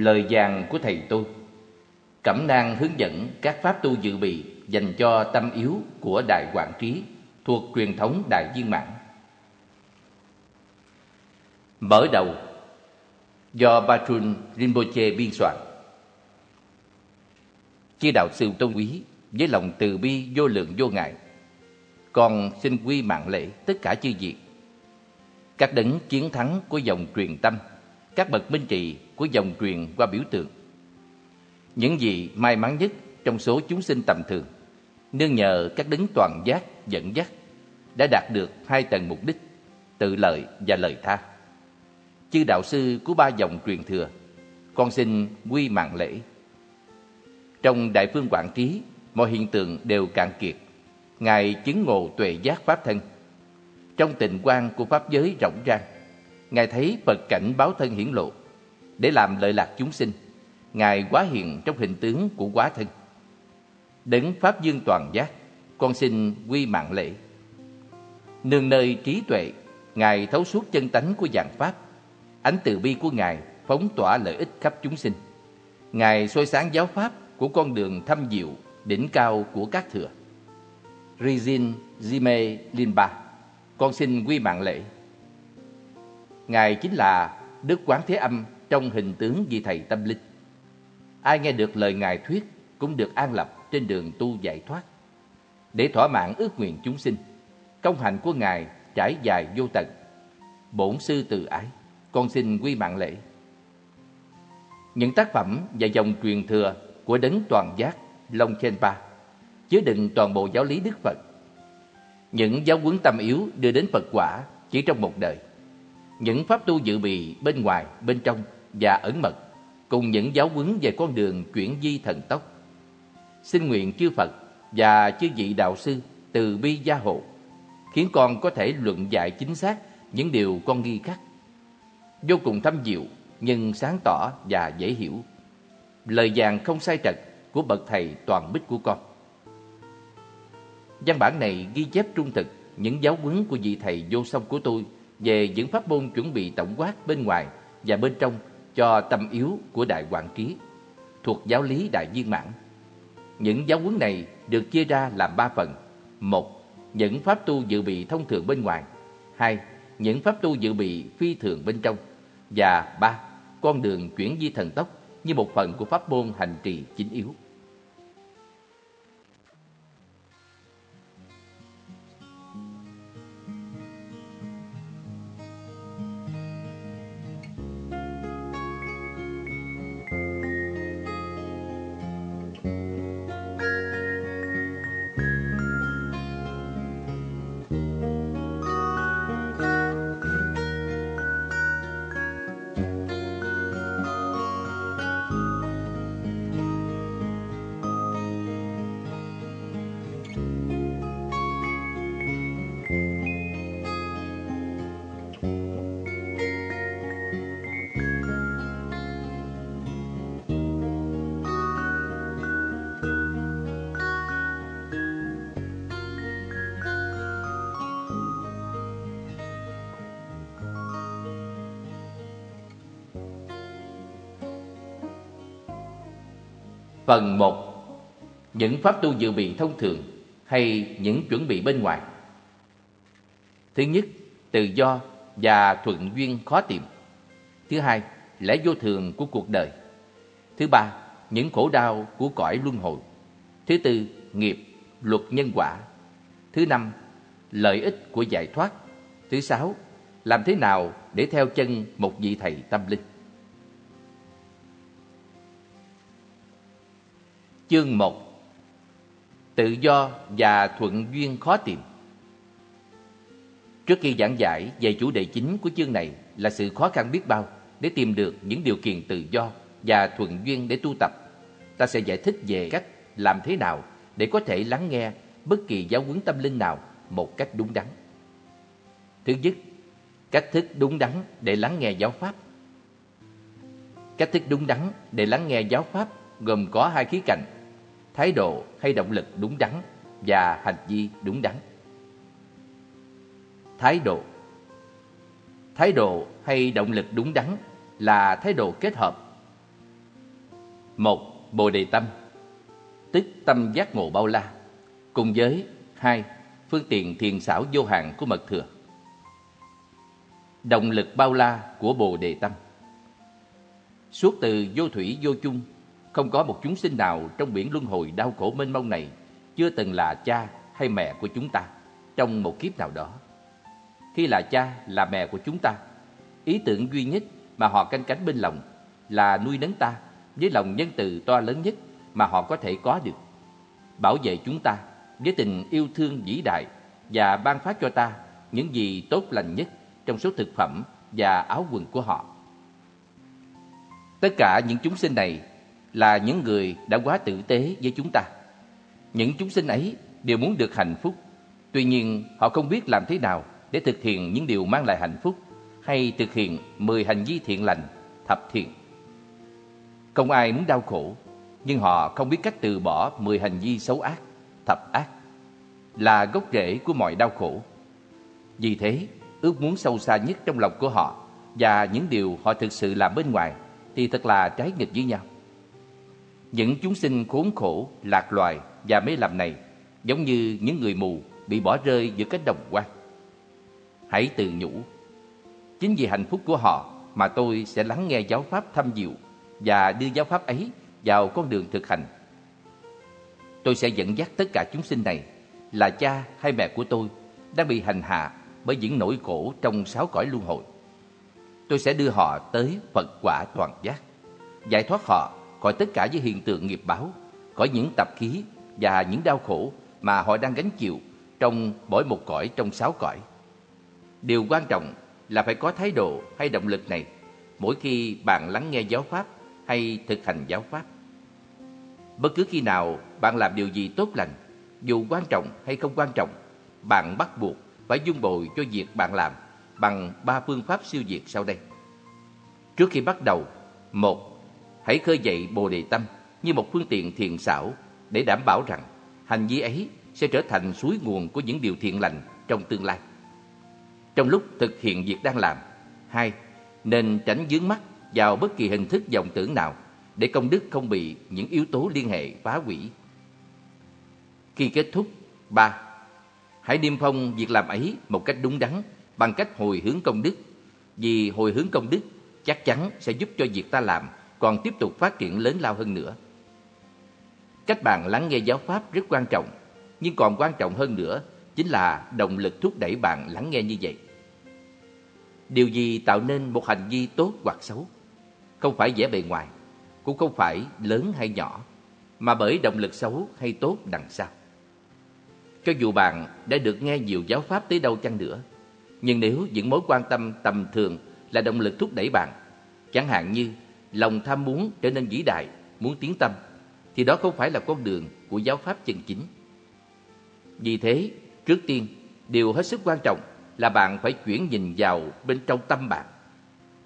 Lời vàng của thầy tôi Cẩm nang hướng dẫn các pháp tu dự bị dành cho tâm yếu của Đại Quảng Trí thuộc truyền thống Đại Viên Mãn. Mở đầu do Bachun Rinpoche biên soạn. Chư đạo sư tôn quý với lòng từ bi vô lượng vô ngại, còn xin quy mạng lễ tất cả chư vị. Các đấng chiến thắng của dòng truyền tâm, các bậc minh trị của dòng truyền qua biểu tượng. Những gì may mắn nhất trong số chúng sinh tầm thường, nương nhờ các đấng toàn giác dẫn dắt, đã đạt được hai tầng mục đích, tự lợi và lời tha chư đạo sư của ba dòng truyền thừa, con xin quy mạng lễ. Trong Đại Phương Quảng Trí, mọi hiện tượng đều cạn kiệt. Ngài chứng ngộ tuệ giác Pháp thân. Trong tình quan của Pháp giới rộng ràng Ngài thấy Phật cảnh báo thân hiển lộ. Để làm lợi lạc chúng sinh, Ngài quá hiện trong hình tướng của quá thân. Đấng Pháp Dương toàn giác, con xin quy mạng lễ. Nương nơi trí tuệ, Ngài thấu suốt chân tánh của dạng Pháp, Ánh từ bi của Ngài phóng tỏa lợi ích khắp chúng sinh. Ngài soi sáng giáo pháp của con đường thâm diệu, đỉnh cao của các thừa. Rizin Jime Linba, con xin quy mạng lễ. Ngài chính là Đức Quán Thế Âm trong hình tướng vị thầy tâm linh. Ai nghe được lời Ngài thuyết cũng được an lập trên đường tu giải thoát. Để thỏa mãn ước nguyện chúng sinh, công hạnh của Ngài trải dài vô tận. Bổn sư từ ái con xin quy mạng lễ. Những tác phẩm và dòng truyền thừa của đấng toàn giác Long Chenpa chứa đựng toàn bộ giáo lý Đức Phật. Những giáo huấn tâm yếu đưa đến Phật quả chỉ trong một đời. Những pháp tu dự bị bên ngoài, bên trong và ẩn mật cùng những giáo huấn về con đường chuyển di thần tốc. Xin nguyện chư Phật và chư vị đạo sư từ bi gia hộ, khiến con có thể luận giải chính xác những điều con nghi khắc vô cùng thâm diệu, nhưng sáng tỏ và dễ hiểu. Lời vàng không sai trật của bậc thầy toàn bích của con. Văn bản này ghi chép trung thực những giáo huấn của vị thầy vô song của tôi về những pháp môn chuẩn bị tổng quát bên ngoài và bên trong cho tâm yếu của Đại Quảng Trí thuộc giáo lý Đại Viên Mãn. Những giáo huấn này được chia ra làm ba phần. Một, những pháp tu dự bị thông thường bên ngoài. Hai, những pháp tu dự bị phi thường bên trong và ba, con đường chuyển di thần tốc như một phần của pháp môn hành trì chính yếu. Phần 1 Những pháp tu dự bị thông thường hay những chuẩn bị bên ngoài. Thứ nhất, tự do và thuận duyên khó tìm. Thứ hai, lẽ vô thường của cuộc đời. Thứ ba, những khổ đau của cõi luân hồi. Thứ tư, nghiệp, luật nhân quả. Thứ năm, lợi ích của giải thoát. Thứ sáu, làm thế nào để theo chân một vị thầy tâm linh? Chương 1 Tự do và thuận duyên khó tìm Trước khi giảng giải về chủ đề chính của chương này là sự khó khăn biết bao để tìm được những điều kiện tự do và thuận duyên để tu tập, ta sẽ giải thích về cách làm thế nào để có thể lắng nghe bất kỳ giáo huấn tâm linh nào một cách đúng đắn. Thứ nhất, cách thức đúng đắn để lắng nghe giáo pháp. Cách thức đúng đắn để lắng nghe giáo pháp gồm có hai khía cạnh thái độ hay động lực đúng đắn và hành vi đúng đắn. Thái độ Thái độ hay động lực đúng đắn là thái độ kết hợp. một Bồ đề tâm, tức tâm giác ngộ bao la, cùng với hai phương tiện thiền xảo vô hạn của mật thừa. Động lực bao la của Bồ đề tâm. Suốt từ vô thủy vô chung, không có một chúng sinh nào trong biển luân hồi đau khổ mênh mông này chưa từng là cha hay mẹ của chúng ta trong một kiếp nào đó. Khi là cha, là mẹ của chúng ta, ý tưởng duy nhất mà họ canh cánh bên lòng là nuôi nấng ta với lòng nhân từ to lớn nhất mà họ có thể có được. Bảo vệ chúng ta với tình yêu thương vĩ đại và ban phát cho ta những gì tốt lành nhất trong số thực phẩm và áo quần của họ. Tất cả những chúng sinh này là những người đã quá tử tế với chúng ta. Những chúng sinh ấy đều muốn được hạnh phúc, tuy nhiên họ không biết làm thế nào để thực hiện những điều mang lại hạnh phúc hay thực hiện mười hành vi thiện lành, thập thiện. Không ai muốn đau khổ, nhưng họ không biết cách từ bỏ mười hành vi xấu ác, thập ác, là gốc rễ của mọi đau khổ. Vì thế, ước muốn sâu xa nhất trong lòng của họ và những điều họ thực sự làm bên ngoài thì thật là trái nghịch với nhau. Những chúng sinh khốn khổ, lạc loài và mê lầm này giống như những người mù bị bỏ rơi giữa cánh đồng quang. Hãy tự nhủ, chính vì hạnh phúc của họ mà tôi sẽ lắng nghe giáo pháp thâm diệu và đưa giáo pháp ấy vào con đường thực hành. Tôi sẽ dẫn dắt tất cả chúng sinh này là cha hay mẹ của tôi đang bị hành hạ bởi những nỗi khổ trong sáu cõi luân hồi. Tôi sẽ đưa họ tới Phật quả toàn giác, giải thoát họ khỏi tất cả những hiện tượng nghiệp báo, khỏi những tập khí và những đau khổ mà họ đang gánh chịu trong mỗi một cõi trong sáu cõi. Điều quan trọng là phải có thái độ hay động lực này mỗi khi bạn lắng nghe giáo pháp hay thực hành giáo pháp. Bất cứ khi nào bạn làm điều gì tốt lành, dù quan trọng hay không quan trọng, bạn bắt buộc phải dung bồi cho việc bạn làm bằng ba phương pháp siêu diệt sau đây. Trước khi bắt đầu, một, hãy khơi dậy Bồ đề tâm như một phương tiện thiền xảo để đảm bảo rằng hành vi ấy sẽ trở thành suối nguồn của những điều thiện lành trong tương lai. Trong lúc thực hiện việc đang làm, hai, nên tránh dướng mắt vào bất kỳ hình thức dòng tưởng nào để công đức không bị những yếu tố liên hệ phá hủy. Khi kết thúc, ba, hãy niêm phong việc làm ấy một cách đúng đắn bằng cách hồi hướng công đức. Vì hồi hướng công đức chắc chắn sẽ giúp cho việc ta làm còn tiếp tục phát triển lớn lao hơn nữa. Cách bạn lắng nghe giáo pháp rất quan trọng, nhưng còn quan trọng hơn nữa chính là động lực thúc đẩy bạn lắng nghe như vậy. Điều gì tạo nên một hành vi tốt hoặc xấu? Không phải vẻ bề ngoài, cũng không phải lớn hay nhỏ, mà bởi động lực xấu hay tốt đằng sau. Cho dù bạn đã được nghe nhiều giáo pháp tới đâu chăng nữa, nhưng nếu những mối quan tâm tầm thường là động lực thúc đẩy bạn, chẳng hạn như lòng tham muốn trở nên vĩ đại, muốn tiến tâm, thì đó không phải là con đường của giáo pháp chân chính. Vì thế, trước tiên, điều hết sức quan trọng là bạn phải chuyển nhìn vào bên trong tâm bạn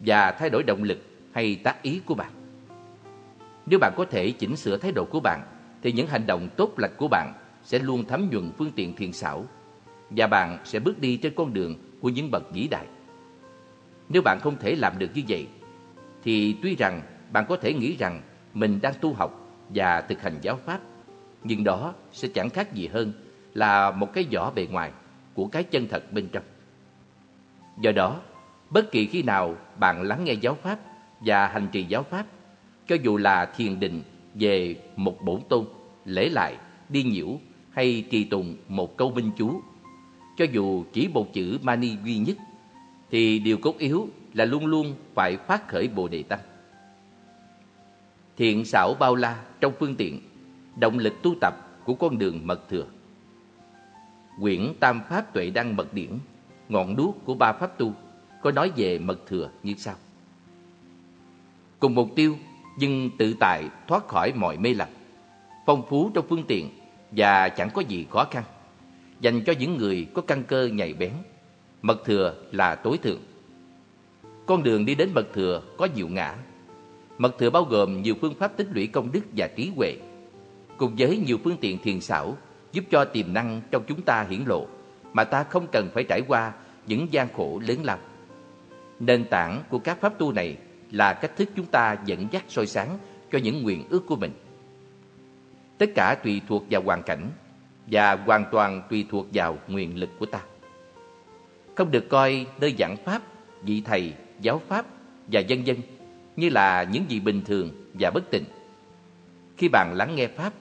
và thay đổi động lực hay tác ý của bạn. Nếu bạn có thể chỉnh sửa thái độ của bạn, thì những hành động tốt lành của bạn sẽ luôn thấm nhuần phương tiện thiền xảo và bạn sẽ bước đi trên con đường của những bậc vĩ đại. Nếu bạn không thể làm được như vậy, thì tuy rằng bạn có thể nghĩ rằng mình đang tu học và thực hành giáo pháp, nhưng đó sẽ chẳng khác gì hơn là một cái vỏ bề ngoài của cái chân thật bên trong. Do đó, bất kỳ khi nào bạn lắng nghe giáo pháp và hành trì giáo pháp, cho dù là thiền định về một bổn tôn, lễ lại, đi nhiễu hay trì tùng một câu minh chú, cho dù chỉ một chữ mani duy nhất, thì điều cốt yếu là luôn luôn phải phát khởi Bồ Đề Tâm. Thiện xảo bao la trong phương tiện, động lực tu tập của con đường mật thừa. Quyển Tam Pháp Tuệ Đăng Mật Điển, ngọn đuốc của ba pháp tu, có nói về mật thừa như sau. Cùng mục tiêu, nhưng tự tại thoát khỏi mọi mê lầm, phong phú trong phương tiện và chẳng có gì khó khăn, dành cho những người có căn cơ nhạy bén. Mật thừa là tối thượng. Con đường đi đến mật thừa có nhiều ngã. Mật thừa bao gồm nhiều phương pháp tích lũy công đức và trí huệ, cùng với nhiều phương tiện thiền xảo giúp cho tiềm năng trong chúng ta hiển lộ mà ta không cần phải trải qua những gian khổ lớn lao. Nền tảng của các pháp tu này là cách thức chúng ta dẫn dắt soi sáng cho những nguyện ước của mình. Tất cả tùy thuộc vào hoàn cảnh và hoàn toàn tùy thuộc vào nguyện lực của ta. Không được coi nơi giảng pháp, vị thầy, giáo pháp và dân dân như là những gì bình thường và bất tịnh. Khi bạn lắng nghe pháp,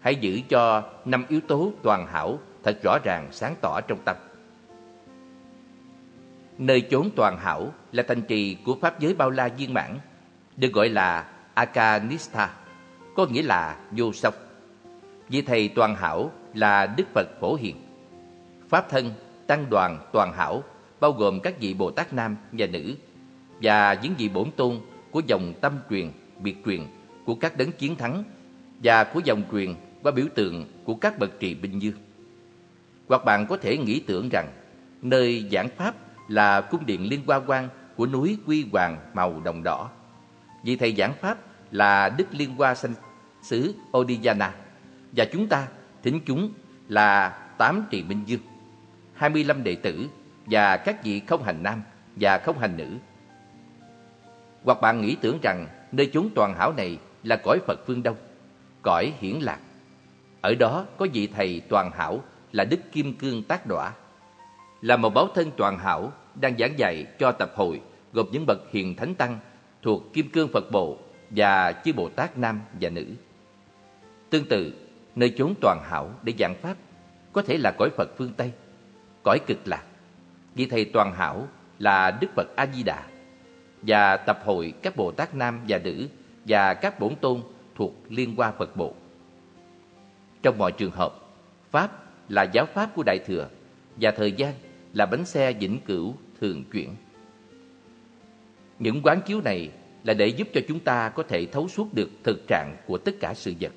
hãy giữ cho năm yếu tố toàn hảo thật rõ ràng sáng tỏ trong tâm. Nơi chốn toàn hảo là thành trì của pháp giới bao la viên mãn, được gọi là Akanistha, có nghĩa là vô song. Vị thầy toàn hảo là Đức Phật Phổ Hiền. Pháp thân, tăng đoàn toàn hảo bao gồm các vị Bồ Tát nam và nữ và những vị bổn tôn của dòng tâm truyền, biệt truyền của các đấng chiến thắng và của dòng truyền qua biểu tượng của các bậc trì binh dư Hoặc bạn có thể nghĩ tưởng rằng nơi giảng pháp là cung điện liên hoa quan của núi Quy Hoàng màu đồng đỏ. Vì thầy giảng pháp là Đức Liên Hoa Sanh xứ Odiyana và chúng ta, thính chúng là tám trì minh dương, 25 đệ tử và các vị không hành nam và không hành nữ. Hoặc bạn nghĩ tưởng rằng nơi chốn toàn hảo này là cõi Phật phương Đông, cõi hiển lạc. Ở đó có vị thầy toàn hảo là Đức Kim Cương Tác Đọa, là một báo thân toàn hảo đang giảng dạy cho tập hội gồm những bậc hiền thánh tăng thuộc Kim Cương Phật Bộ và chư Bồ Tát nam và nữ. Tương tự, nơi chốn toàn hảo để giảng pháp có thể là cõi Phật phương Tây, cõi cực lạc. Vị thầy toàn hảo là Đức Phật A Di Đà và tập hội các Bồ Tát nam và nữ và các bổn tôn thuộc Liên Hoa Phật Bộ. Trong mọi trường hợp, pháp là giáo pháp của Đại thừa và thời gian là bánh xe vĩnh cửu thường chuyển. Những quán chiếu này là để giúp cho chúng ta có thể thấu suốt được thực trạng của tất cả sự vật.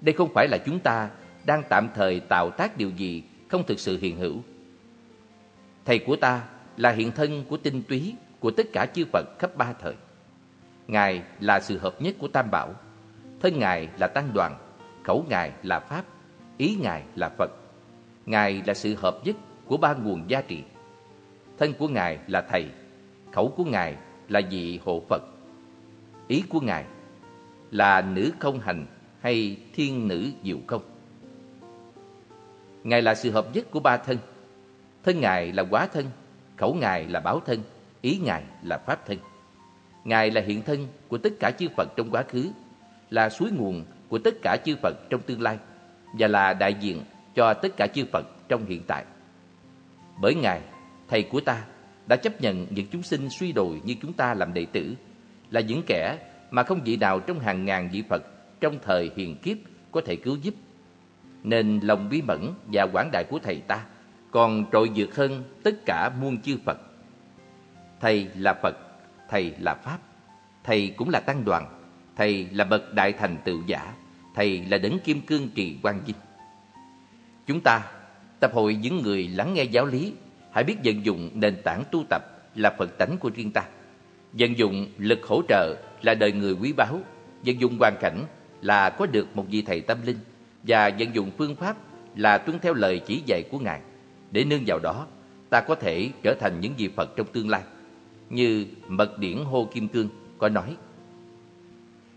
Đây không phải là chúng ta đang tạm thời tạo tác điều gì không thực sự hiện hữu. Thầy của ta là hiện thân của tinh túy của tất cả chư Phật khắp ba thời. Ngài là sự hợp nhất của Tam Bảo. Thân Ngài là Tăng Đoàn, khẩu Ngài là Pháp, ý Ngài là Phật. Ngài là sự hợp nhất của ba nguồn gia trị. Thân của Ngài là Thầy, khẩu của Ngài là vị hộ Phật. Ý của Ngài là nữ không hành hay thiên nữ diệu không. Ngài là sự hợp nhất của ba thân. Thân Ngài là quá thân, khẩu Ngài là báo thân, ý Ngài là pháp thân. Ngài là hiện thân của tất cả chư Phật trong quá khứ, là suối nguồn của tất cả chư Phật trong tương lai và là đại diện cho tất cả chư Phật trong hiện tại. Bởi Ngài, Thầy của ta, đã chấp nhận những chúng sinh suy đồi như chúng ta làm đệ tử, là những kẻ mà không vị nào trong hàng ngàn vị Phật trong thời hiền kiếp có thể cứu giúp. Nên lòng bí mẫn và quảng đại của Thầy ta còn trội dược hơn tất cả muôn chư Phật. Thầy là Phật, Thầy là Pháp, Thầy cũng là Tăng đoàn, Thầy là bậc đại thành tựu giả, Thầy là đấng kim cương trì quan vinh. Chúng ta, tập hội những người lắng nghe giáo lý, hãy biết vận dụng nền tảng tu tập là Phật tánh của riêng ta. Vận dụng lực hỗ trợ là đời người quý báu, vận dụng hoàn cảnh là có được một vị thầy tâm linh và vận dụng phương pháp là tuân theo lời chỉ dạy của Ngài. Để nương vào đó, ta có thể trở thành những vị Phật trong tương lai. Như Mật Điển Hô Kim Cương có nói.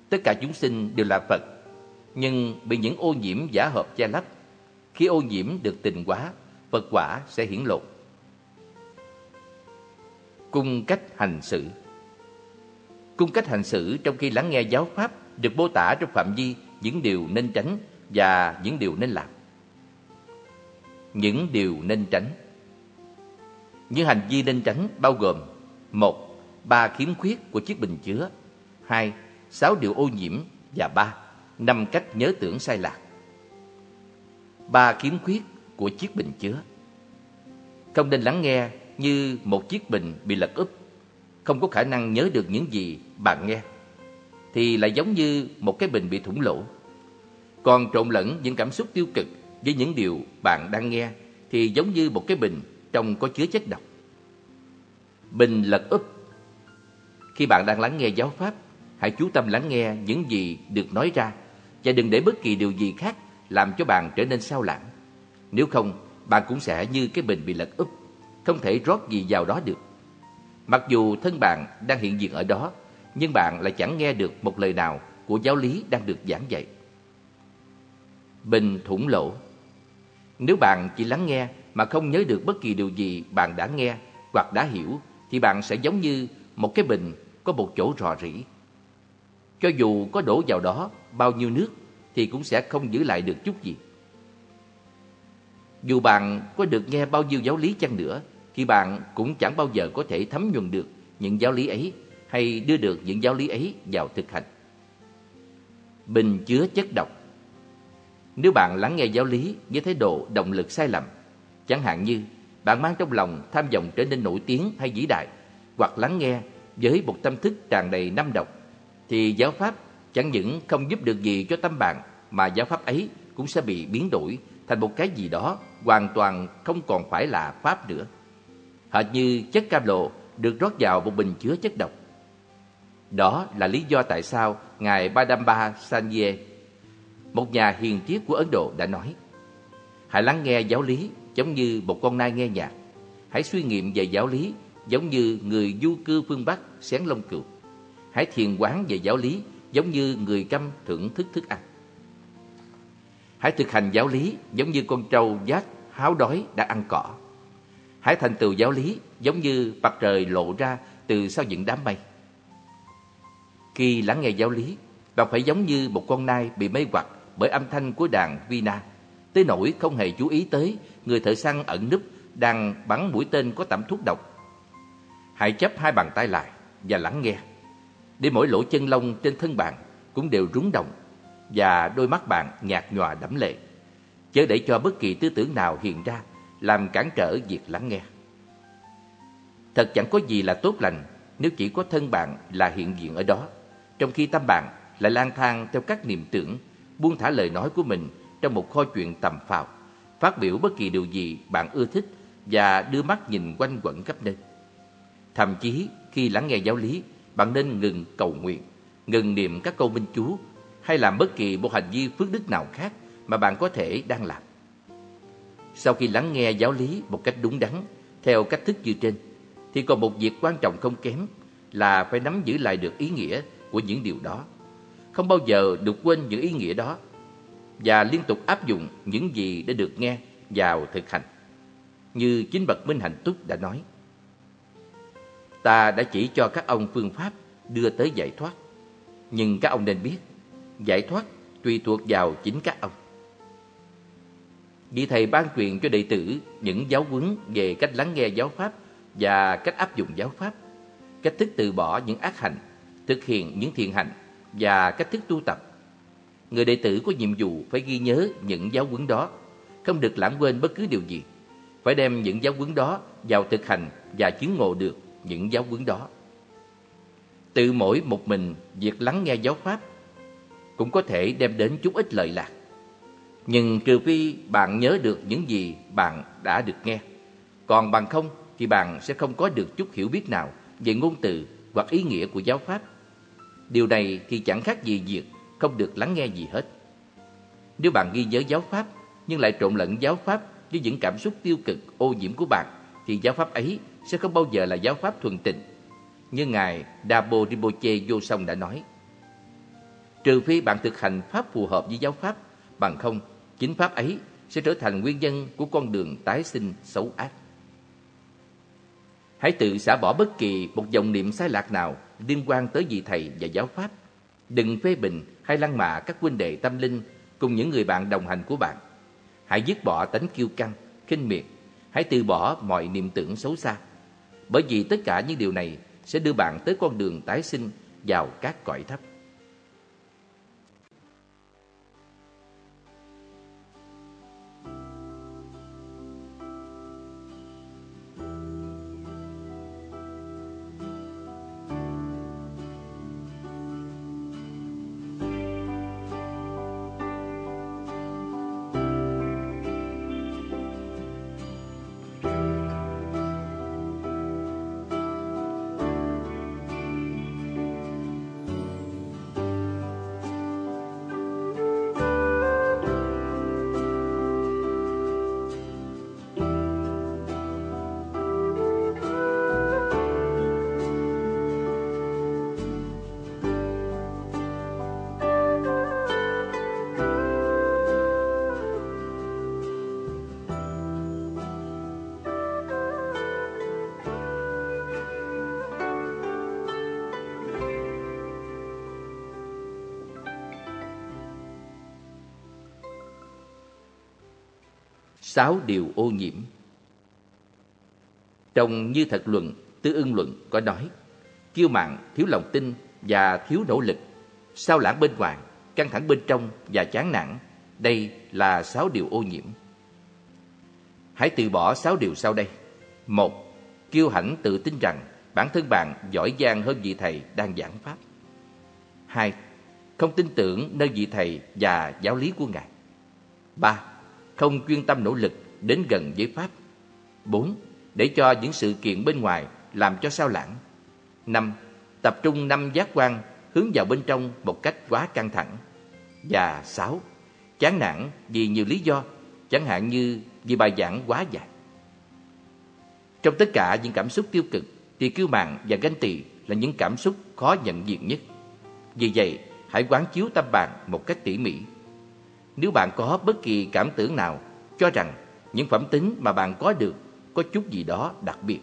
Tất cả chúng sinh đều là Phật, nhưng bị những ô nhiễm giả hợp che lấp. Khi ô nhiễm được tình quá, Phật quả sẽ hiển lộ. Cung cách hành xử Cung cách hành xử trong khi lắng nghe giáo pháp được mô tả trong phạm vi những điều nên tránh và những điều nên làm. Những điều nên tránh Những hành vi nên tránh bao gồm một, Ba khiếm khuyết của chiếc bình chứa. Hai, Sáu điều ô nhiễm. Và ba, Năm cách nhớ tưởng sai lạc. Ba khiếm khuyết của chiếc bình chứa. Không nên lắng nghe như một chiếc bình bị lật úp. Không có khả năng nhớ được những gì bạn nghe. Thì lại giống như một cái bình bị thủng lỗ. Còn trộn lẫn những cảm xúc tiêu cực với những điều bạn đang nghe, Thì giống như một cái bình trong có chứa chất độc. Bình lật úp. Khi bạn đang lắng nghe giáo pháp Hãy chú tâm lắng nghe những gì được nói ra Và đừng để bất kỳ điều gì khác làm cho bạn trở nên sao lãng. Nếu không, bạn cũng sẽ như cái bình bị lật úp Không thể rót gì vào đó được. Mặc dù thân bạn đang hiện diện ở đó Nhưng bạn lại chẳng nghe được một lời nào của giáo lý đang được giảng dạy. Bình thủng lỗ. Nếu bạn chỉ lắng nghe mà không nhớ được bất kỳ điều gì bạn đã nghe hoặc đã hiểu thì bạn sẽ giống như một cái bình có một chỗ rò rỉ. Cho dù có đổ vào đó bao nhiêu nước thì cũng sẽ không giữ lại được chút gì. Dù bạn có được nghe bao nhiêu giáo lý chăng nữa thì bạn cũng chẳng bao giờ có thể thấm nhuần được những giáo lý ấy hay đưa được những giáo lý ấy vào thực hành. Bình chứa chất độc Nếu bạn lắng nghe giáo lý với thái độ động lực sai lầm, chẳng hạn như bạn mang trong lòng tham vọng trở nên nổi tiếng hay vĩ đại, hoặc lắng nghe với một tâm thức tràn đầy năm độc, thì giáo pháp chẳng những không giúp được gì cho tâm bạn, mà giáo pháp ấy cũng sẽ bị biến đổi thành một cái gì đó hoàn toàn không còn phải là pháp nữa. Hệt như chất cam lộ được rót vào một bình chứa chất độc. Đó là lý do tại sao Ngài Badamba Sanye, một nhà hiền triết của Ấn Độ đã nói Hãy lắng nghe giáo lý giống như một con nai nghe nhạc. Hãy suy nghiệm về giáo lý giống như người du cư phương Bắc xén lông cừu. Hãy thiền quán về giáo lý giống như người câm thưởng thức thức ăn. Hãy thực hành giáo lý giống như con trâu giác háo đói đã ăn cỏ. Hãy thành tựu giáo lý giống như mặt trời lộ ra từ sau những đám mây. Khi lắng nghe giáo lý, bạn phải giống như một con nai bị mê hoặc bởi âm thanh của đàn Vina, tới nỗi không hề chú ý tới người thợ săn ẩn núp đang bắn mũi tên có tẩm thuốc độc. Hãy chấp hai bàn tay lại và lắng nghe, để mỗi lỗ chân lông trên thân bạn cũng đều rúng động và đôi mắt bạn nhạt nhòa đẫm lệ, chớ để cho bất kỳ tư tưởng nào hiện ra làm cản trở việc lắng nghe. Thật chẳng có gì là tốt lành nếu chỉ có thân bạn là hiện diện ở đó, trong khi tâm bạn lại lang thang theo các niềm tưởng, buông thả lời nói của mình trong một kho chuyện tầm phào, phát biểu bất kỳ điều gì bạn ưa thích và đưa mắt nhìn quanh quẩn khắp nơi. Thậm chí khi lắng nghe giáo lý, bạn nên ngừng cầu nguyện, ngừng niệm các câu minh chú hay làm bất kỳ một hành vi phước đức nào khác mà bạn có thể đang làm. Sau khi lắng nghe giáo lý một cách đúng đắn, theo cách thức như trên, thì còn một việc quan trọng không kém là phải nắm giữ lại được ý nghĩa của những điều đó. Không bao giờ được quên những ý nghĩa đó và liên tục áp dụng những gì đã được nghe vào thực hành. Như chính bậc Minh Hạnh Túc đã nói, ta đã chỉ cho các ông phương pháp đưa tới giải thoát. Nhưng các ông nên biết, giải thoát tùy thuộc vào chính các ông. Vị thầy ban truyền cho đệ tử những giáo huấn về cách lắng nghe giáo pháp và cách áp dụng giáo pháp, cách thức từ bỏ những ác hành, thực hiện những thiện hành và cách thức tu tập. Người đệ tử có nhiệm vụ phải ghi nhớ những giáo huấn đó, không được lãng quên bất cứ điều gì. Phải đem những giáo huấn đó vào thực hành và chứng ngộ được những giáo huấn đó. Từ mỗi một mình, việc lắng nghe giáo pháp cũng có thể đem đến chút ít lợi lạc. Nhưng trừ phi bạn nhớ được những gì bạn đã được nghe. Còn bằng không thì bạn sẽ không có được chút hiểu biết nào về ngôn từ hoặc ý nghĩa của giáo pháp. Điều này thì chẳng khác gì việc không được lắng nghe gì hết. Nếu bạn ghi nhớ giáo pháp nhưng lại trộn lẫn giáo pháp với những cảm xúc tiêu cực ô nhiễm của bạn thì giáo pháp ấy sẽ không bao giờ là giáo pháp thuần tịnh. Như Ngài Dabo Rinpoche Vô Song đã nói, trừ phi bạn thực hành pháp phù hợp với giáo pháp, bằng không, chính pháp ấy sẽ trở thành nguyên nhân của con đường tái sinh xấu ác. Hãy tự xả bỏ bất kỳ một dòng niệm sai lạc nào liên quan tới vị thầy và giáo pháp. Đừng phê bình hay lăng mạ các huynh đệ tâm linh cùng những người bạn đồng hành của bạn. Hãy dứt bỏ tánh kiêu căng, khinh miệt. Hãy từ bỏ mọi niệm tưởng xấu xa. Bởi vì tất cả những điều này sẽ đưa bạn tới con đường tái sinh vào các cõi thấp. Sáu điều ô nhiễm Trong Như Thật Luận, Tư Ưng Luận có nói Kiêu mạn, thiếu lòng tin và thiếu nỗ lực Sao lãng bên ngoài, căng thẳng bên trong và chán nản Đây là sáu điều ô nhiễm Hãy từ bỏ sáu điều sau đây một Kiêu hãnh tự tin rằng bản thân bạn giỏi giang hơn vị thầy đang giảng pháp. 2. Không tin tưởng nơi vị thầy và giáo lý của Ngài. 3. Không chuyên tâm nỗ lực đến gần với Pháp. 4. Để cho những sự kiện bên ngoài làm cho sao lãng. 5. Tập trung năm giác quan hướng vào bên trong một cách quá căng thẳng. Và 6. Chán nản vì nhiều lý do, chẳng hạn như vì bài giảng quá dài. Trong tất cả những cảm xúc tiêu cực thì kiêu mạn và ganh tị là những cảm xúc khó nhận diện nhất. Vì vậy, hãy quán chiếu tâm bạn một cách tỉ mỉ. Nếu bạn có bất kỳ cảm tưởng nào cho rằng những phẩm tính mà bạn có được có chút gì đó đặc biệt,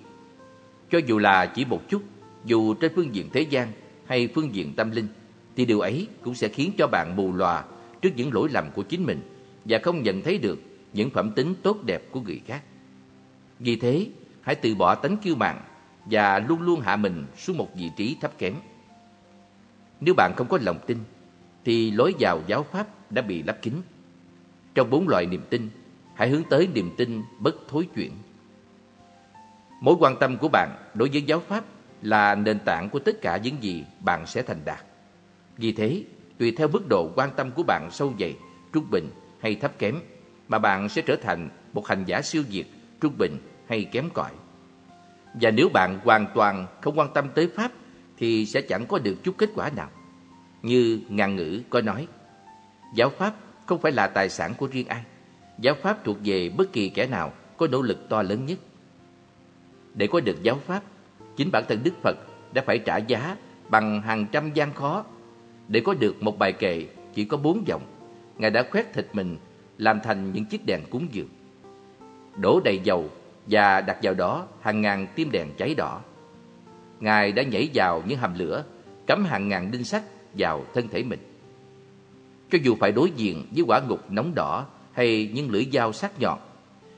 cho dù là chỉ một chút, dù trên phương diện thế gian hay phương diện tâm linh, thì điều ấy cũng sẽ khiến cho bạn mù lòa trước những lỗi lầm của chính mình và không nhận thấy được những phẩm tính tốt đẹp của người khác. Vì thế, hãy từ bỏ tánh kiêu mạn và luôn luôn hạ mình xuống một vị trí thấp kém. Nếu bạn không có lòng tin, thì lối vào giáo pháp đã bị lấp kín. Trong bốn loại niềm tin, hãy hướng tới niềm tin bất thối chuyển. Mối quan tâm của bạn đối với giáo pháp là nền tảng của tất cả những gì bạn sẽ thành đạt. Vì thế, tùy theo mức độ quan tâm của bạn sâu dày, trung bình hay thấp kém, mà bạn sẽ trở thành một hành giả siêu việt, trung bình hay kém cỏi. Và nếu bạn hoàn toàn không quan tâm tới Pháp thì sẽ chẳng có được chút kết quả nào. Như ngàn ngữ có nói, giáo Pháp không phải là tài sản của riêng ai. Giáo Pháp thuộc về bất kỳ kẻ nào có nỗ lực to lớn nhất. Để có được giáo Pháp, chính bản thân Đức Phật đã phải trả giá bằng hàng trăm gian khó. Để có được một bài kệ chỉ có bốn dòng, Ngài đã khoét thịt mình làm thành những chiếc đèn cúng dường. Đổ đầy dầu và đặt vào đó hàng ngàn tim đèn cháy đỏ. Ngài đã nhảy vào những hầm lửa, cắm hàng ngàn đinh sắt vào thân thể mình. Cho dù phải đối diện với quả ngục nóng đỏ hay những lưỡi dao sắc nhọn,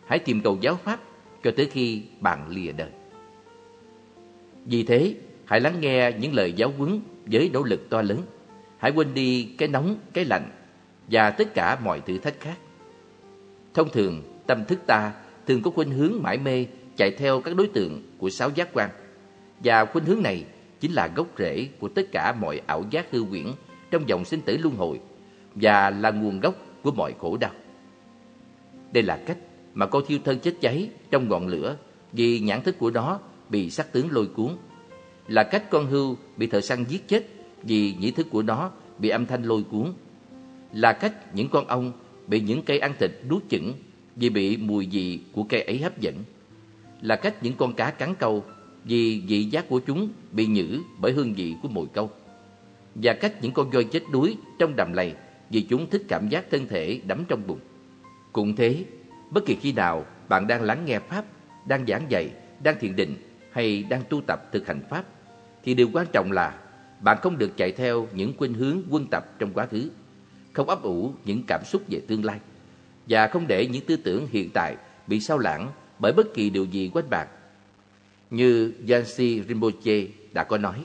hãy tìm cầu giáo pháp cho tới khi bạn lìa đời. Vì thế, hãy lắng nghe những lời giáo huấn với nỗ lực to lớn. Hãy quên đi cái nóng, cái lạnh và tất cả mọi thử thách khác. Thông thường, tâm thức ta thường có khuynh hướng mãi mê chạy theo các đối tượng của sáu giác quan. Và khuynh hướng này chính là gốc rễ của tất cả mọi ảo giác hư huyễn trong dòng sinh tử luân hồi và là nguồn gốc của mọi khổ đau. Đây là cách mà con thiêu thân chết cháy trong ngọn lửa vì nhãn thức của nó bị sắc tướng lôi cuốn. Là cách con hưu bị thợ săn giết chết vì nhĩ thức của nó bị âm thanh lôi cuốn. Là cách những con ong bị những cây ăn thịt nuốt chửng vì bị mùi vị của cây ấy hấp dẫn. Là cách những con cá cắn câu vì vị giác của chúng bị nhử bởi hương vị của mồi câu. Và cách những con voi chết đuối trong đầm lầy vì chúng thích cảm giác thân thể đắm trong bụng. Cũng thế, bất kỳ khi nào bạn đang lắng nghe Pháp, đang giảng dạy, đang thiền định hay đang tu tập thực hành Pháp, thì điều quan trọng là bạn không được chạy theo những khuynh hướng quân tập trong quá khứ, không ấp ủ những cảm xúc về tương lai và không để những tư tưởng hiện tại bị sao lãng bởi bất kỳ điều gì quanh bạn. Như Yansi Rinpoche đã có nói,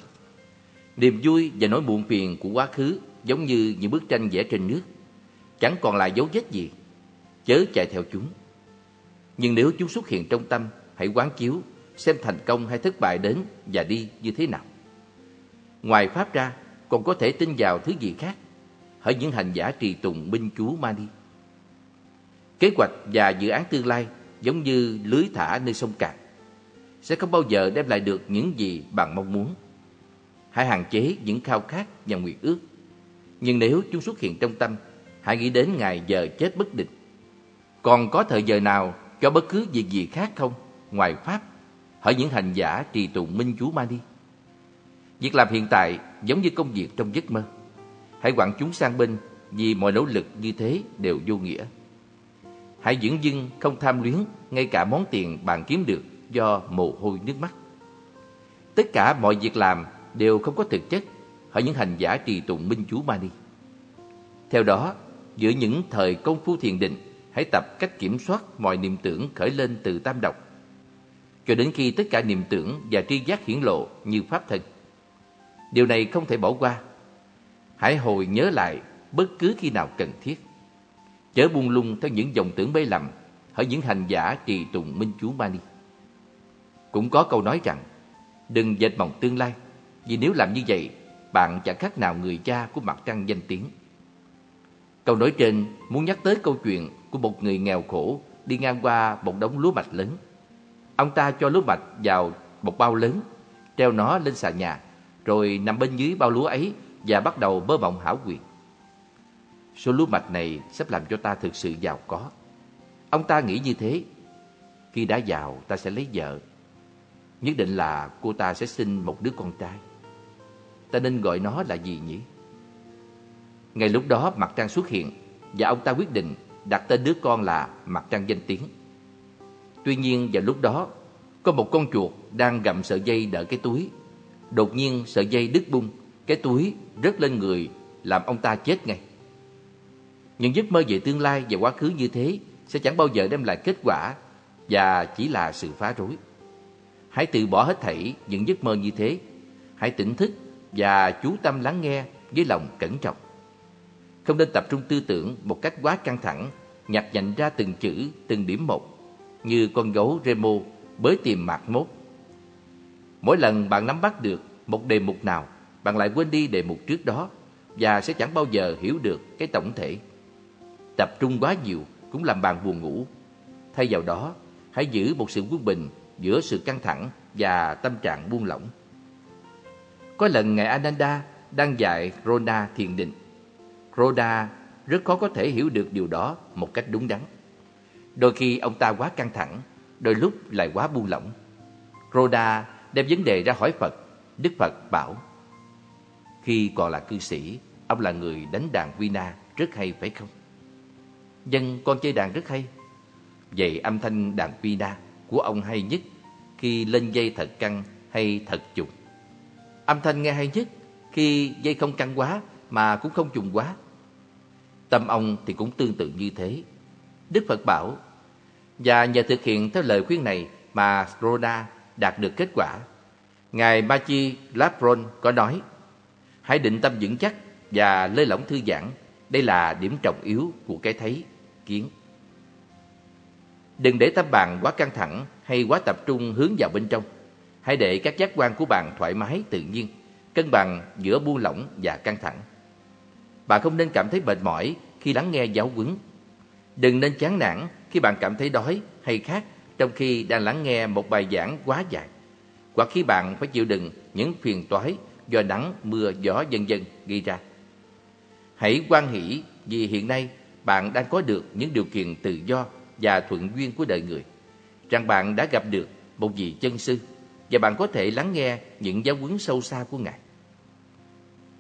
niềm vui và nỗi buồn phiền của quá khứ giống như những bức tranh vẽ trên nước, chẳng còn lại dấu vết gì, chớ chạy theo chúng. Nhưng nếu chúng xuất hiện trong tâm, hãy quán chiếu xem thành công hay thất bại đến và đi như thế nào. Ngoài Pháp ra, còn có thể tin vào thứ gì khác, hỡi những hành giả trì tùng minh chú ma đi. Kế hoạch và dự án tương lai giống như lưới thả nơi sông cạn, sẽ không bao giờ đem lại được những gì bạn mong muốn. Hãy hạn chế những khao khát và nguyện ước. Nhưng nếu chúng xuất hiện trong tâm, hãy nghĩ đến ngày giờ chết bất định. Còn có thời giờ nào cho bất cứ việc gì khác không ngoài Pháp? Hỏi những hành giả trì tụng minh chú ma đi. Việc làm hiện tại giống như công việc trong giấc mơ. Hãy quẳng chúng sang bên vì mọi nỗ lực như thế đều vô nghĩa. Hãy dưỡng dưng không tham luyến ngay cả món tiền bạn kiếm được do mồ hôi nước mắt. Tất cả mọi việc làm đều không có thực chất ở những hành giả trì tụng minh chú Mani. Theo đó, giữa những thời công phu thiền định hãy tập cách kiểm soát mọi niệm tưởng khởi lên từ tam độc, cho đến khi tất cả niệm tưởng và tri giác hiển lộ như pháp thân. Điều này không thể bỏ qua. Hãy hồi nhớ lại bất cứ khi nào cần thiết. Chớ buông lung theo những dòng tưởng mê lầm ở những hành giả trì tùng minh chú mani. Cũng có câu nói rằng, đừng dệt mộng tương lai, vì nếu làm như vậy, bạn chẳng khác nào người cha của mặt trăng danh tiếng. Câu nói trên muốn nhắc tới câu chuyện của một người nghèo khổ đi ngang qua một đống lúa mạch lớn. Ông ta cho lúa mạch vào một bao lớn, treo nó lên xà nhà, rồi nằm bên dưới bao lúa ấy và bắt đầu mơ mộng hảo quyền. Số lúa mạch này sắp làm cho ta thực sự giàu có. Ông ta nghĩ như thế. Khi đã giàu, ta sẽ lấy vợ. Nhất định là cô ta sẽ sinh một đứa con trai. Ta nên gọi nó là gì nhỉ? Ngay lúc đó mặt trăng xuất hiện và ông ta quyết định đặt tên đứa con là mặt trăng danh tiếng. Tuy nhiên vào lúc đó, có một con chuột đang gặm sợi dây đỡ cái túi. Đột nhiên sợi dây đứt bung, cái túi rớt lên người làm ông ta chết ngay. Những giấc mơ về tương lai và quá khứ như thế sẽ chẳng bao giờ đem lại kết quả và chỉ là sự phá rối. Hãy từ bỏ hết thảy những giấc mơ như thế. Hãy tỉnh thức và chú tâm lắng nghe với lòng cẩn trọng. Không nên tập trung tư tưởng một cách quá căng thẳng, nhặt nhạnh ra từng chữ, từng điểm một, như con gấu Remo bới tìm mạc mốt. Mỗi lần bạn nắm bắt được một đề mục nào, bạn lại quên đi đề mục trước đó và sẽ chẳng bao giờ hiểu được cái tổng thể. Tập trung quá nhiều cũng làm bạn buồn ngủ. Thay vào đó, hãy giữ một sự quân bình giữa sự căng thẳng và tâm trạng buông lỏng. Có lần Ngài Ananda đang dạy Rona thiền định. Rona rất khó có thể hiểu được điều đó một cách đúng đắn. Đôi khi ông ta quá căng thẳng, đôi lúc lại quá buông lỏng. Rona đem vấn đề ra hỏi Phật. Đức Phật bảo, khi còn là cư sĩ, ông là người đánh đàn Vina rất hay phải không? Dân con chơi đàn rất hay. Vậy âm thanh đàn Vina của ông hay nhất khi lên dây thật căng hay thật chuột? Âm thanh nghe hay nhất khi dây không căng quá mà cũng không trùng quá. Tâm ông thì cũng tương tự như thế. Đức Phật bảo, và nhờ thực hiện theo lời khuyên này mà Rhoda đạt được kết quả. Ngài Machi Lapron có nói, hãy định tâm vững chắc và lơi lỏng thư giãn. Đây là điểm trọng yếu của cái thấy, kiến. Đừng để tâm bạn quá căng thẳng hay quá tập trung hướng vào bên trong. Hãy để các giác quan của bạn thoải mái tự nhiên, cân bằng giữa buông lỏng và căng thẳng. Bạn không nên cảm thấy mệt mỏi khi lắng nghe giáo huấn. Đừng nên chán nản khi bạn cảm thấy đói hay khát trong khi đang lắng nghe một bài giảng quá dài. Hoặc khi bạn phải chịu đựng những phiền toái do nắng, mưa, gió vân vân gây ra. Hãy quan hỷ vì hiện nay bạn đang có được những điều kiện tự do và thuận duyên của đời người. Rằng bạn đã gặp được một vị chân sư và bạn có thể lắng nghe những giáo huấn sâu xa của Ngài.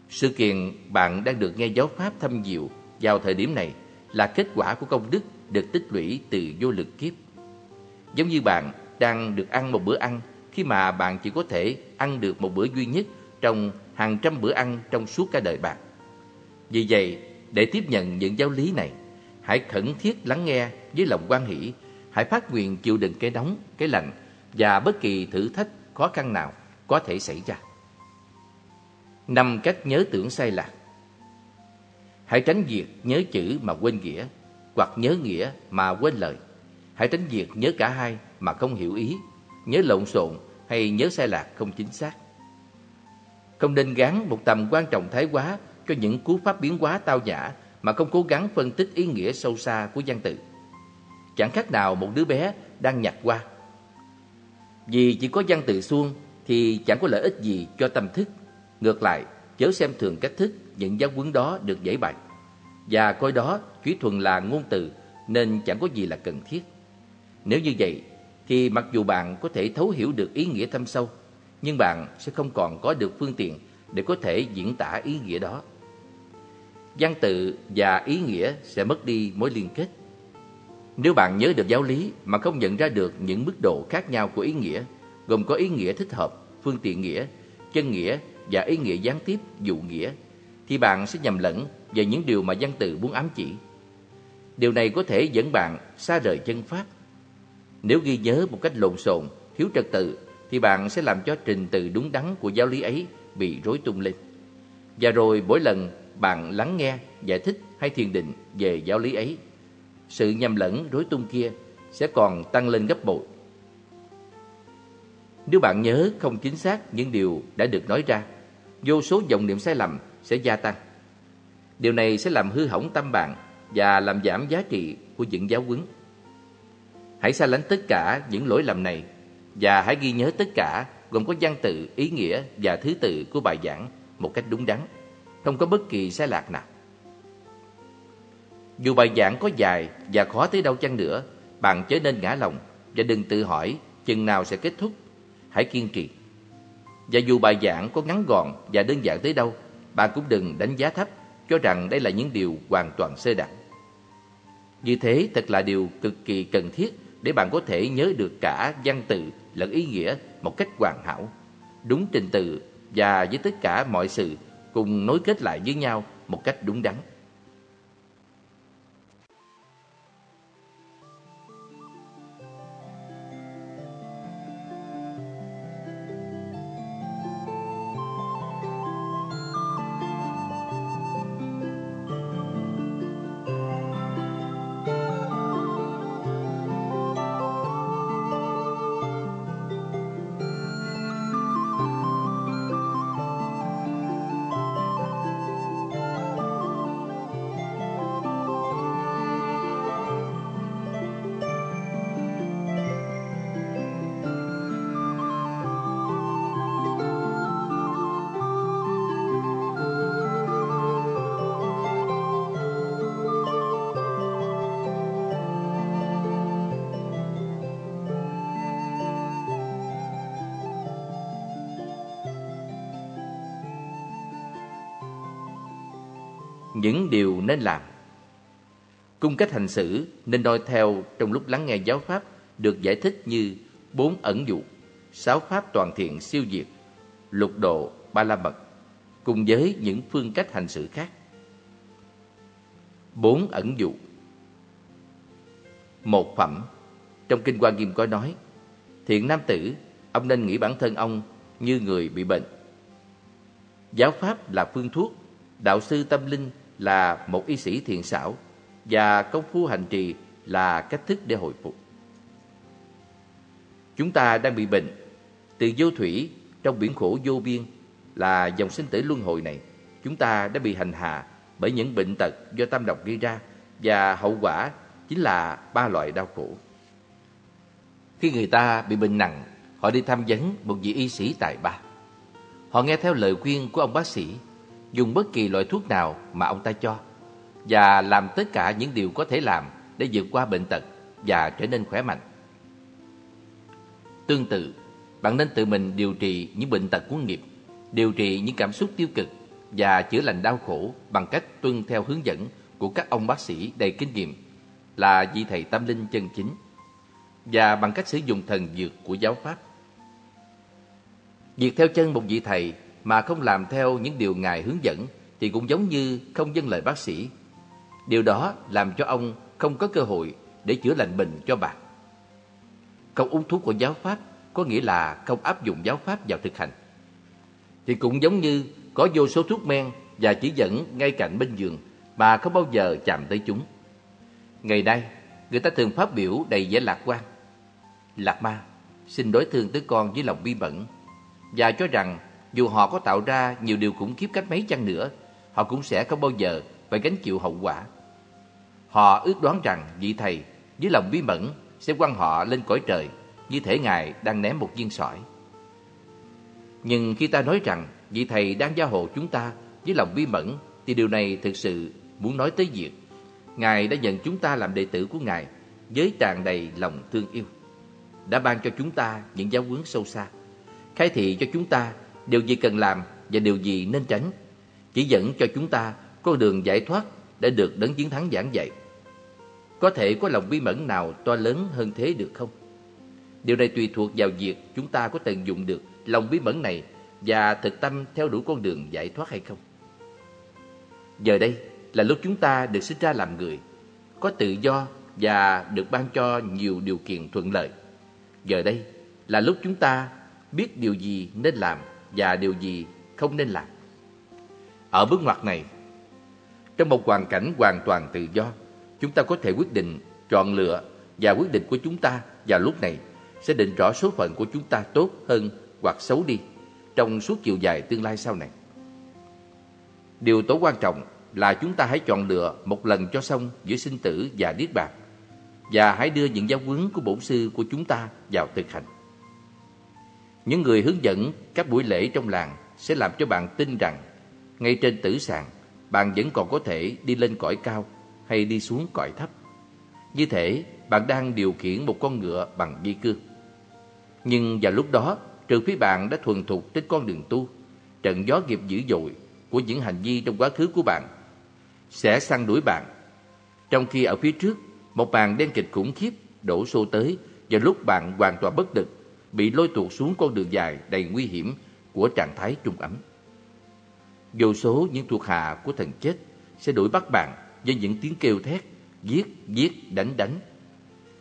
Sự kiện bạn đang được nghe giáo pháp thâm diệu vào thời điểm này là kết quả của công đức được tích lũy từ vô lực kiếp. Giống như bạn đang được ăn một bữa ăn khi mà bạn chỉ có thể ăn được một bữa duy nhất trong hàng trăm bữa ăn trong suốt cả đời bạn. Vì vậy, để tiếp nhận những giáo lý này, hãy khẩn thiết lắng nghe với lòng quan hỷ, hãy phát nguyện chịu đựng cái nóng, cái lạnh và bất kỳ thử thách khó khăn nào có thể xảy ra. Năm cách nhớ tưởng sai lạc. Hãy tránh việc nhớ chữ mà quên nghĩa, Hoặc nhớ nghĩa mà quên lời. Hãy tránh việc nhớ cả hai mà không hiểu ý, Nhớ lộn xộn hay nhớ sai lạc không chính xác. Không nên gắn một tầm quan trọng thái quá Cho những cú pháp biến hóa tao nhã Mà không cố gắng phân tích ý nghĩa sâu xa của văn tự. Chẳng khác nào một đứa bé đang nhặt qua vì chỉ có văn tự suông Thì chẳng có lợi ích gì cho tâm thức Ngược lại, chớ xem thường cách thức những giáo huấn đó được giải bày và coi đó chỉ thuần là ngôn từ nên chẳng có gì là cần thiết. Nếu như vậy, thì mặc dù bạn có thể thấu hiểu được ý nghĩa thâm sâu, nhưng bạn sẽ không còn có được phương tiện để có thể diễn tả ý nghĩa đó. Văn tự và ý nghĩa sẽ mất đi mối liên kết. Nếu bạn nhớ được giáo lý mà không nhận ra được những mức độ khác nhau của ý nghĩa, gồm có ý nghĩa thích hợp, phương tiện nghĩa, chân nghĩa và ý nghĩa gián tiếp dụ nghĩa thì bạn sẽ nhầm lẫn về những điều mà văn từ muốn ám chỉ. Điều này có thể dẫn bạn xa rời chân pháp. Nếu ghi nhớ một cách lộn xộn, thiếu trật tự, thì bạn sẽ làm cho trình tự đúng đắn của giáo lý ấy bị rối tung lên. Và rồi mỗi lần bạn lắng nghe, giải thích hay thiền định về giáo lý ấy, sự nhầm lẫn rối tung kia sẽ còn tăng lên gấp bội. Nếu bạn nhớ không chính xác những điều đã được nói ra, vô số dòng niệm sai lầm sẽ gia tăng. Điều này sẽ làm hư hỏng tâm bạn và làm giảm giá trị của những giáo huấn. Hãy xa lánh tất cả những lỗi lầm này và hãy ghi nhớ tất cả gồm có văn tự, ý nghĩa và thứ tự của bài giảng một cách đúng đắn, không có bất kỳ sai lạc nào. Dù bài giảng có dài và khó tới đâu chăng nữa, bạn chớ nên ngã lòng và đừng tự hỏi chừng nào sẽ kết thúc. Hãy kiên trì. Và dù bài giảng có ngắn gọn và đơn giản tới đâu, bạn cũng đừng đánh giá thấp cho rằng đây là những điều hoàn toàn sơ đẳng. Như thế thật là điều cực kỳ cần thiết để bạn có thể nhớ được cả văn tự lẫn ý nghĩa một cách hoàn hảo, đúng trình tự và với tất cả mọi sự cùng nối kết lại với nhau một cách đúng đắn. Những điều nên làm. Cung cách hành xử nên noi theo trong lúc lắng nghe giáo pháp được giải thích như bốn ẩn dụ, sáu pháp toàn thiện siêu diệt, lục độ ba la mật, cùng với những phương cách hành xử khác. Bốn ẩn dụ Một phẩm Trong Kinh Hoa Nghiêm có nói Thiện nam tử, ông nên nghĩ bản thân ông như người bị bệnh. Giáo pháp là phương thuốc, đạo sư tâm linh là một y sĩ thiện xảo và công phu hành trì là cách thức để hồi phục. Chúng ta đang bị bệnh, từ vô thủy trong biển khổ vô biên là dòng sinh tử luân hồi này, chúng ta đã bị hành hạ bởi những bệnh tật do tâm độc gây ra và hậu quả chính là ba loại đau khổ. Khi người ta bị bệnh nặng, họ đi tham vấn một vị y sĩ tài ba. Họ nghe theo lời khuyên của ông bác sĩ dùng bất kỳ loại thuốc nào mà ông ta cho và làm tất cả những điều có thể làm để vượt qua bệnh tật và trở nên khỏe mạnh. Tương tự, bạn nên tự mình điều trị những bệnh tật của nghiệp, điều trị những cảm xúc tiêu cực và chữa lành đau khổ bằng cách tuân theo hướng dẫn của các ông bác sĩ đầy kinh nghiệm là vị thầy tâm linh chân chính và bằng cách sử dụng thần dược của giáo pháp. Việc theo chân một vị thầy mà không làm theo những điều Ngài hướng dẫn thì cũng giống như không dân lời bác sĩ. Điều đó làm cho ông không có cơ hội để chữa lành bệnh cho bạn. Không uống thuốc của giáo pháp có nghĩa là không áp dụng giáo pháp vào thực hành. Thì cũng giống như có vô số thuốc men và chỉ dẫn ngay cạnh bên giường mà không bao giờ chạm tới chúng. Ngày nay, người ta thường phát biểu đầy vẻ lạc quan. Lạc ma, xin đối thương tới con với lòng bi bẩn và cho rằng dù họ có tạo ra nhiều điều khủng khiếp cách mấy chăng nữa, họ cũng sẽ không bao giờ phải gánh chịu hậu quả. Họ ước đoán rằng vị thầy với lòng bí mẫn sẽ quăng họ lên cõi trời như thể Ngài đang ném một viên sỏi. Nhưng khi ta nói rằng vị thầy đang gia hộ chúng ta với lòng bí mẫn thì điều này thực sự muốn nói tới việc Ngài đã nhận chúng ta làm đệ tử của Ngài với tràn đầy lòng thương yêu. Đã ban cho chúng ta những giáo huấn sâu xa, khai thị cho chúng ta điều gì cần làm và điều gì nên tránh, chỉ dẫn cho chúng ta con đường giải thoát đã được đấng chiến thắng giảng dạy. Có thể có lòng bí mẫn nào to lớn hơn thế được không? Điều này tùy thuộc vào việc chúng ta có tận dụng được lòng bí mẫn này và thực tâm theo đuổi con đường giải thoát hay không. Giờ đây là lúc chúng ta được sinh ra làm người. có tự do và được ban cho nhiều điều kiện thuận lợi. Giờ đây là lúc chúng ta biết điều gì nên làm và điều gì không nên làm. Ở bước ngoặt này, trong một hoàn cảnh hoàn toàn tự do, chúng ta có thể quyết định, chọn lựa và quyết định của chúng ta vào lúc này sẽ định rõ số phận của chúng ta tốt hơn hoặc xấu đi trong suốt chiều dài tương lai sau này. Điều tối quan trọng là chúng ta hãy chọn lựa một lần cho xong giữa sinh tử và niết bàn và hãy đưa những giáo huấn của bổn sư của chúng ta vào thực hành. Những người hướng dẫn các buổi lễ trong làng sẽ làm cho bạn tin rằng ngay trên tử sàng bạn vẫn còn có thể đi lên cõi cao hay đi xuống cõi thấp. Như thể bạn đang điều khiển một con ngựa bằng dây cương. Nhưng vào lúc đó, trừ phi bạn đã thuần thục trên con đường tu, trận gió nghiệp dữ dội của những hành vi trong quá khứ của bạn sẽ săn đuổi bạn. Trong khi ở phía trước, một màn đen kịch khủng khiếp đổ xô tới và lúc bạn hoàn toàn bất lực, bị lôi tuột xuống con đường dài đầy nguy hiểm của trạng thái trung ấm. Vô số những thuộc hạ của thần chết sẽ đuổi bắt bạn với những tiếng kêu thét, giết, giết, đánh, đánh.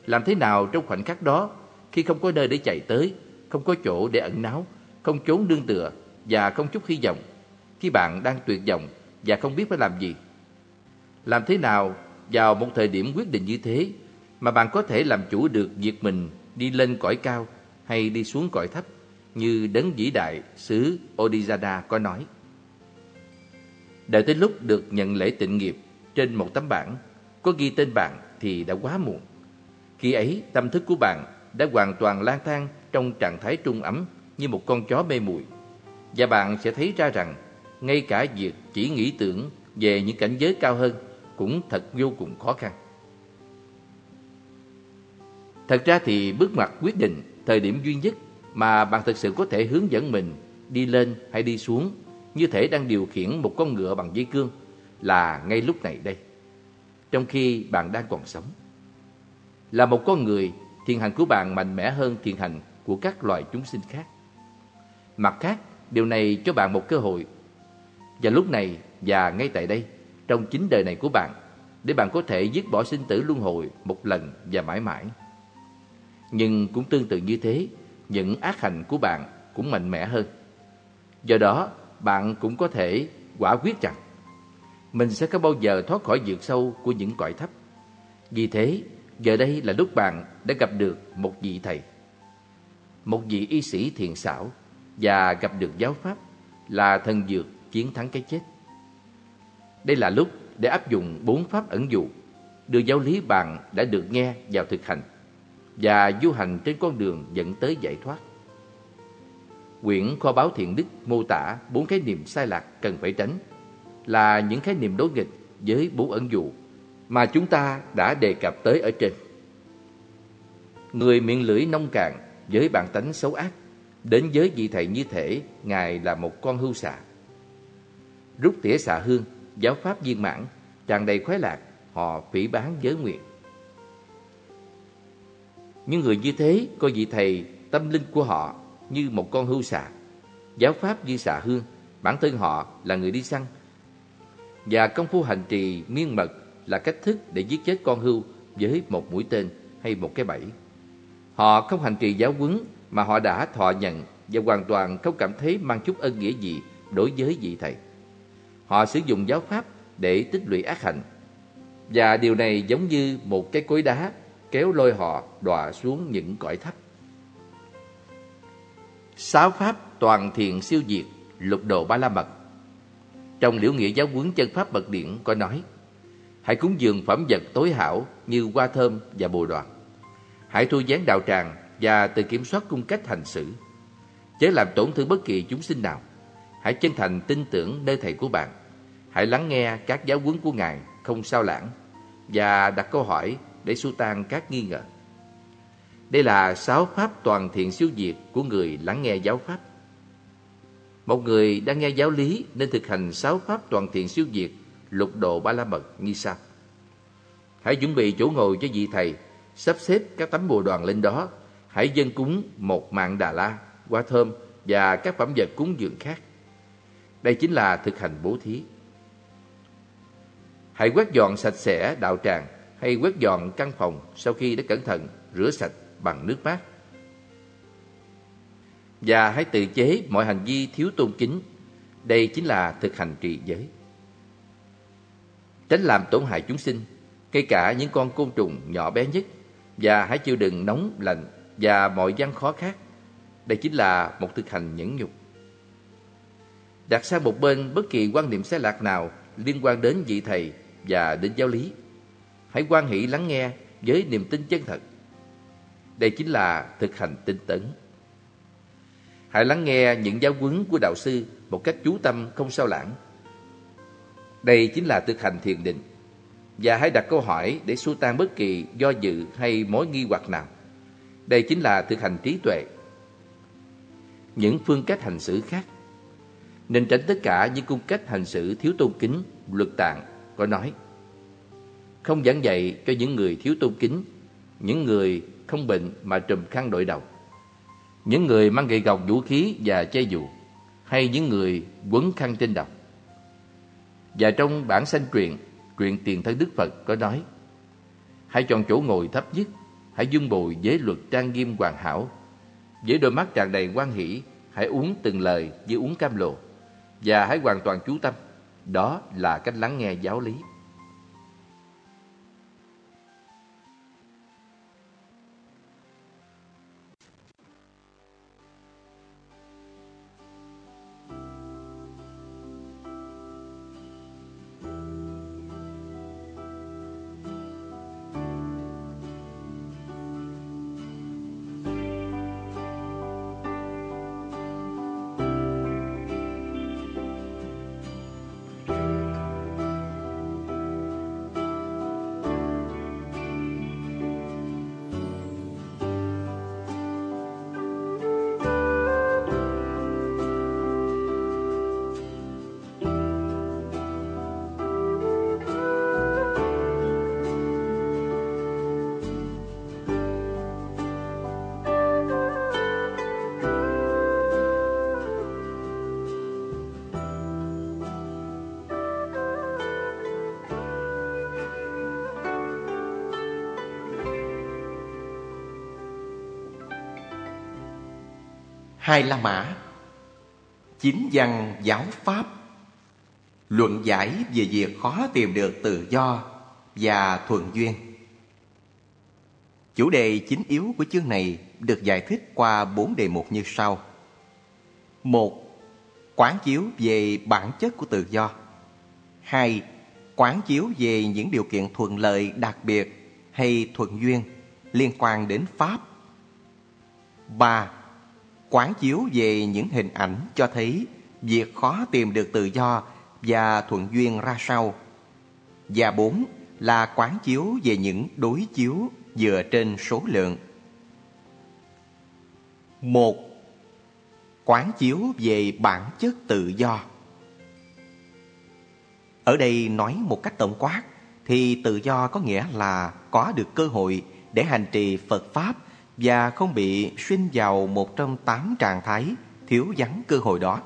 Làm thế nào trong khoảnh khắc đó, khi không có nơi để chạy tới, không có chỗ để ẩn náu, không trốn đương tựa và không chút hy vọng, khi bạn đang tuyệt vọng và không biết phải làm gì? Làm thế nào vào một thời điểm quyết định như thế mà bạn có thể làm chủ được việc mình đi lên cõi cao hay đi xuống cõi thấp, như đấng vĩ đại xứ Odisada có nói. Đợi tới lúc được nhận lễ tịnh nghiệp trên một tấm bảng, có ghi tên bạn thì đã quá muộn. Khi ấy, tâm thức của bạn đã hoàn toàn lang thang trong trạng thái trung ấm như một con chó mê muội và bạn sẽ thấy ra rằng, ngay cả việc chỉ nghĩ tưởng về những cảnh giới cao hơn cũng thật vô cùng khó khăn. Thật ra thì bước ngoặt quyết định thời điểm duy nhất mà bạn thực sự có thể hướng dẫn mình đi lên hay đi xuống như thể đang điều khiển một con ngựa bằng dây cương là ngay lúc này đây. Trong khi bạn đang còn sống. Là một con người, thiền hành của bạn mạnh mẽ hơn thiền hành của các loài chúng sinh khác. Mặt khác, điều này cho bạn một cơ hội. Và lúc này và ngay tại đây, trong chính đời này của bạn, để bạn có thể dứt bỏ sinh tử luân hồi một lần và mãi mãi. Nhưng cũng tương tự như thế, những ác hành của bạn cũng mạnh mẽ hơn. Do đó, bạn cũng có thể quả quyết rằng mình sẽ không bao giờ thoát khỏi vượt sâu của những cõi thấp. Vì thế, giờ đây là lúc bạn đã gặp được một vị thầy, một vị y sĩ thiền xảo và gặp được giáo pháp là thần dược chiến thắng cái chết. Đây là lúc để áp dụng bốn pháp ẩn dụ, đưa giáo lý bạn đã được nghe vào thực hành và du hành trên con đường dẫn tới giải thoát. Quyển Kho báo Thiện Đức mô tả bốn khái niệm sai lạc cần phải tránh là những khái niệm đối nghịch với bốn ẩn dụ mà chúng ta đã đề cập tới ở trên. Người miệng lưỡi nông cạn với bản tánh xấu ác đến với vị thầy như thể ngài là một con hưu xạ. Rút tỉa xạ hương, giáo pháp viên mãn, tràn đầy khoái lạc, họ phỉ bán giới nguyện. Những người như thế coi vị thầy tâm linh của họ như một con hưu xà. Giáo pháp như xà hương, bản thân họ là người đi săn. Và công phu hành trì miên mật là cách thức để giết chết con hưu với một mũi tên hay một cái bẫy. Họ không hành trì giáo huấn mà họ đã thọ nhận và hoàn toàn không cảm thấy mang chút ân nghĩa gì đối với vị thầy. Họ sử dụng giáo pháp để tích lũy ác hạnh. Và điều này giống như một cái cối đá kéo lôi họ đọa xuống những cõi thấp. Sáu pháp toàn thiện siêu diệt, lục độ ba la mật. Trong liễu nghĩa giáo huấn chân pháp bậc điển có nói: Hãy cúng dường phẩm vật tối hảo như hoa thơm và bồ đoàn. Hãy thu gián đạo tràng và tự kiểm soát cung cách hành xử. Chớ làm tổn thương bất kỳ chúng sinh nào. Hãy chân thành tin tưởng nơi thầy của bạn. Hãy lắng nghe các giáo huấn của Ngài không sao lãng và đặt câu hỏi để xua tan các nghi ngờ. Đây là sáu pháp toàn thiện siêu diệt của người lắng nghe giáo pháp. Một người đang nghe giáo lý nên thực hành sáu pháp toàn thiện siêu diệt lục độ ba la mật như sau. Hãy chuẩn bị chỗ ngồi cho vị thầy, sắp xếp các tấm bồ đoàn lên đó. Hãy dâng cúng một mạng đà la, hoa thơm và các phẩm vật cúng dường khác. Đây chính là thực hành bố thí. Hãy quét dọn sạch sẽ đạo tràng hay quét dọn căn phòng sau khi đã cẩn thận rửa sạch bằng nước mát. Và hãy tự chế mọi hành vi thiếu tôn kính. Đây chính là thực hành trì giới. Tránh làm tổn hại chúng sinh, kể cả những con côn trùng nhỏ bé nhất và hãy chịu đựng nóng, lạnh và mọi gian khó khác. Đây chính là một thực hành nhẫn nhục. Đặt sang một bên bất kỳ quan niệm sai lạc nào liên quan đến vị thầy và đến giáo lý. Hãy quan hỷ lắng nghe với niềm tin chân thật. Đây chính là thực hành tinh tấn. Hãy lắng nghe những giáo huấn của đạo sư một cách chú tâm không sao lãng. Đây chính là thực hành thiền định. Và hãy đặt câu hỏi để xua tan bất kỳ do dự hay mối nghi hoặc nào. Đây chính là thực hành trí tuệ. Những phương cách hành xử khác nên tránh tất cả những cung cách hành xử thiếu tôn kính, luật tạng có nói. Không giảng dạy cho những người thiếu tôn kính, những người không bệnh mà trùm khăn đội đầu, những người mang gậy gọc vũ khí và che dù, hay những người quấn khăn trên đầu. Và trong bản sanh truyện, truyện tiền thân Đức Phật có nói, hãy chọn chỗ ngồi thấp nhất, hãy dung bồi với luật trang nghiêm hoàn hảo, với đôi mắt tràn đầy quan hỷ, hãy uống từng lời như uống cam lộ và hãy hoàn toàn chú tâm. Đó là cách lắng nghe giáo lý. Hai La Mã. Chính văn giáo Pháp. Luận giải về việc khó tìm được tự do và thuận duyên. Chủ đề chính yếu của chương này được giải thích qua bốn đề mục như sau. Một, Quán chiếu về bản chất của tự do. Hai, Quán chiếu về những điều kiện thuận lợi đặc biệt hay thuận duyên liên quan đến Pháp. Ba quán chiếu về những hình ảnh cho thấy việc khó tìm được tự do và thuận duyên ra sao. Và bốn là quán chiếu về những đối chiếu dựa trên số lượng. Một Quán chiếu về bản chất tự do Ở đây nói một cách tổng quát thì tự do có nghĩa là có được cơ hội để hành trì Phật Pháp và không bị sinh vào một trong tám trạng thái thiếu vắng cơ hội đó.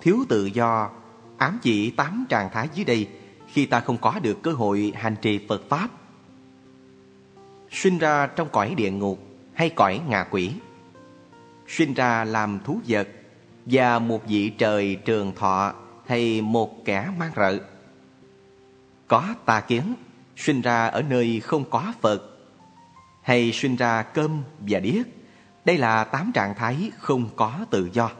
Thiếu tự do ám chỉ tám trạng thái dưới đây khi ta không có được cơ hội hành trì Phật Pháp. Sinh ra trong cõi địa ngục hay cõi ngạ quỷ. Sinh ra làm thú vật và một vị trời trường thọ hay một kẻ mang rợ. Có tà kiến, sinh ra ở nơi không có Phật hay sinh ra cơm và điếc. Đây là tám trạng thái không có tự do.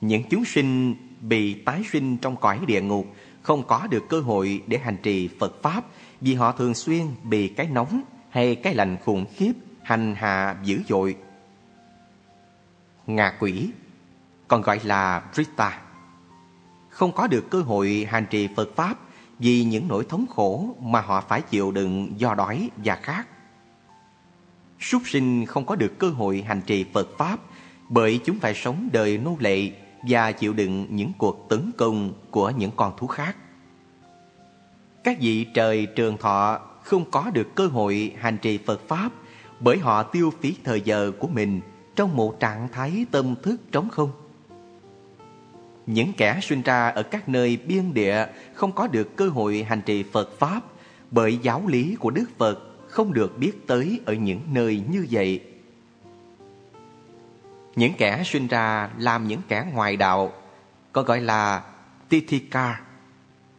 Những chúng sinh bị tái sinh trong cõi địa ngục không có được cơ hội để hành trì Phật Pháp vì họ thường xuyên bị cái nóng hay cái lạnh khủng khiếp hành hạ dữ dội. Ngạ quỷ, còn gọi là Rita, không có được cơ hội hành trì Phật Pháp vì những nỗi thống khổ mà họ phải chịu đựng, do đói và khát. Súc sinh không có được cơ hội hành trì Phật Pháp, bởi chúng phải sống đời nô lệ và chịu đựng những cuộc tấn công của những con thú khác. Các vị trời trường thọ không có được cơ hội hành trì Phật Pháp, bởi họ tiêu phí thời giờ của mình trong một trạng thái tâm thức trống không những kẻ sinh ra ở các nơi biên địa không có được cơ hội hành trì Phật Pháp bởi giáo lý của Đức Phật không được biết tới ở những nơi như vậy. Những kẻ sinh ra làm những kẻ ngoài đạo, có gọi là Titika.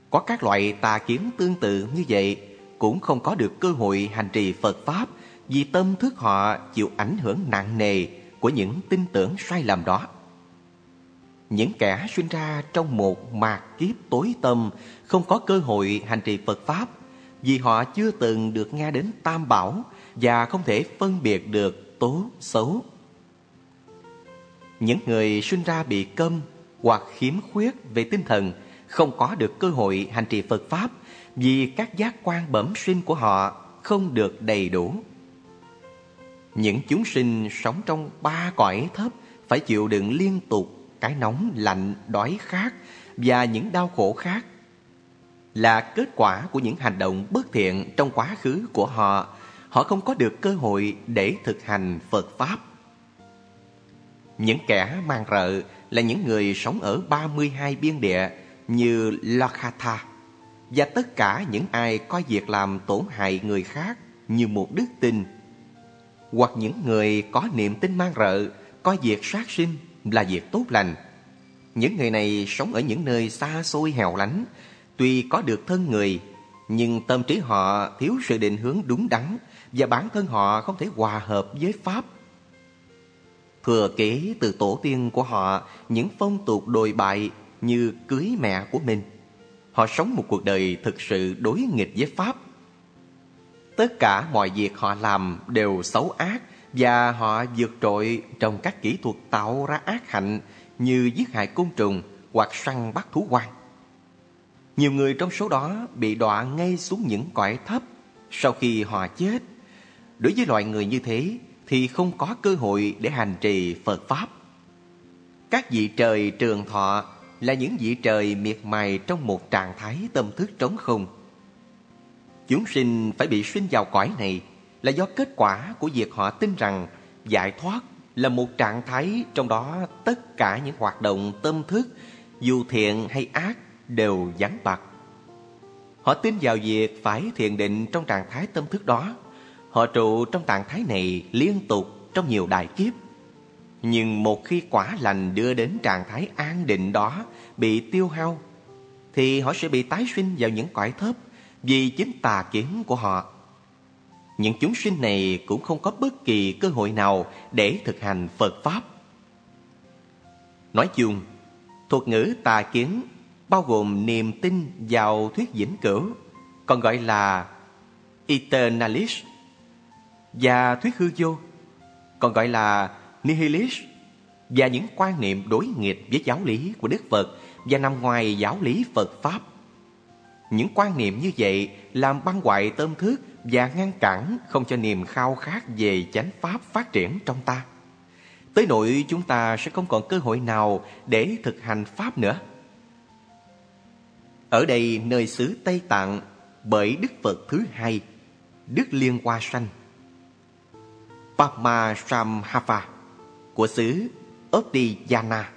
Có các loại tà kiến tương tự như vậy cũng không có được cơ hội hành trì Phật Pháp vì tâm thức họ chịu ảnh hưởng nặng nề của những tin tưởng sai lầm đó. Những kẻ sinh ra trong một mạt kiếp tối tâm không có cơ hội hành trì Phật Pháp, vì họ chưa từng được nghe đến Tam Bảo và không thể phân biệt được tố xấu. Những người sinh ra bị câm hoặc khiếm khuyết về tinh thần không có được cơ hội hành trì Phật Pháp vì các giác quan bẩm sinh của họ không được đầy đủ. Những chúng sinh sống trong ba cõi thấp phải chịu đựng liên tục cái nóng, lạnh, đói khát và những đau khổ khác là kết quả của những hành động bất thiện trong quá khứ của họ. Họ không có được cơ hội để thực hành Phật Pháp. Những kẻ mang rợ là những người sống ở 32 biên địa như Lakhatha và tất cả những ai coi việc làm tổn hại người khác như một đức tin hoặc những người có niềm tin mang rợ coi việc sát sinh là việc tốt lành. Những người này sống ở những nơi xa xôi hẻo lánh, tuy có được thân người, nhưng tâm trí họ thiếu sự định hướng đúng đắn và bản thân họ không thể hòa hợp với Pháp. Thừa kế từ tổ tiên của họ những phong tục đồi bại như cưới mẹ của mình. Họ sống một cuộc đời thực sự đối nghịch với Pháp. Tất cả mọi việc họ làm đều xấu ác và họ vượt trội trong các kỹ thuật tạo ra ác hạnh như giết hại côn trùng hoặc săn bắt thú quan. Nhiều người trong số đó bị đọa ngay xuống những cõi thấp sau khi họ chết. Đối với loại người như thế thì không có cơ hội để hành trì Phật Pháp. Các vị trời trường thọ là những vị trời miệt mài trong một trạng thái tâm thức trống không. Chúng sinh phải bị sinh vào cõi này là do kết quả của việc họ tin rằng giải thoát là một trạng thái trong đó tất cả những hoạt động tâm thức dù thiện hay ác đều vắng bặt. Họ tin vào việc phải thiền định trong trạng thái tâm thức đó. Họ trụ trong trạng thái này liên tục trong nhiều đại kiếp. Nhưng một khi quả lành đưa đến trạng thái an định đó bị tiêu hao, thì họ sẽ bị tái sinh vào những cõi thấp vì chính tà kiến của họ những chúng sinh này cũng không có bất kỳ cơ hội nào để thực hành Phật Pháp. Nói chung, thuật ngữ tà kiến bao gồm niềm tin vào thuyết vĩnh cửu, còn gọi là eternalist, và thuyết hư vô, còn gọi là nihilist, và những quan niệm đối nghịch với giáo lý của Đức Phật và nằm ngoài giáo lý Phật Pháp. Những quan niệm như vậy làm băng hoại tâm thức và ngăn cản không cho niềm khao khát về chánh pháp phát triển trong ta. Tới nỗi chúng ta sẽ không còn cơ hội nào để thực hành pháp nữa. Ở đây nơi xứ Tây Tạng bởi Đức Phật thứ hai, Đức Liên Hoa Sanh, Padma Samhava của xứ Odiyana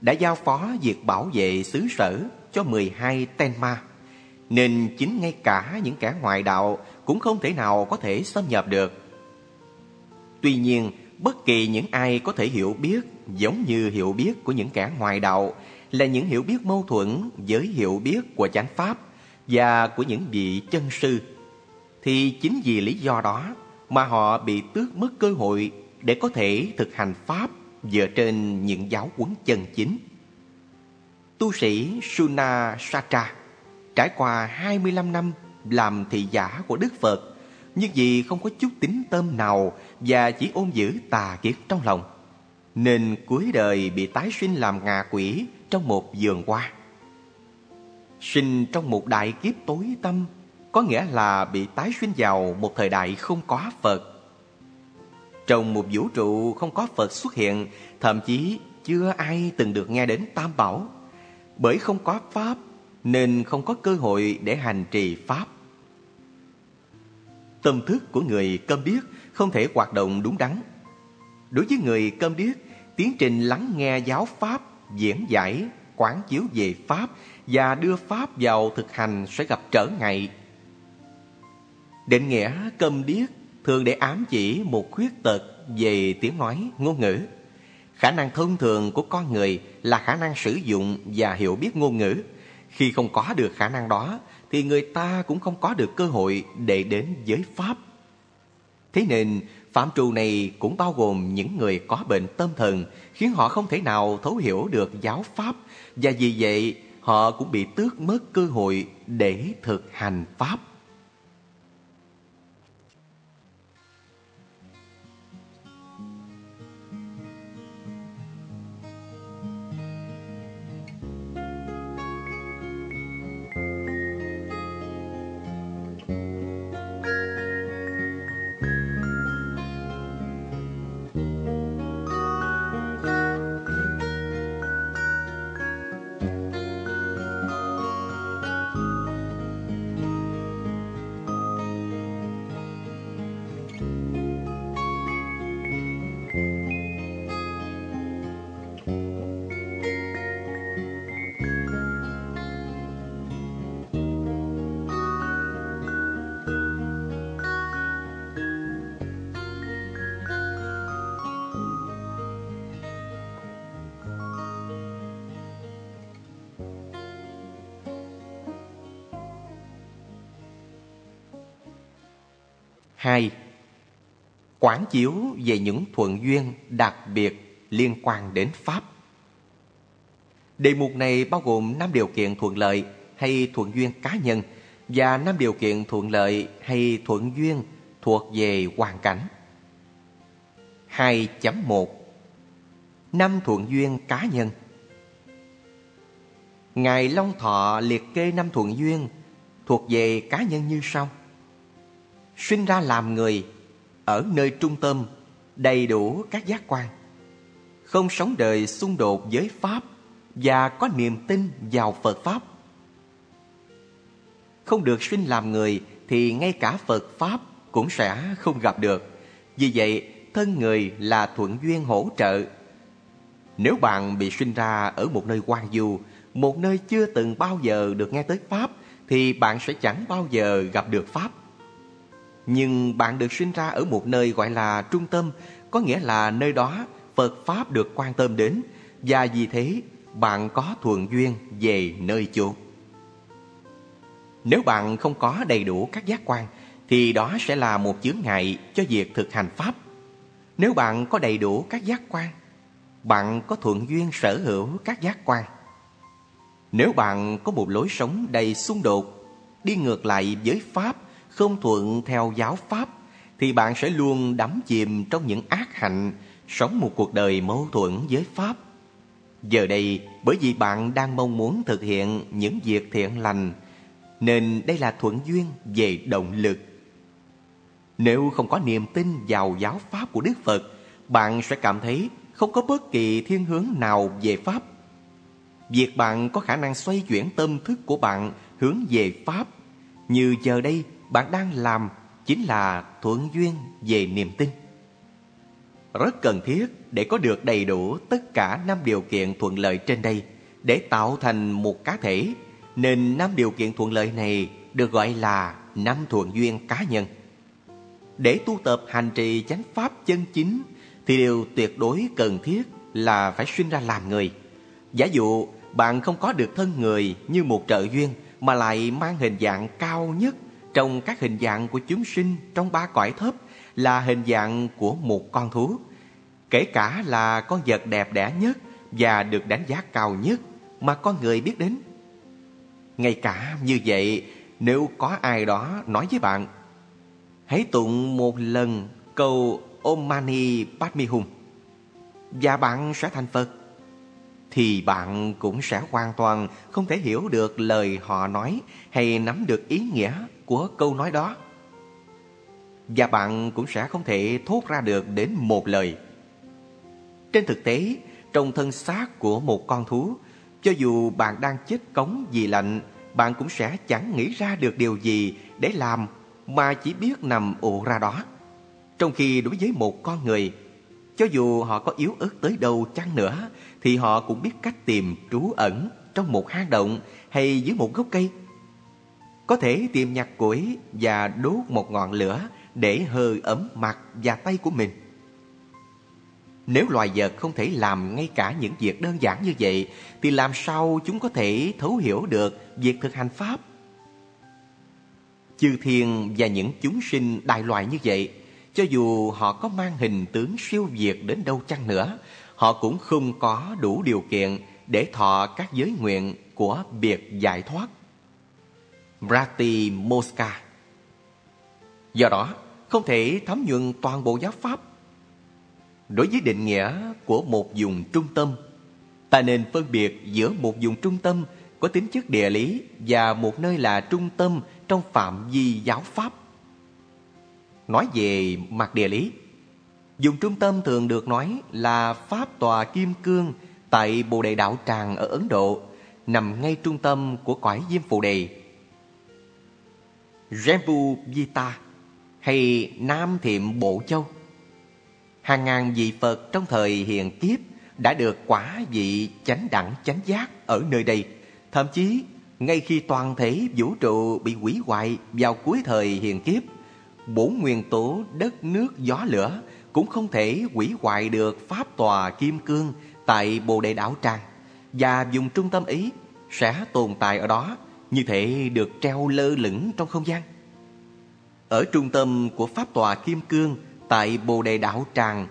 đã giao phó việc bảo vệ xứ sở cho 12 Tenma nên chính ngay cả những kẻ ngoại đạo cũng không thể nào có thể xâm nhập được. Tuy nhiên, bất kỳ những ai có thể hiểu biết giống như hiểu biết của những kẻ ngoại đạo là những hiểu biết mâu thuẫn với hiểu biết của chánh pháp và của những vị chân sư thì chính vì lý do đó mà họ bị tước mất cơ hội để có thể thực hành pháp dựa trên những giáo huấn chân chính. Tu sĩ Suna Satra Trải qua 25 năm làm thị giả của Đức Phật, nhưng vì không có chút tính tâm nào và chỉ ôm giữ tà kiết trong lòng, nên cuối đời bị tái sinh làm ngạ quỷ trong một vườn hoa. Sinh trong một đại kiếp tối tâm có nghĩa là bị tái sinh vào một thời đại không có Phật. Trong một vũ trụ không có Phật xuất hiện, thậm chí chưa ai từng được nghe đến Tam Bảo. Bởi không có Pháp nên không có cơ hội để hành trì Pháp. Tâm thức của người câm điếc không thể hoạt động đúng đắn. Đối với người câm điếc, tiến trình lắng nghe giáo Pháp diễn giải quán chiếu về Pháp và đưa Pháp vào thực hành sẽ gặp trở ngại. Định nghĩa câm điếc thường để ám chỉ một khuyết tật về tiếng nói, ngôn ngữ. Khả năng thông thường của con người là khả năng sử dụng và hiểu biết ngôn ngữ. Khi không có được khả năng đó, thì người ta cũng không có được cơ hội để đến giới Pháp. Thế nên, phạm trù này cũng bao gồm những người có bệnh tâm thần, khiến họ không thể nào thấu hiểu được giáo Pháp, và vì vậy họ cũng bị tước mất cơ hội để thực hành Pháp. Chiếu về những thuận duyên đặc biệt liên quan đến Pháp. Đề mục này bao gồm năm điều kiện thuận lợi hay thuận duyên cá nhân và năm điều kiện thuận lợi hay thuận duyên thuộc về hoàn cảnh. 2.1 Năm thuận duyên cá nhân Ngài Long Thọ liệt kê năm thuận duyên thuộc về cá nhân như sau sinh ra làm người ở nơi trung tâm đầy đủ các giác quan. Không sống đời xung đột với pháp và có niềm tin vào phật pháp. Không được sinh làm người thì ngay cả phật pháp cũng sẽ không gặp được. Vì vậy, thân người là thuận duyên hỗ trợ. Nếu bạn bị sinh ra ở một nơi quan du một nơi chưa từng bao giờ được nghe tới pháp, thì bạn sẽ chẳng bao giờ gặp được pháp nhưng bạn được sinh ra ở một nơi gọi là trung tâm, có nghĩa là nơi đó Phật Pháp được quan tâm đến, và vì thế bạn có thuận duyên về nơi chốn. Nếu bạn không có đầy đủ các giác quan, thì đó sẽ là một chướng ngại cho việc thực hành Pháp. Nếu bạn có đầy đủ các giác quan, bạn có thuận duyên sở hữu các giác quan. Nếu bạn có một lối sống đầy xung đột, đi ngược lại với Pháp không thuận theo giáo pháp thì bạn sẽ luôn đắm chìm trong những ác hạnh, sống một cuộc đời mâu thuẫn với pháp. Giờ đây, bởi vì bạn đang mong muốn thực hiện những việc thiện lành, nên đây là thuận duyên về động lực. Nếu không có niềm tin vào giáo pháp của Đức Phật, bạn sẽ cảm thấy không có bất kỳ thiên hướng nào về pháp. Việc bạn có khả năng xoay chuyển tâm thức của bạn hướng về pháp, như giờ đây bạn đang làm chính là thuận duyên về niềm tin. Rất cần thiết để có được đầy đủ tất cả năm điều kiện thuận lợi trên đây để tạo thành một cá thể, nên năm điều kiện thuận lợi này được gọi là năm thuận duyên cá nhân. Để tu tập hành trì chánh pháp chân chính thì điều tuyệt đối cần thiết là phải sinh ra làm người. Giả dụ bạn không có được thân người như một trợ duyên mà lại mang hình dạng cao nhất trong các hình dạng của chúng sinh trong ba cõi thấp là hình dạng của một con thú. Kể cả là con vật đẹp đẽ nhất và được đánh giá cao nhất mà con người biết đến. Ngay cả như vậy, nếu có ai đó nói với bạn, hãy tụng một lần câu Om Mani Padme Hum và bạn sẽ thành Phật thì bạn cũng sẽ hoàn toàn không thể hiểu được lời họ nói hay nắm được ý nghĩa của câu nói đó. Và bạn cũng sẽ không thể thốt ra được đến một lời. Trên thực tế, trong thân xác của một con thú, cho dù bạn đang chết cống vì lạnh, bạn cũng sẽ chẳng nghĩ ra được điều gì để làm mà chỉ biết nằm ụ ra đó. Trong khi đối với một con người, Cho dù họ có yếu ớt tới đâu chăng nữa thì họ cũng biết cách tìm trú ẩn Trong một hang động hay dưới một gốc cây. Có thể tìm nhặt củi và đốt một ngọn lửa Để hơi ấm mặt và tay của mình. Nếu loài vật không thể làm ngay cả những việc đơn giản như vậy Thì làm sao chúng có thể thấu hiểu được việc thực hành Pháp? Chư thiên và những chúng sinh đại loại như vậy cho dù họ có mang hình tướng siêu việt đến đâu chăng nữa, họ cũng không có đủ điều kiện để thọ các giới nguyện của việc giải thoát. Brati Mosca Do đó, không thể thấm nhuận toàn bộ giáo pháp. Đối với định nghĩa của một vùng trung tâm, ta nên phân biệt giữa một vùng trung tâm có tính chất địa lý và một nơi là trung tâm trong phạm vi giáo pháp. Nói về mặt địa lý, dùng trung tâm thường được nói là Pháp Tòa Kim Cương tại Bồ Đề Đạo Tràng ở Ấn Độ, nằm ngay trung tâm của cõi Diêm Phù Đề. Rembu Vita hay Nam Thiệm Bộ Châu Hàng ngàn vị Phật trong thời hiền kiếp đã được quả vị chánh đẳng chánh giác ở nơi đây. Thậm chí, ngay khi toàn thể vũ trụ bị hủy hoại vào cuối thời hiền kiếp, bốn nguyên tố đất nước gió lửa cũng không thể hủy hoại được pháp tòa kim cương tại Bồ Đề Đảo Tràng và dùng trung tâm ý sẽ tồn tại ở đó như thể được treo lơ lửng trong không gian. Ở trung tâm của pháp tòa kim cương tại Bồ Đề Đảo Tràng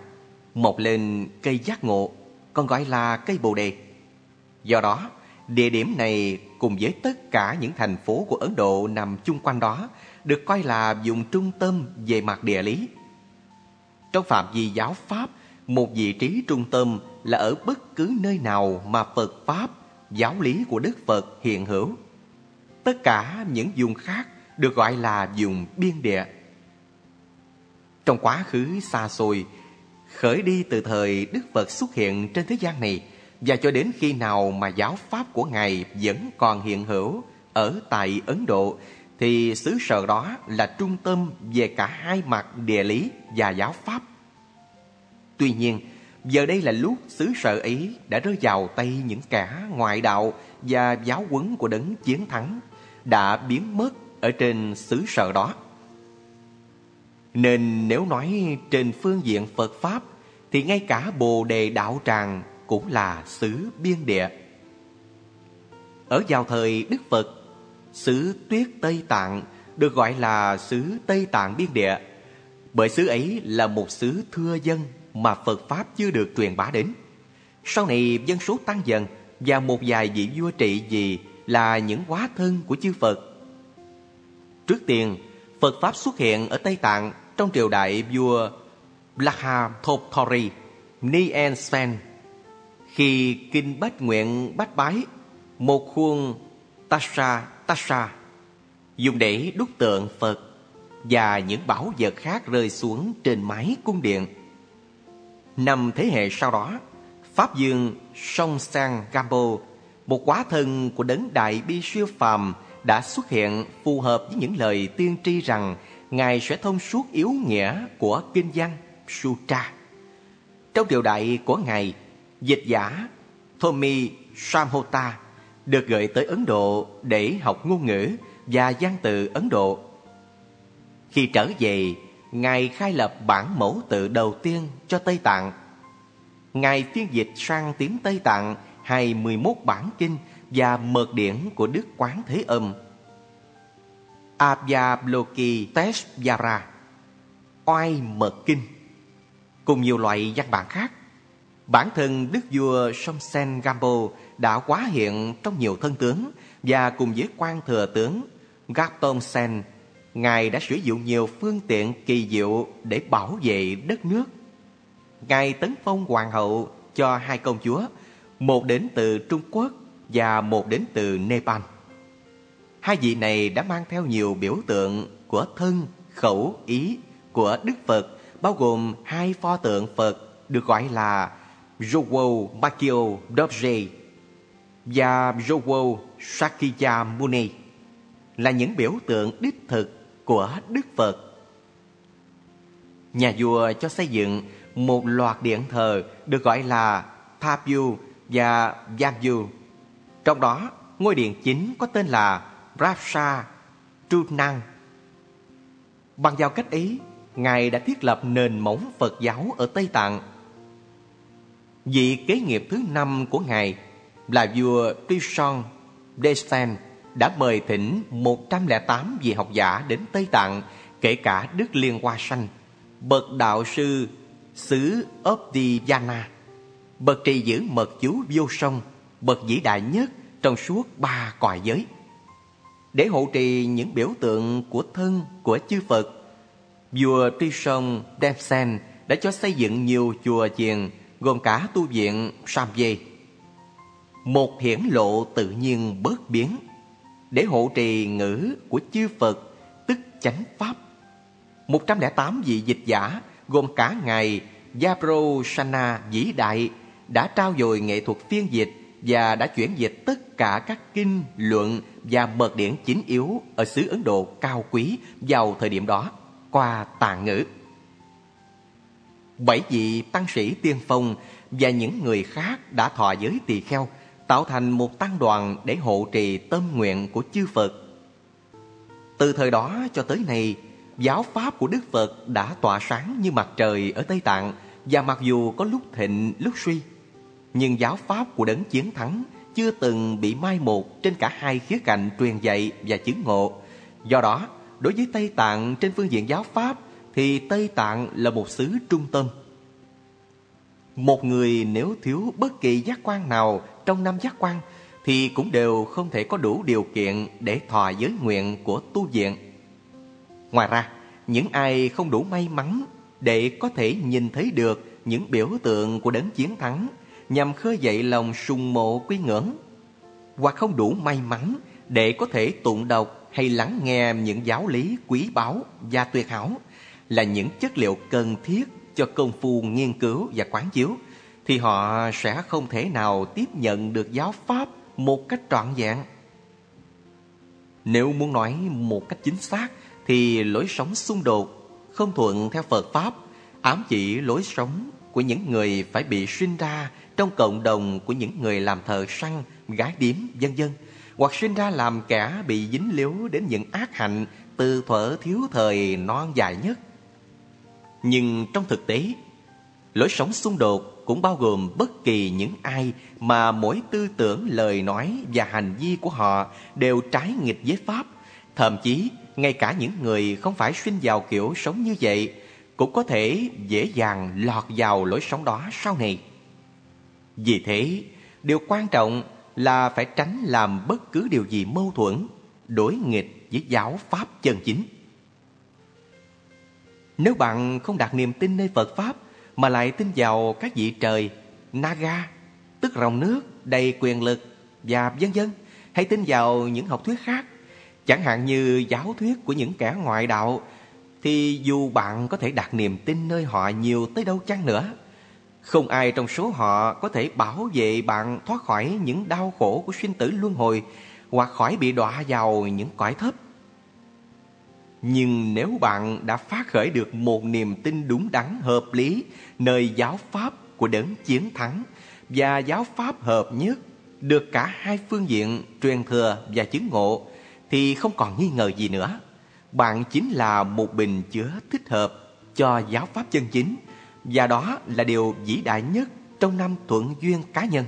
mọc lên cây giác ngộ, còn gọi là cây Bồ Đề. Do đó, địa điểm này cùng với tất cả những thành phố của Ấn Độ nằm chung quanh đó được coi là vùng trung tâm về mặt địa lý. Trong phạm vi giáo Pháp, một vị trí trung tâm là ở bất cứ nơi nào mà Phật Pháp, giáo lý của Đức Phật hiện hữu. Tất cả những vùng khác được gọi là vùng biên địa. Trong quá khứ xa xôi, khởi đi từ thời Đức Phật xuất hiện trên thế gian này và cho đến khi nào mà giáo Pháp của Ngài vẫn còn hiện hữu ở tại Ấn Độ thì xứ sở đó là trung tâm về cả hai mặt địa lý và giáo pháp. Tuy nhiên, giờ đây là lúc xứ sở ấy đã rơi vào tay những kẻ ngoại đạo và giáo huấn của đấng chiến thắng đã biến mất ở trên xứ sở đó. Nên nếu nói trên phương diện Phật Pháp thì ngay cả Bồ Đề Đạo Tràng cũng là xứ biên địa. Ở vào thời Đức Phật xứ tuyết Tây Tạng được gọi là xứ Tây Tạng biên địa, bởi xứ ấy là một xứ thưa dân mà Phật Pháp chưa được truyền bá đến. Sau này dân số tăng dần và một vài vị vua trị gì là những hóa thân của chư Phật. Trước tiên, Phật Pháp xuất hiện ở Tây Tạng trong triều đại vua Blaha Thopthori, Nien Sven. Khi kinh bách nguyện bách bái, một khuôn Tasha Tasha dùng để đúc tượng Phật và những bảo vật khác rơi xuống trên mái cung điện. Năm thế hệ sau đó, Pháp Dương Song Sang Gambo, một quá thân của đấng đại bi siêu phàm đã xuất hiện phù hợp với những lời tiên tri rằng Ngài sẽ thông suốt yếu nghĩa của kinh văn Sutra. Trong triều đại của Ngài, dịch giả Thomi Samhota được gửi tới Ấn Độ để học ngôn ngữ và gian từ Ấn Độ. Khi trở về, Ngài khai lập bản mẫu tự đầu tiên cho Tây Tạng. Ngài phiên dịch sang tiếng Tây Tạng 21 bản kinh và mật điển của Đức Quán Thế Âm. Abhyabloki Tesvara Oai Mật Kinh cùng nhiều loại văn bản khác. Bản thân Đức vua Somsen Gambo đã quá hiện trong nhiều thân tướng và cùng với quan thừa tướng Gaston Sen, Ngài đã sử dụng nhiều phương tiện kỳ diệu để bảo vệ đất nước. Ngài tấn phong hoàng hậu cho hai công chúa, một đến từ Trung Quốc và một đến từ Nepal. Hai vị này đã mang theo nhiều biểu tượng của thân, khẩu, ý của Đức Phật, bao gồm hai pho tượng Phật được gọi là Jowo Makio Dorje và Jowo Sakyamuni là những biểu tượng đích thực của Đức Phật. Nhà vua cho xây dựng một loạt điện thờ được gọi là Papu và Yagyu. Trong đó, ngôi điện chính có tên là Rapsa Trunang. Bằng giao cách ấy, Ngài đã thiết lập nền móng Phật giáo ở Tây Tạng. Vị kế nghiệp thứ năm của Ngài là vua Trishon Destan đã mời thỉnh 108 vị học giả đến Tây Tạng, kể cả Đức Liên Hoa Sanh, bậc đạo sư xứ Obdiyana, bậc trì giữ mật chú vô sông, bậc vĩ đại nhất trong suốt ba cõi giới. Để hộ trì những biểu tượng của thân của chư Phật, vua Trishon Devsen đã cho xây dựng nhiều chùa chiền gồm cả tu viện Samye. Một hiển lộ tự nhiên bớt biến để hộ trì ngữ của chư Phật tức chánh pháp. 108 vị dịch giả gồm cả ngài Yabro Sana vĩ đại đã trao dồi nghệ thuật phiên dịch và đã chuyển dịch tất cả các kinh, luận và mật điển chính yếu ở xứ Ấn Độ cao quý vào thời điểm đó qua tạng ngữ. Bảy vị tăng sĩ tiên phong và những người khác đã thọ giới tỳ kheo tạo thành một tăng đoàn để hộ trì tâm nguyện của chư Phật. Từ thời đó cho tới nay, giáo pháp của Đức Phật đã tỏa sáng như mặt trời ở Tây Tạng và mặc dù có lúc thịnh lúc suy, nhưng giáo pháp của đấng chiến thắng chưa từng bị mai một trên cả hai khía cạnh truyền dạy và chứng ngộ. Do đó, đối với Tây Tạng trên phương diện giáo pháp thì Tây Tạng là một xứ trung tâm. Một người nếu thiếu bất kỳ giác quan nào trong năm giác quan thì cũng đều không thể có đủ điều kiện để thọ giới nguyện của tu viện. Ngoài ra, những ai không đủ may mắn để có thể nhìn thấy được những biểu tượng của đấng chiến thắng nhằm khơi dậy lòng sùng mộ quy ngưỡng hoặc không đủ may mắn để có thể tụng đọc hay lắng nghe những giáo lý quý báu và tuyệt hảo là những chất liệu cần thiết cho công phu nghiên cứu và quán chiếu thì họ sẽ không thể nào tiếp nhận được giáo pháp một cách trọn vẹn. Nếu muốn nói một cách chính xác thì lối sống xung đột, không thuận theo Phật Pháp ám chỉ lối sống của những người phải bị sinh ra trong cộng đồng của những người làm thờ săn, gái điếm, vân vân, hoặc sinh ra làm kẻ bị dính líu đến những ác hạnh từ thuở thiếu thời non dài nhất. Nhưng trong thực tế, lối sống xung đột cũng bao gồm bất kỳ những ai mà mỗi tư tưởng, lời nói và hành vi của họ đều trái nghịch với Pháp. Thậm chí, ngay cả những người không phải sinh vào kiểu sống như vậy cũng có thể dễ dàng lọt vào lối sống đó sau này. Vì thế, điều quan trọng là phải tránh làm bất cứ điều gì mâu thuẫn, đối nghịch với giáo pháp chân chính. Nếu bạn không đặt niềm tin nơi Phật Pháp mà lại tin vào các vị trời, Naga, tức rồng nước đầy quyền lực và vân vân, hay tin vào những học thuyết khác, chẳng hạn như giáo thuyết của những kẻ ngoại đạo, thì dù bạn có thể đặt niềm tin nơi họ nhiều tới đâu chăng nữa, không ai trong số họ có thể bảo vệ bạn thoát khỏi những đau khổ của sinh tử luân hồi hoặc khỏi bị đọa vào những cõi thấp. Nhưng nếu bạn đã phát khởi được một niềm tin đúng đắn, hợp lý, nơi giáo pháp của đấng chiến thắng, và giáo pháp hợp nhất được cả hai phương diện truyền thừa và chứng ngộ, thì không còn nghi ngờ gì nữa. Bạn chính là một bình chứa thích hợp cho giáo pháp chân chính, và đó là điều vĩ đại nhất trong năm thuận duyên cá nhân.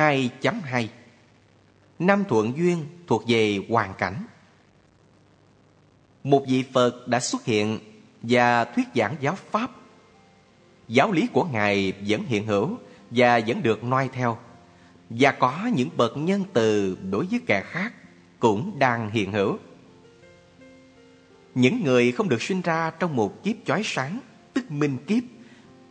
2.2 Năm thuận duyên thuộc về hoàn cảnh. Một vị Phật đã xuất hiện và thuyết giảng giáo Pháp. Giáo lý của Ngài vẫn hiện hữu và vẫn được noi theo. Và có những bậc nhân từ đối với kẻ khác cũng đang hiện hữu. Những người không được sinh ra trong một kiếp chói sáng, Tức minh kiếp,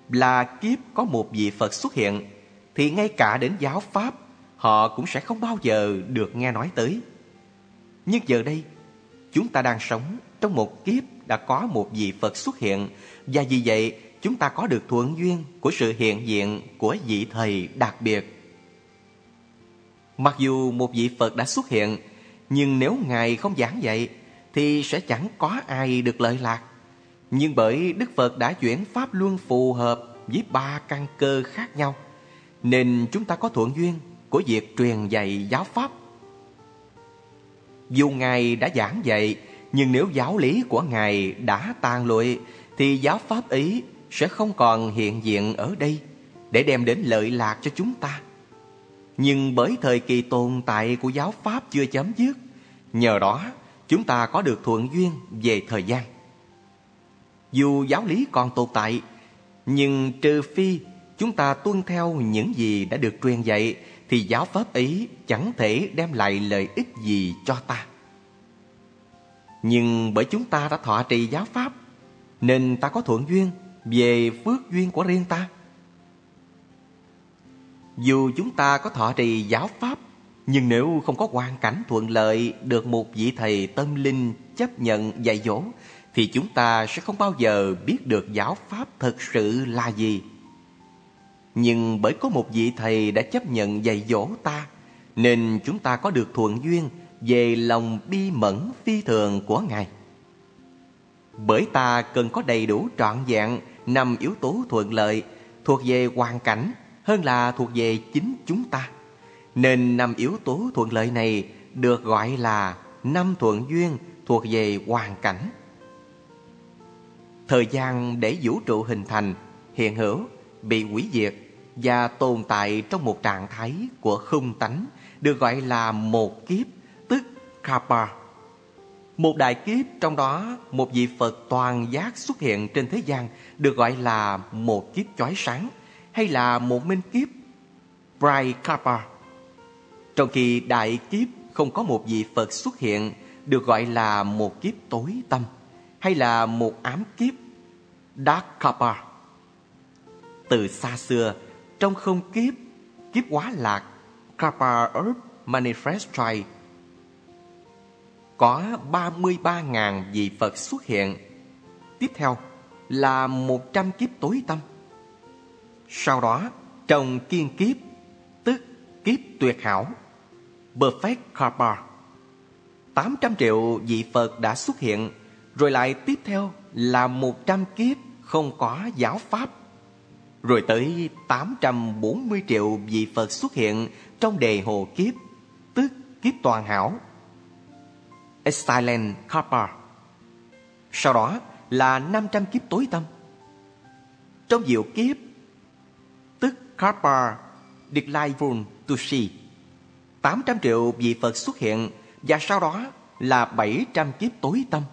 Là kiếp có một vị Phật xuất hiện thì ngay cả đến giáo Pháp họ cũng sẽ không bao giờ được nghe nói tới. Nhưng giờ đây, chúng ta đang sống trong một kiếp đã có một vị Phật xuất hiện và vì vậy chúng ta có được thuận duyên của sự hiện diện của vị thầy đặc biệt. Mặc dù một vị Phật đã xuất hiện, nhưng nếu Ngài không giảng dạy thì sẽ chẳng có ai được lợi lạc. Nhưng bởi Đức Phật đã chuyển Pháp Luân phù hợp với ba căn cơ khác nhau – nên chúng ta có thuận duyên của việc truyền dạy giáo pháp. Dù Ngài đã giảng dạy, nhưng nếu giáo lý của Ngài đã tàn lụi, thì giáo pháp ý sẽ không còn hiện diện ở đây để đem đến lợi lạc cho chúng ta. Nhưng bởi thời kỳ tồn tại của giáo pháp chưa chấm dứt, nhờ đó chúng ta có được thuận duyên về thời gian. Dù giáo lý còn tồn tại, nhưng trừ phi chúng ta tuân theo những gì đã được truyền dạy, thì giáo pháp ấy chẳng thể đem lại lợi ích gì cho ta. Nhưng bởi chúng ta đã thọ trì giáo pháp, nên ta có thuận duyên về phước duyên của riêng ta. Dù chúng ta có thọ trì giáo pháp, nhưng nếu không có hoàn cảnh thuận lợi được một vị thầy tâm linh chấp nhận dạy dỗ, thì chúng ta sẽ không bao giờ biết được giáo pháp thật sự là gì. Nhưng bởi có một vị thầy đã chấp nhận dạy dỗ ta Nên chúng ta có được thuận duyên về lòng bi mẫn phi thường của Ngài. Bởi ta cần có đầy đủ trọn vẹn năm yếu tố thuận lợi thuộc về hoàn cảnh hơn là thuộc về chính chúng ta. Nên năm yếu tố thuận lợi này được gọi là năm thuận duyên thuộc về hoàn cảnh. Thời gian để vũ trụ hình thành, hiện hữu bị hủy diệt và tồn tại trong một trạng thái của không tánh được gọi là một kiếp, tức Kapa. Một đại kiếp trong đó một vị Phật toàn giác xuất hiện trên thế gian được gọi là một kiếp chói sáng hay là một minh kiếp Bright Kapa. Trong khi đại kiếp không có một vị Phật xuất hiện được gọi là một kiếp tối tâm hay là một ám kiếp Dark Kapa. Từ xa xưa, trong không kiếp, kiếp quá lạc, Kappa Earth Manifest có 33.000 vị Phật xuất hiện. Tiếp theo là 100 kiếp tối tâm. Sau đó, trong kiên kiếp, tức kiếp tuyệt hảo, Perfect Karma, 800 triệu vị Phật đã xuất hiện, rồi lại tiếp theo là 100 kiếp không có giáo Pháp rồi tới 840 triệu vị Phật xuất hiện trong đề hồ kiếp, tức kiếp toàn hảo. Excellent Karpa. Sau đó là 500 kiếp tối tâm. Trong diệu kiếp, tức Karpa Declinevun Tushi, 800 triệu vị Phật xuất hiện và sau đó là 700 kiếp tối tâm.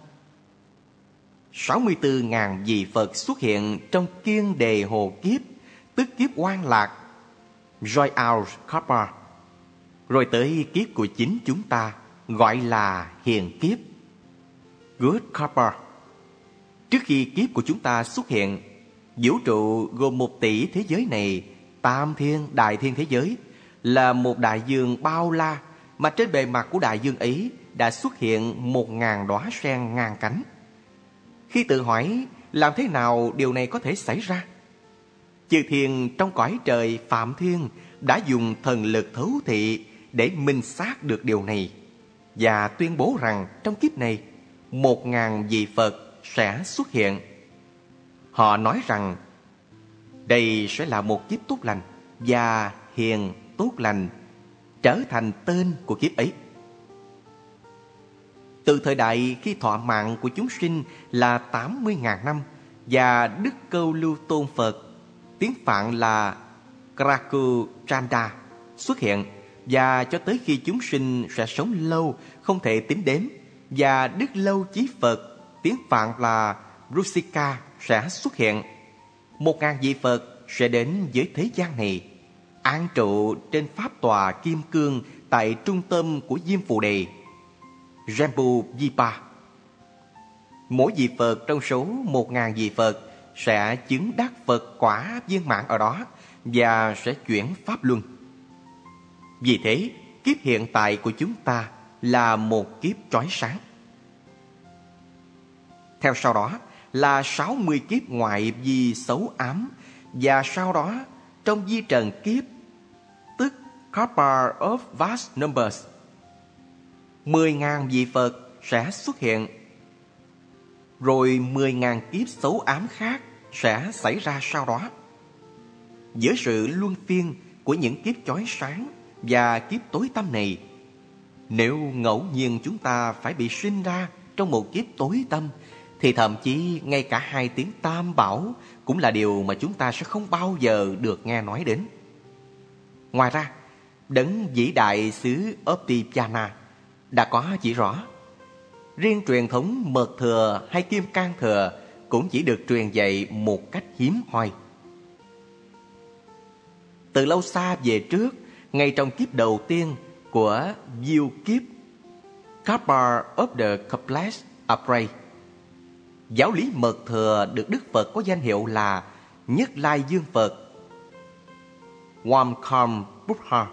64.000 vị Phật xuất hiện trong kiên đề hồ kiếp, tức kiếp quan lạc, Joy Out Kappa. Rồi tới kiếp của chính chúng ta, gọi là hiền kiếp, Good Kappa. Trước khi kiếp của chúng ta xuất hiện, vũ trụ gồm một tỷ thế giới này, tam thiên, đại thiên thế giới, là một đại dương bao la mà trên bề mặt của đại dương ấy đã xuất hiện một ngàn đóa sen ngàn cánh khi tự hỏi, làm thế nào điều này có thể xảy ra? Chư thiên trong cõi trời Phạm Thiên đã dùng thần lực thấu thị để minh xác được điều này và tuyên bố rằng trong kiếp này, một ngàn vị Phật sẽ xuất hiện. Họ nói rằng, đây sẽ là một kiếp tốt lành và hiền tốt lành trở thành tên của kiếp ấy. Từ thời đại khi thọ mạng của chúng sinh là 80.000 năm và Đức Câu Lưu Tôn Phật, tiếng Phạn là Kraku Chanda, xuất hiện và cho tới khi chúng sinh sẽ sống lâu không thể tính đếm và đức lâu chí Phật tiếng Phạn là Rusika sẽ xuất hiện. Một ngàn vị Phật sẽ đến với thế gian này an trụ trên pháp tòa kim cương tại trung tâm của Diêm Phù Đề, Jambu Vipa. Mỗi vị Phật trong số một ngàn vị Phật sẽ chứng đắc Phật quả viên mãn ở đó và sẽ chuyển pháp luân. Vì thế, kiếp hiện tại của chúng ta là một kiếp trói sáng. Theo sau đó là 60 kiếp ngoại vi xấu ám và sau đó trong di trần kiếp tức Kappa of Vast Numbers. 10.000 vị Phật sẽ xuất hiện rồi 10.000 kiếp xấu ám khác sẽ xảy ra sau đó. Giữa sự luân phiên của những kiếp chói sáng và kiếp tối tăm này, nếu ngẫu nhiên chúng ta phải bị sinh ra trong một kiếp tối tâm, thì thậm chí ngay cả hai tiếng tam bảo cũng là điều mà chúng ta sẽ không bao giờ được nghe nói đến. Ngoài ra, đấng vĩ đại xứ Optipiana đã có chỉ rõ Riêng truyền thống mật thừa hay kim can thừa cũng chỉ được truyền dạy một cách hiếm hoi. Từ lâu xa về trước, ngay trong kiếp đầu tiên của Diêu kiếp, Kappa of the Complex Apray, giáo lý mật thừa được Đức Phật có danh hiệu là Nhất Lai Dương Phật, Wamkam Buddha,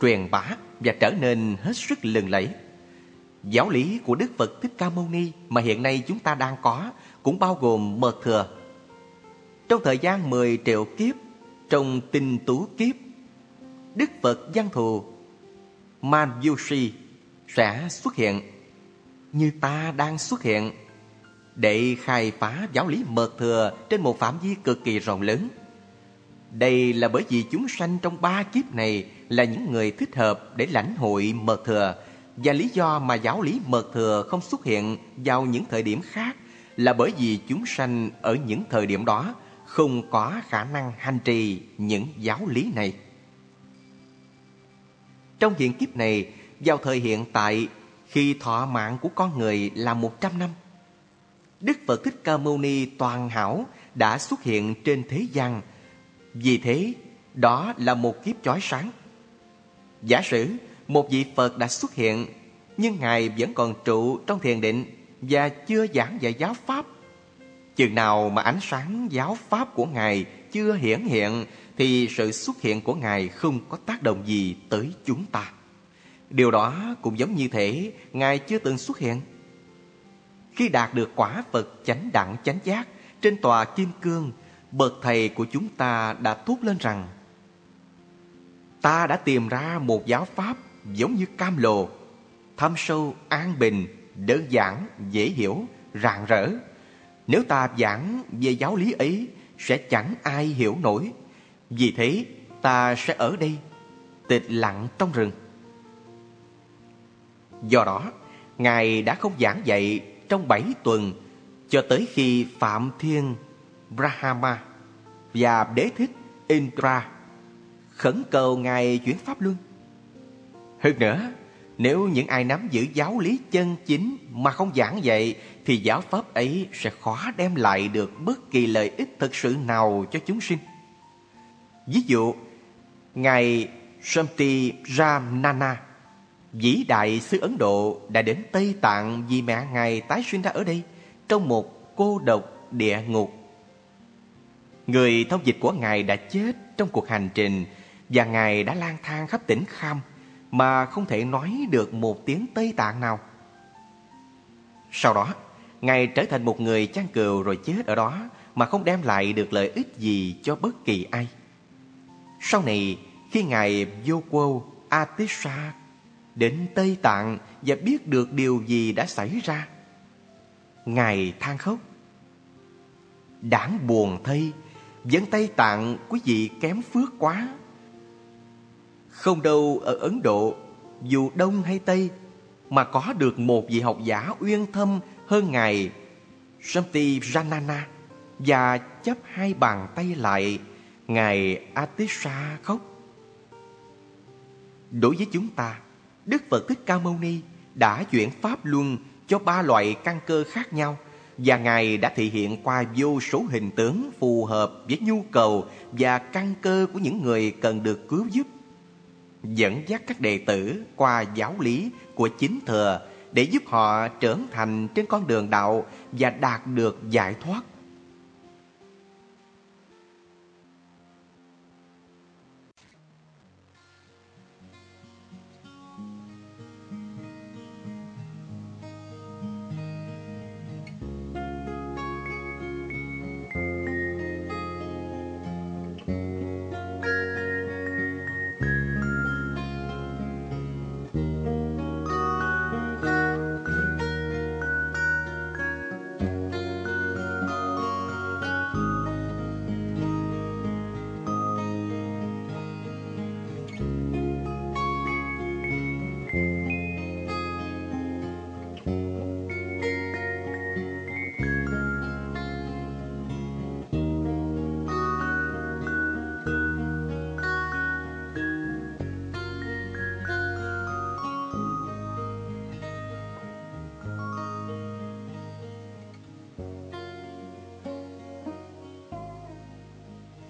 truyền bá và trở nên hết sức lừng lẫy. Giáo lý của Đức Phật Thích Ca Mâu Ni mà hiện nay chúng ta đang có cũng bao gồm mật thừa. Trong thời gian 10 triệu kiếp, trong tinh tú kiếp, Đức Phật Văn Thù Manjushi sẽ xuất hiện như ta đang xuất hiện để khai phá giáo lý mật thừa trên một phạm vi cực kỳ rộng lớn. Đây là bởi vì chúng sanh trong ba kiếp này là những người thích hợp để lãnh hội mật thừa và lý do mà giáo lý mật thừa không xuất hiện vào những thời điểm khác là bởi vì chúng sanh ở những thời điểm đó không có khả năng hành trì những giáo lý này. Trong hiện kiếp này, vào thời hiện tại, khi thọ mạng của con người là 100 năm, Đức Phật Thích Ca Mâu Ni toàn hảo đã xuất hiện trên thế gian. Vì thế, đó là một kiếp chói sáng. Giả sử một vị Phật đã xuất hiện, nhưng Ngài vẫn còn trụ trong thiền định và chưa giảng dạy giáo Pháp. Chừng nào mà ánh sáng giáo Pháp của Ngài chưa hiển hiện, thì sự xuất hiện của Ngài không có tác động gì tới chúng ta. Điều đó cũng giống như thể Ngài chưa từng xuất hiện. Khi đạt được quả Phật chánh đẳng chánh giác trên tòa kim cương, bậc thầy của chúng ta đã thốt lên rằng Ta đã tìm ra một giáo pháp giống như cam lồ, thâm sâu, an bình, đơn giản, dễ hiểu, rạng rỡ. Nếu ta giảng về giáo lý ấy, sẽ chẳng ai hiểu nổi. Vì thế, ta sẽ ở đây, tịch lặng trong rừng. Do đó, Ngài đã không giảng dạy trong bảy tuần cho tới khi Phạm Thiên Brahma và Đế Thích Indra khẩn cầu Ngài chuyển Pháp Luân. Hơn nữa, nếu những ai nắm giữ giáo lý chân chính mà không giảng dạy thì giáo pháp ấy sẽ khó đem lại được bất kỳ lợi ích thực sự nào cho chúng sinh. Ví dụ, Ngài Shamti ramana vĩ đại sứ Ấn Độ đã đến Tây Tạng vì mẹ Ngài tái sinh ra ở đây trong một cô độc địa ngục. Người thông dịch của Ngài đã chết trong cuộc hành trình và Ngài đã lang thang khắp tỉnh Kham mà không thể nói được một tiếng Tây Tạng nào. Sau đó, Ngài trở thành một người chăn cừu rồi chết ở đó mà không đem lại được lợi ích gì cho bất kỳ ai. Sau này, khi Ngài vô quô Atisha đến Tây Tạng và biết được điều gì đã xảy ra, Ngài than khóc. Đáng buồn thay, dân Tây Tạng quý vị kém phước quá. Không đâu ở Ấn Độ, dù Đông hay Tây, mà có được một vị học giả uyên thâm hơn Ngài Shanti Ranana và chấp hai bàn tay lại, Ngài Atisha khóc. Đối với chúng ta, Đức Phật Thích Ca Mâu Ni đã chuyển pháp luân cho ba loại căn cơ khác nhau và Ngài đã thể hiện qua vô số hình tướng phù hợp với nhu cầu và căn cơ của những người cần được cứu giúp. Dẫn dắt các đệ tử qua giáo lý của chính thừa để giúp họ trưởng thành trên con đường đạo và đạt được giải thoát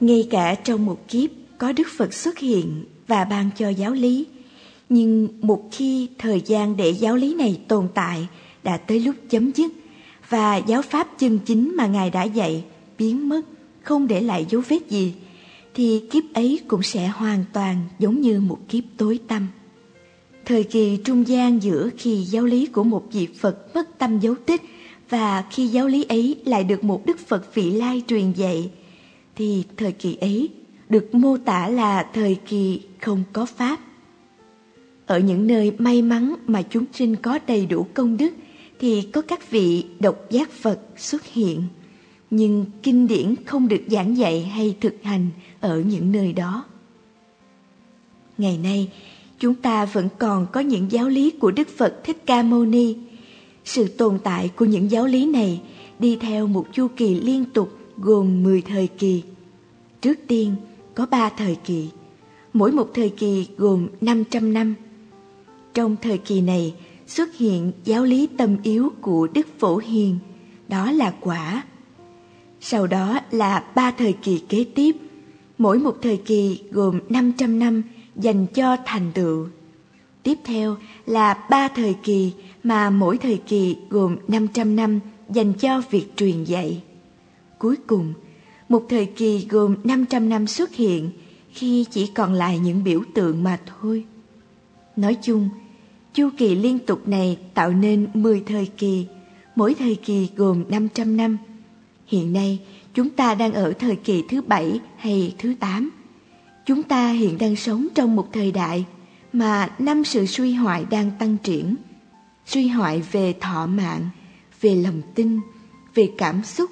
Ngay cả trong một kiếp có Đức Phật xuất hiện và ban cho giáo lý, nhưng một khi thời gian để giáo lý này tồn tại đã tới lúc chấm dứt và giáo pháp chân chính mà Ngài đã dạy biến mất, không để lại dấu vết gì, thì kiếp ấy cũng sẽ hoàn toàn giống như một kiếp tối tăm. Thời kỳ trung gian giữa khi giáo lý của một vị Phật mất tâm dấu tích và khi giáo lý ấy lại được một Đức Phật vị lai truyền dạy thì thời kỳ ấy được mô tả là thời kỳ không có pháp. Ở những nơi may mắn mà chúng sinh có đầy đủ công đức thì có các vị độc giác Phật xuất hiện, nhưng kinh điển không được giảng dạy hay thực hành ở những nơi đó. Ngày nay, chúng ta vẫn còn có những giáo lý của Đức Phật Thích Ca Mâu Ni. Sự tồn tại của những giáo lý này đi theo một chu kỳ liên tục gồm 10 thời kỳ. Trước tiên có 3 thời kỳ, mỗi một thời kỳ gồm 500 năm. Trong thời kỳ này xuất hiện giáo lý tâm yếu của Đức Phổ Hiền, đó là quả. Sau đó là ba thời kỳ kế tiếp, mỗi một thời kỳ gồm 500 năm dành cho thành tựu. Tiếp theo là ba thời kỳ mà mỗi thời kỳ gồm 500 năm dành cho việc truyền dạy. Cuối cùng, một thời kỳ gồm 500 năm xuất hiện khi chỉ còn lại những biểu tượng mà thôi. Nói chung, chu kỳ liên tục này tạo nên 10 thời kỳ, mỗi thời kỳ gồm 500 năm. Hiện nay, chúng ta đang ở thời kỳ thứ bảy hay thứ 8. Chúng ta hiện đang sống trong một thời đại mà năm sự suy hoại đang tăng triển. Suy hoại về thọ mạng, về lòng tin, về cảm xúc,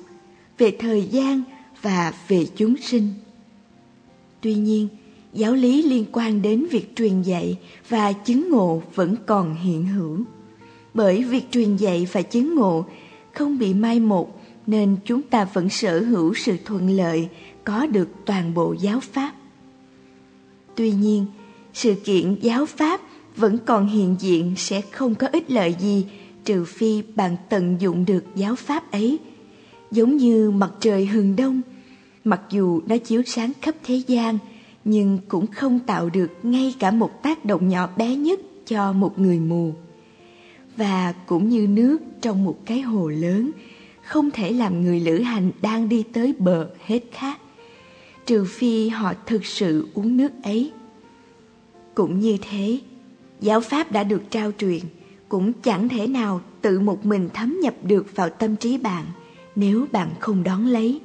về thời gian và về chúng sinh. Tuy nhiên, giáo lý liên quan đến việc truyền dạy và chứng ngộ vẫn còn hiện hữu. Bởi việc truyền dạy và chứng ngộ không bị mai một nên chúng ta vẫn sở hữu sự thuận lợi có được toàn bộ giáo pháp. Tuy nhiên, sự kiện giáo pháp vẫn còn hiện diện sẽ không có ích lợi gì trừ phi bạn tận dụng được giáo pháp ấy giống như mặt trời hừng đông. Mặc dù nó chiếu sáng khắp thế gian, nhưng cũng không tạo được ngay cả một tác động nhỏ bé nhất cho một người mù. Và cũng như nước trong một cái hồ lớn, không thể làm người lữ hành đang đi tới bờ hết khát, trừ phi họ thực sự uống nước ấy. Cũng như thế, giáo pháp đã được trao truyền, cũng chẳng thể nào tự một mình thấm nhập được vào tâm trí bạn – nếu bạn không đón lấy.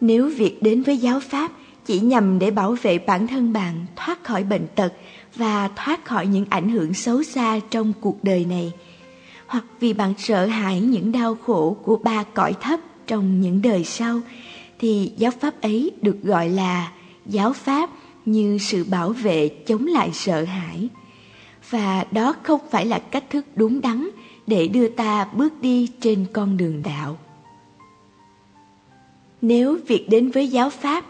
Nếu việc đến với giáo pháp chỉ nhằm để bảo vệ bản thân bạn thoát khỏi bệnh tật và thoát khỏi những ảnh hưởng xấu xa trong cuộc đời này, hoặc vì bạn sợ hãi những đau khổ của ba cõi thấp trong những đời sau, thì giáo pháp ấy được gọi là giáo pháp như sự bảo vệ chống lại sợ hãi. Và đó không phải là cách thức đúng đắn để đưa ta bước đi trên con đường đạo. Nếu việc đến với giáo pháp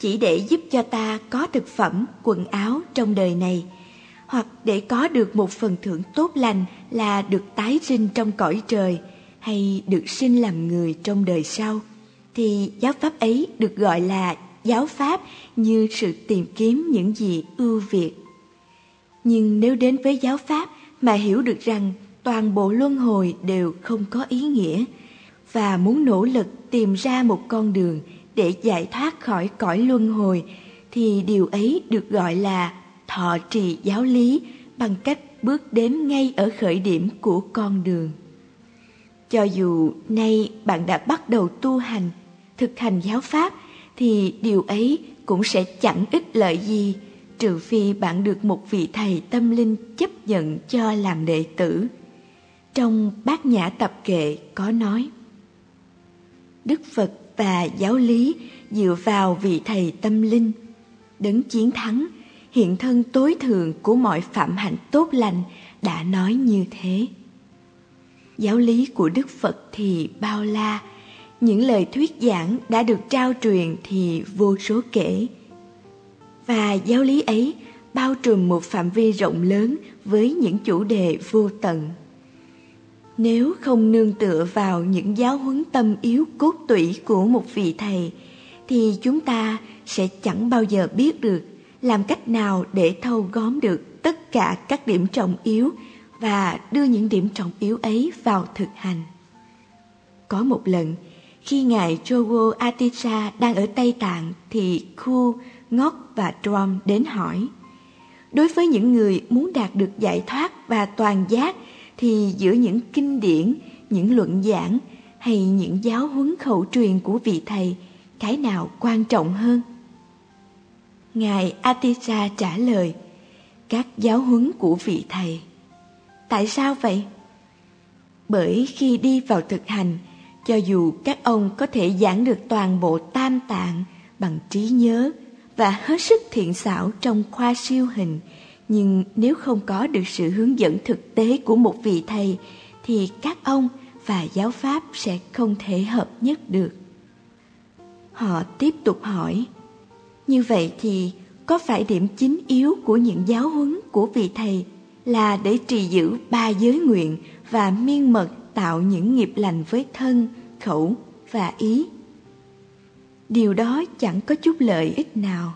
chỉ để giúp cho ta có thực phẩm, quần áo trong đời này, hoặc để có được một phần thưởng tốt lành là được tái sinh trong cõi trời hay được sinh làm người trong đời sau thì giáo pháp ấy được gọi là giáo pháp như sự tìm kiếm những gì ưu việt nhưng nếu đến với giáo pháp mà hiểu được rằng toàn bộ luân hồi đều không có ý nghĩa và muốn nỗ lực tìm ra một con đường để giải thoát khỏi cõi luân hồi thì điều ấy được gọi là thọ trì giáo lý bằng cách bước đến ngay ở khởi điểm của con đường. Cho dù nay bạn đã bắt đầu tu hành, thực hành giáo pháp thì điều ấy cũng sẽ chẳng ích lợi gì trừ phi bạn được một vị thầy tâm linh chấp nhận cho làm đệ tử. Trong bát nhã tập kệ có nói Đức Phật và giáo lý dựa vào vị thầy tâm linh, đấng chiến thắng, hiện thân tối thượng của mọi phạm hạnh tốt lành đã nói như thế. Giáo lý của Đức Phật thì bao la, những lời thuyết giảng đã được trao truyền thì vô số kể. Và giáo lý ấy bao trùm một phạm vi rộng lớn với những chủ đề vô tận. Nếu không nương tựa vào những giáo huấn tâm yếu cốt tủy của một vị thầy, thì chúng ta sẽ chẳng bao giờ biết được làm cách nào để thâu góm được tất cả các điểm trọng yếu và đưa những điểm trọng yếu ấy vào thực hành. Có một lần, khi Ngài Jogo Atisha đang ở Tây Tạng thì Khu, Ngóc và Drum đến hỏi. Đối với những người muốn đạt được giải thoát và toàn giác thì giữa những kinh điển, những luận giảng hay những giáo huấn khẩu truyền của vị thầy, cái nào quan trọng hơn? Ngài Atisa trả lời, các giáo huấn của vị thầy. Tại sao vậy? Bởi khi đi vào thực hành, cho dù các ông có thể giảng được toàn bộ tam tạng bằng trí nhớ và hết sức thiện xảo trong khoa siêu hình, nhưng nếu không có được sự hướng dẫn thực tế của một vị thầy thì các ông và giáo pháp sẽ không thể hợp nhất được. Họ tiếp tục hỏi, như vậy thì có phải điểm chính yếu của những giáo huấn của vị thầy là để trì giữ ba giới nguyện và miên mật tạo những nghiệp lành với thân, khẩu và ý? Điều đó chẳng có chút lợi ích nào.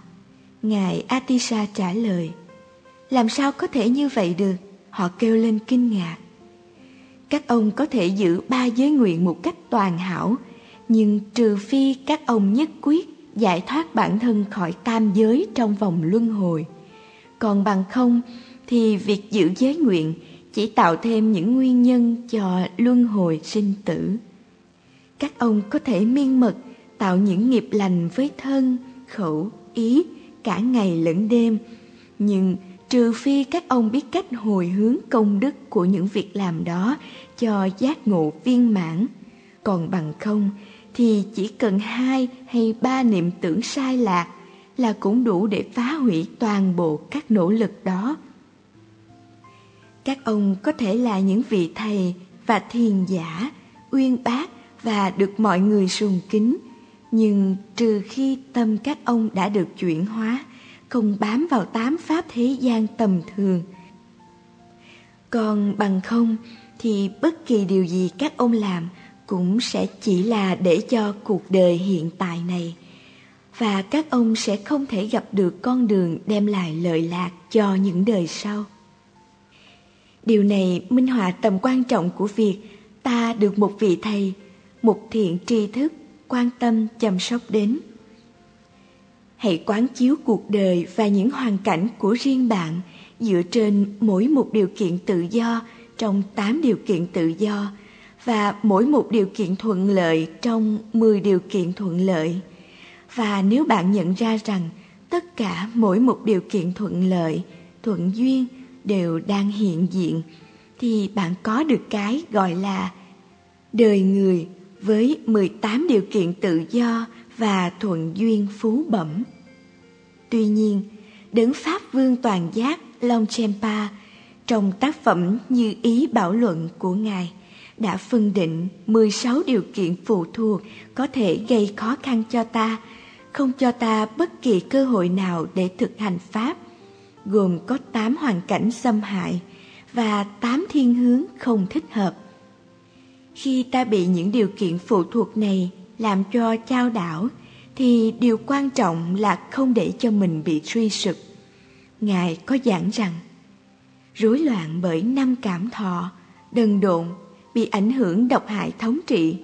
Ngài Atisa trả lời, làm sao có thể như vậy được? Họ kêu lên kinh ngạc. Các ông có thể giữ ba giới nguyện một cách toàn hảo, nhưng trừ phi các ông nhất quyết giải thoát bản thân khỏi tam giới trong vòng luân hồi. Còn bằng không thì việc giữ giới nguyện chỉ tạo thêm những nguyên nhân cho luân hồi sinh tử. Các ông có thể miên mật tạo những nghiệp lành với thân, khẩu, ý cả ngày lẫn đêm, nhưng trừ phi các ông biết cách hồi hướng công đức của những việc làm đó cho giác ngộ viên mãn. Còn bằng không thì chỉ cần hai hay ba niệm tưởng sai lạc là cũng đủ để phá hủy toàn bộ các nỗ lực đó. Các ông có thể là những vị thầy và thiền giả, uyên bác và được mọi người sùng kính, nhưng trừ khi tâm các ông đã được chuyển hóa, không bám vào tám pháp thế gian tầm thường. Còn bằng không thì bất kỳ điều gì các ông làm cũng sẽ chỉ là để cho cuộc đời hiện tại này và các ông sẽ không thể gặp được con đường đem lại lợi lạc cho những đời sau. Điều này minh họa tầm quan trọng của việc ta được một vị thầy, một thiện tri thức quan tâm chăm sóc đến. Hãy quán chiếu cuộc đời và những hoàn cảnh của riêng bạn dựa trên mỗi một điều kiện tự do trong tám điều kiện tự do và mỗi một điều kiện thuận lợi trong 10 điều kiện thuận lợi. Và nếu bạn nhận ra rằng tất cả mỗi một điều kiện thuận lợi, thuận duyên đều đang hiện diện, thì bạn có được cái gọi là đời người với 18 điều kiện tự do và thuận duyên phú bẩm. Tuy nhiên, Đấng Pháp Vương Toàn Giác Longchenpa trong tác phẩm Như Ý Bảo Luận của Ngài đã phân định 16 điều kiện phụ thuộc có thể gây khó khăn cho ta, không cho ta bất kỳ cơ hội nào để thực hành Pháp. gồm có 8 hoàn cảnh xâm hại và 8 thiên hướng không thích hợp. Khi ta bị những điều kiện phụ thuộc này làm cho trao đảo, thì điều quan trọng là không để cho mình bị suy sụp. Ngài có giảng rằng, rối loạn bởi năm cảm thọ, đần độn, bị ảnh hưởng độc hại thống trị,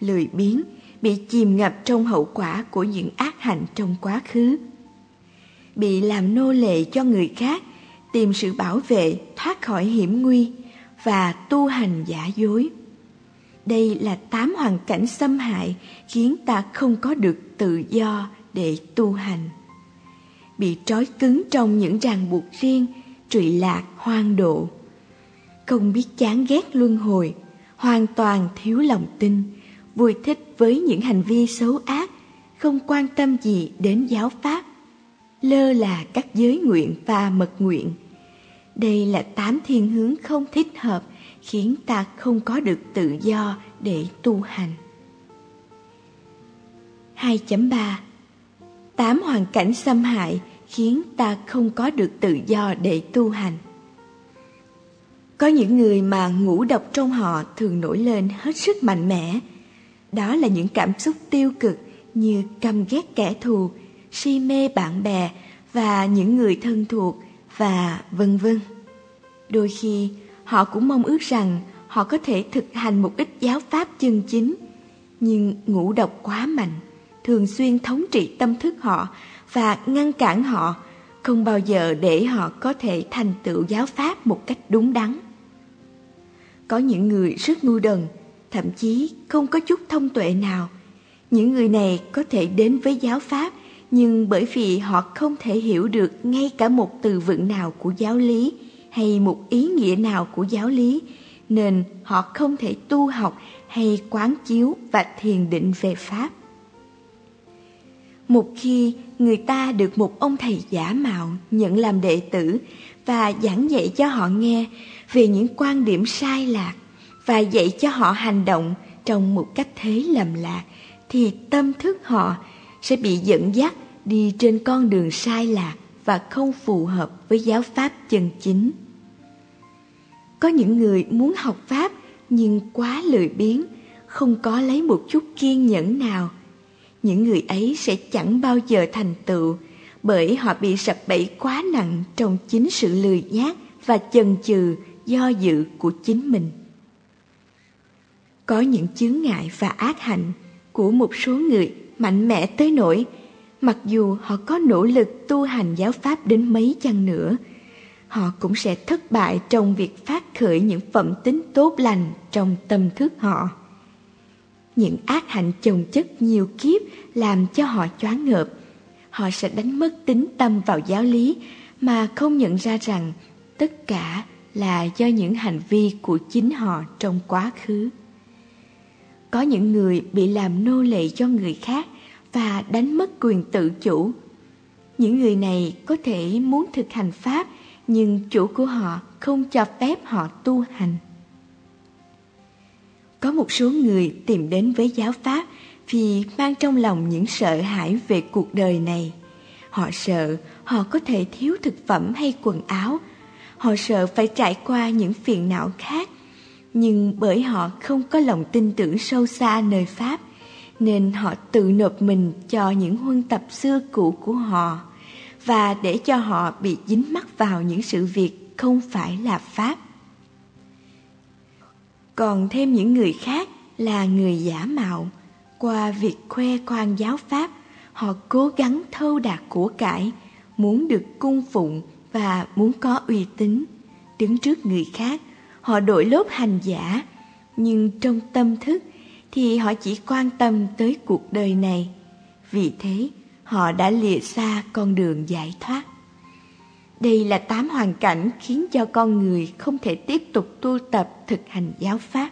lười biếng, bị chìm ngập trong hậu quả của những ác hành trong quá khứ, bị làm nô lệ cho người khác, tìm sự bảo vệ thoát khỏi hiểm nguy và tu hành giả dối. Đây là tám hoàn cảnh xâm hại khiến ta không có được tự do để tu hành. Bị trói cứng trong những ràng buộc riêng, trụy lạc hoang độ. Không biết chán ghét luân hồi, hoàn toàn thiếu lòng tin, vui thích với những hành vi xấu ác, không quan tâm gì đến giáo pháp. Lơ là các giới nguyện và mật nguyện. Đây là tám thiên hướng không thích hợp khiến ta không có được tự do để tu hành. 2.3 Tám hoàn cảnh xâm hại khiến ta không có được tự do để tu hành. Có những người mà ngũ độc trong họ thường nổi lên hết sức mạnh mẽ. Đó là những cảm xúc tiêu cực như căm ghét kẻ thù, si mê bạn bè và những người thân thuộc và vân vân. Đôi khi họ cũng mong ước rằng họ có thể thực hành một ít giáo pháp chân chính, nhưng ngũ độc quá mạnh, thường xuyên thống trị tâm thức họ và ngăn cản họ, không bao giờ để họ có thể thành tựu giáo pháp một cách đúng đắn. Có những người rất ngu đần, thậm chí không có chút thông tuệ nào. Những người này có thể đến với giáo pháp, nhưng bởi vì họ không thể hiểu được ngay cả một từ vựng nào của giáo lý hay một ý nghĩa nào của giáo lý, nên họ không thể tu học hay quán chiếu và thiền định về Pháp. Một khi người ta được một ông thầy giả mạo nhận làm đệ tử và giảng dạy cho họ nghe về những quan điểm sai lạc và dạy cho họ hành động trong một cách thế lầm lạc thì tâm thức họ sẽ bị dẫn dắt đi trên con đường sai lạc và không phù hợp với giáo pháp chân chính. Có những người muốn học Pháp nhưng quá lười biếng, không có lấy một chút kiên nhẫn nào. Những người ấy sẽ chẳng bao giờ thành tựu bởi họ bị sập bẫy quá nặng trong chính sự lười nhác và chần chừ do dự của chính mình. Có những chướng ngại và ác hạnh của một số người mạnh mẽ tới nỗi mặc dù họ có nỗ lực tu hành giáo pháp đến mấy chăng nữa – họ cũng sẽ thất bại trong việc phát khởi những phẩm tính tốt lành trong tâm thức họ. Những ác hạnh chồng chất nhiều kiếp làm cho họ choáng ngợp. Họ sẽ đánh mất tính tâm vào giáo lý mà không nhận ra rằng tất cả là do những hành vi của chính họ trong quá khứ. Có những người bị làm nô lệ cho người khác và đánh mất quyền tự chủ. Những người này có thể muốn thực hành pháp nhưng chủ của họ không cho phép họ tu hành. Có một số người tìm đến với giáo pháp vì mang trong lòng những sợ hãi về cuộc đời này. Họ sợ họ có thể thiếu thực phẩm hay quần áo. Họ sợ phải trải qua những phiền não khác. Nhưng bởi họ không có lòng tin tưởng sâu xa nơi Pháp, nên họ tự nộp mình cho những huân tập xưa cũ của họ và để cho họ bị dính mắc vào những sự việc không phải là pháp. Còn thêm những người khác là người giả mạo, qua việc khoe khoang giáo pháp, họ cố gắng thâu đạt của cải, muốn được cung phụng và muốn có uy tín. Đứng trước người khác, họ đổi lốt hành giả, nhưng trong tâm thức thì họ chỉ quan tâm tới cuộc đời này. Vì thế, họ đã lìa xa con đường giải thoát. Đây là tám hoàn cảnh khiến cho con người không thể tiếp tục tu tập thực hành giáo pháp.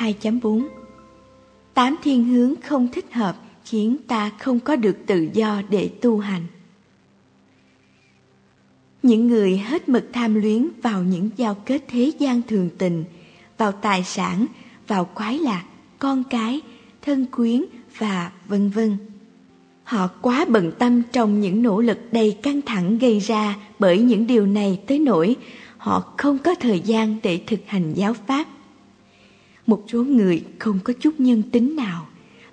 2.4 Tám thiên hướng không thích hợp khiến ta không có được tự do để tu hành. Những người hết mực tham luyến vào những giao kết thế gian thường tình, vào tài sản, vào quái lạc, con cái, thân quyến và vân vân. Họ quá bận tâm trong những nỗ lực đầy căng thẳng gây ra bởi những điều này tới nỗi họ không có thời gian để thực hành giáo pháp. Một số người không có chút nhân tính nào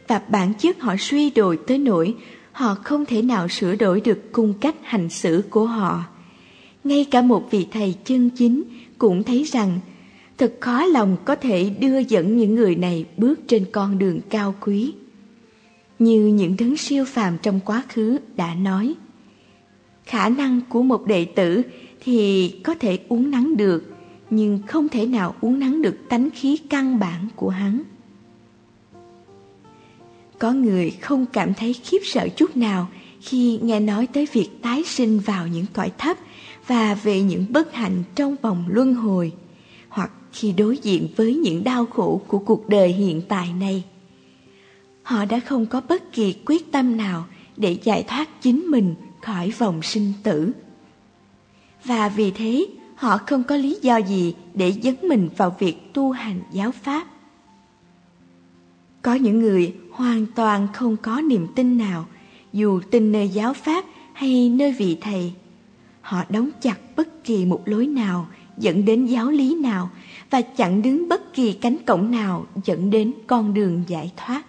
và bản chất họ suy đồi tới nỗi họ không thể nào sửa đổi được cung cách hành xử của họ. Ngay cả một vị thầy chân chính cũng thấy rằng thật khó lòng có thể đưa dẫn những người này bước trên con đường cao quý. Như những đấng siêu phàm trong quá khứ đã nói, khả năng của một đệ tử thì có thể uống nắng được, nhưng không thể nào uống nắng được tánh khí căn bản của hắn. Có người không cảm thấy khiếp sợ chút nào khi nghe nói tới việc tái sinh vào những cõi thấp và về những bất hạnh trong vòng luân hồi, hoặc khi đối diện với những đau khổ của cuộc đời hiện tại này. Họ đã không có bất kỳ quyết tâm nào để giải thoát chính mình khỏi vòng sinh tử. Và vì thế, họ không có lý do gì để dấn mình vào việc tu hành giáo pháp. Có những người hoàn toàn không có niềm tin nào, dù tin nơi giáo pháp hay nơi vị thầy. Họ đóng chặt bất kỳ một lối nào dẫn đến giáo lý nào và chặn đứng bất kỳ cánh cổng nào dẫn đến con đường giải thoát.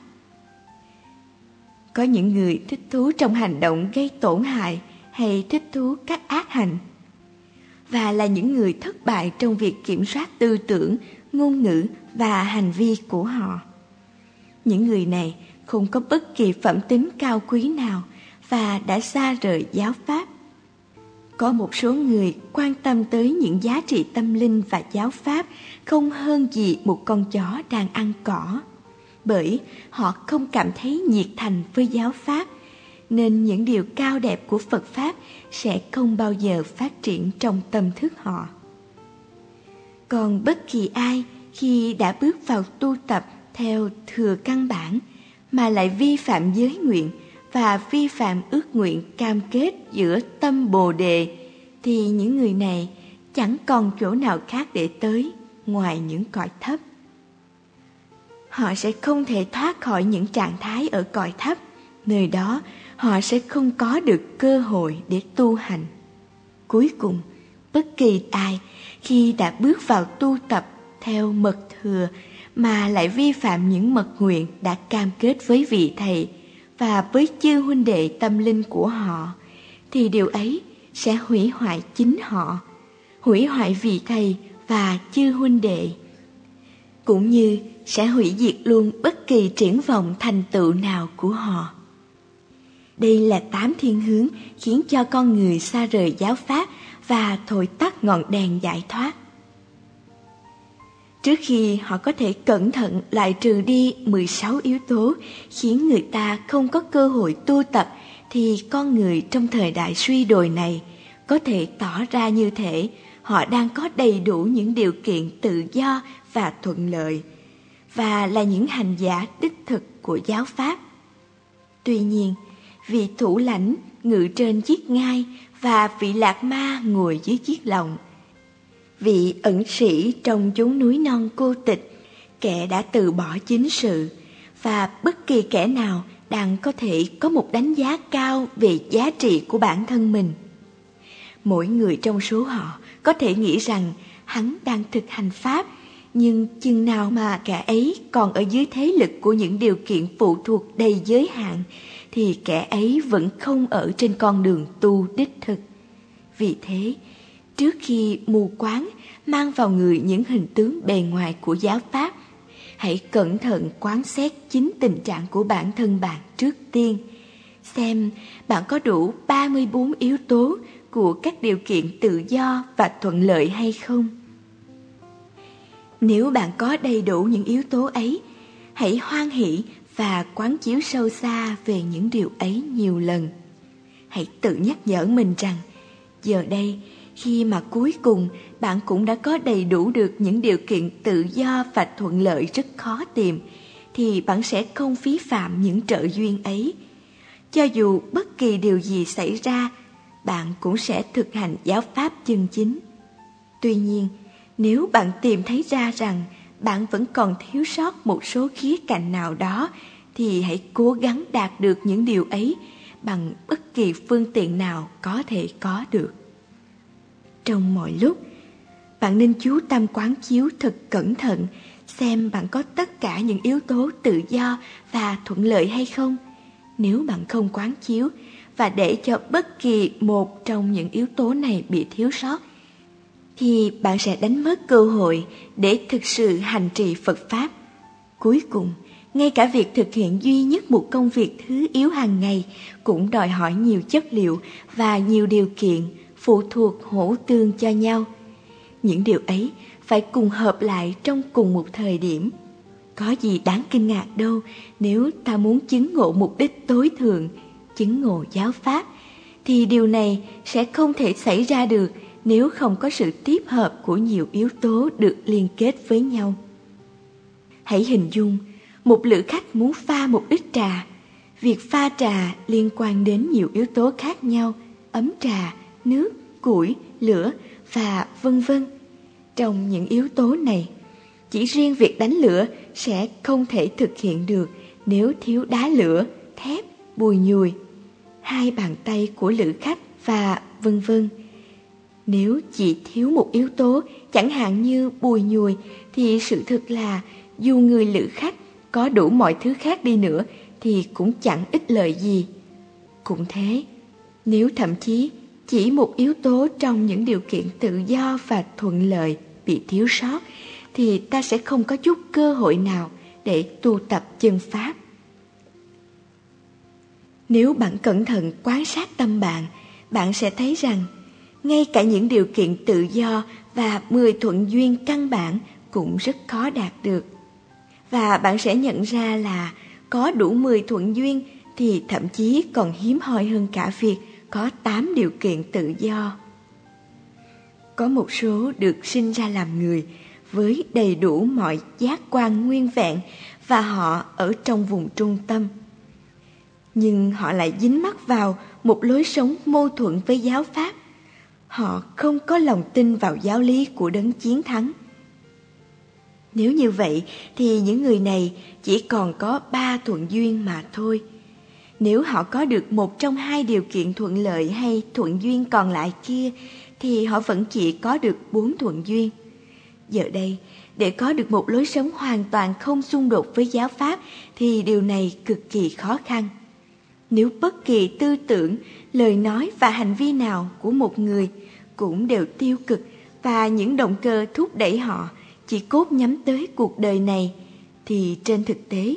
Có những người thích thú trong hành động gây tổn hại hay thích thú các ác hành và là những người thất bại trong việc kiểm soát tư tưởng, ngôn ngữ và hành vi của họ. Những người này không có bất kỳ phẩm tính cao quý nào và đã xa rời giáo pháp. Có một số người quan tâm tới những giá trị tâm linh và giáo pháp không hơn gì một con chó đang ăn cỏ. Bởi họ không cảm thấy nhiệt thành với giáo pháp, nên những điều cao đẹp của Phật Pháp sẽ không bao giờ phát triển trong tâm thức họ. Còn bất kỳ ai khi đã bước vào tu tập theo thừa căn bản mà lại vi phạm giới nguyện và vi phạm ước nguyện cam kết giữa tâm bồ đề thì những người này chẳng còn chỗ nào khác để tới ngoài những cõi thấp. Họ sẽ không thể thoát khỏi những trạng thái ở cõi thấp, nơi đó họ sẽ không có được cơ hội để tu hành. Cuối cùng, bất kỳ ai khi đã bước vào tu tập theo mật thừa mà lại vi phạm những mật nguyện đã cam kết với vị thầy và với chư huynh đệ tâm linh của họ, thì điều ấy sẽ hủy hoại chính họ, hủy hoại vị thầy và chư huynh đệ, cũng như sẽ hủy diệt luôn bất kỳ triển vọng thành tựu nào của họ. Đây là tám thiên hướng khiến cho con người xa rời giáo pháp và thổi tắt ngọn đèn giải thoát. Trước khi họ có thể cẩn thận lại trừ đi 16 yếu tố khiến người ta không có cơ hội tu tập thì con người trong thời đại suy đồi này có thể tỏ ra như thể họ đang có đầy đủ những điều kiện tự do và thuận lợi và là những hành giả đích thực của giáo pháp. Tuy nhiên, vị thủ lãnh ngự trên chiếc ngai và vị lạc ma ngồi dưới chiếc lồng vị ẩn sĩ trong chốn núi non cô tịch, kẻ đã từ bỏ chính sự, và bất kỳ kẻ nào đang có thể có một đánh giá cao về giá trị của bản thân mình. Mỗi người trong số họ có thể nghĩ rằng hắn đang thực hành Pháp, nhưng chừng nào mà kẻ ấy còn ở dưới thế lực của những điều kiện phụ thuộc đầy giới hạn, thì kẻ ấy vẫn không ở trên con đường tu đích thực. Vì thế, trước khi mù quáng mang vào người những hình tướng bề ngoài của giáo pháp hãy cẩn thận quán xét chính tình trạng của bản thân bạn trước tiên xem bạn có đủ 34 yếu tố của các điều kiện tự do và thuận lợi hay không nếu bạn có đầy đủ những yếu tố ấy hãy hoan hỷ và quán chiếu sâu xa về những điều ấy nhiều lần. Hãy tự nhắc nhở mình rằng, giờ đây, khi mà cuối cùng bạn cũng đã có đầy đủ được những điều kiện tự do và thuận lợi rất khó tìm, thì bạn sẽ không phí phạm những trợ duyên ấy. Cho dù bất kỳ điều gì xảy ra, bạn cũng sẽ thực hành giáo pháp chân chính. Tuy nhiên, nếu bạn tìm thấy ra rằng bạn vẫn còn thiếu sót một số khía cạnh nào đó, thì hãy cố gắng đạt được những điều ấy bằng bất kỳ phương tiện nào có thể có được. Trong mọi lúc, bạn nên chú tâm quán chiếu thật cẩn thận xem bạn có tất cả những yếu tố tự do và thuận lợi hay không. Nếu bạn không quán chiếu và để cho bất kỳ một trong những yếu tố này bị thiếu sót thì bạn sẽ đánh mất cơ hội để thực sự hành trì Phật Pháp. Cuối cùng, ngay cả việc thực hiện duy nhất một công việc thứ yếu hàng ngày cũng đòi hỏi nhiều chất liệu và nhiều điều kiện phụ thuộc hỗ tương cho nhau. Những điều ấy phải cùng hợp lại trong cùng một thời điểm. Có gì đáng kinh ngạc đâu nếu ta muốn chứng ngộ mục đích tối thượng, chứng ngộ giáo pháp, thì điều này sẽ không thể xảy ra được nếu không có sự tiếp hợp của nhiều yếu tố được liên kết với nhau. Hãy hình dung, một lữ khách muốn pha một ít trà. Việc pha trà liên quan đến nhiều yếu tố khác nhau, ấm trà, nước, củi, lửa và vân vân. Trong những yếu tố này, chỉ riêng việc đánh lửa sẽ không thể thực hiện được nếu thiếu đá lửa, thép, bùi nhùi, hai bàn tay của lữ khách và vân vân. Nếu chỉ thiếu một yếu tố, chẳng hạn như bùi nhùi, thì sự thực là dù người lữ khách có đủ mọi thứ khác đi nữa thì cũng chẳng ích lợi gì. Cũng thế, nếu thậm chí chỉ một yếu tố trong những điều kiện tự do và thuận lợi bị thiếu sót thì ta sẽ không có chút cơ hội nào để tu tập chân pháp. Nếu bạn cẩn thận quan sát tâm bạn, bạn sẽ thấy rằng ngay cả những điều kiện tự do và mười thuận duyên căn bản cũng rất khó đạt được. Và bạn sẽ nhận ra là có đủ mười thuận duyên thì thậm chí còn hiếm hoi hơn cả việc có tám điều kiện tự do. Có một số được sinh ra làm người với đầy đủ mọi giác quan nguyên vẹn và họ ở trong vùng trung tâm. Nhưng họ lại dính mắc vào một lối sống mâu thuẫn với giáo pháp Họ không có lòng tin vào giáo lý của đấng chiến thắng. Nếu như vậy thì những người này chỉ còn có ba thuận duyên mà thôi. Nếu họ có được một trong hai điều kiện thuận lợi hay thuận duyên còn lại kia thì họ vẫn chỉ có được bốn thuận duyên. Giờ đây, để có được một lối sống hoàn toàn không xung đột với giáo pháp thì điều này cực kỳ khó khăn. Nếu bất kỳ tư tưởng, lời nói và hành vi nào của một người cũng đều tiêu cực và những động cơ thúc đẩy họ chỉ cốt nhắm tới cuộc đời này. Thì trên thực tế,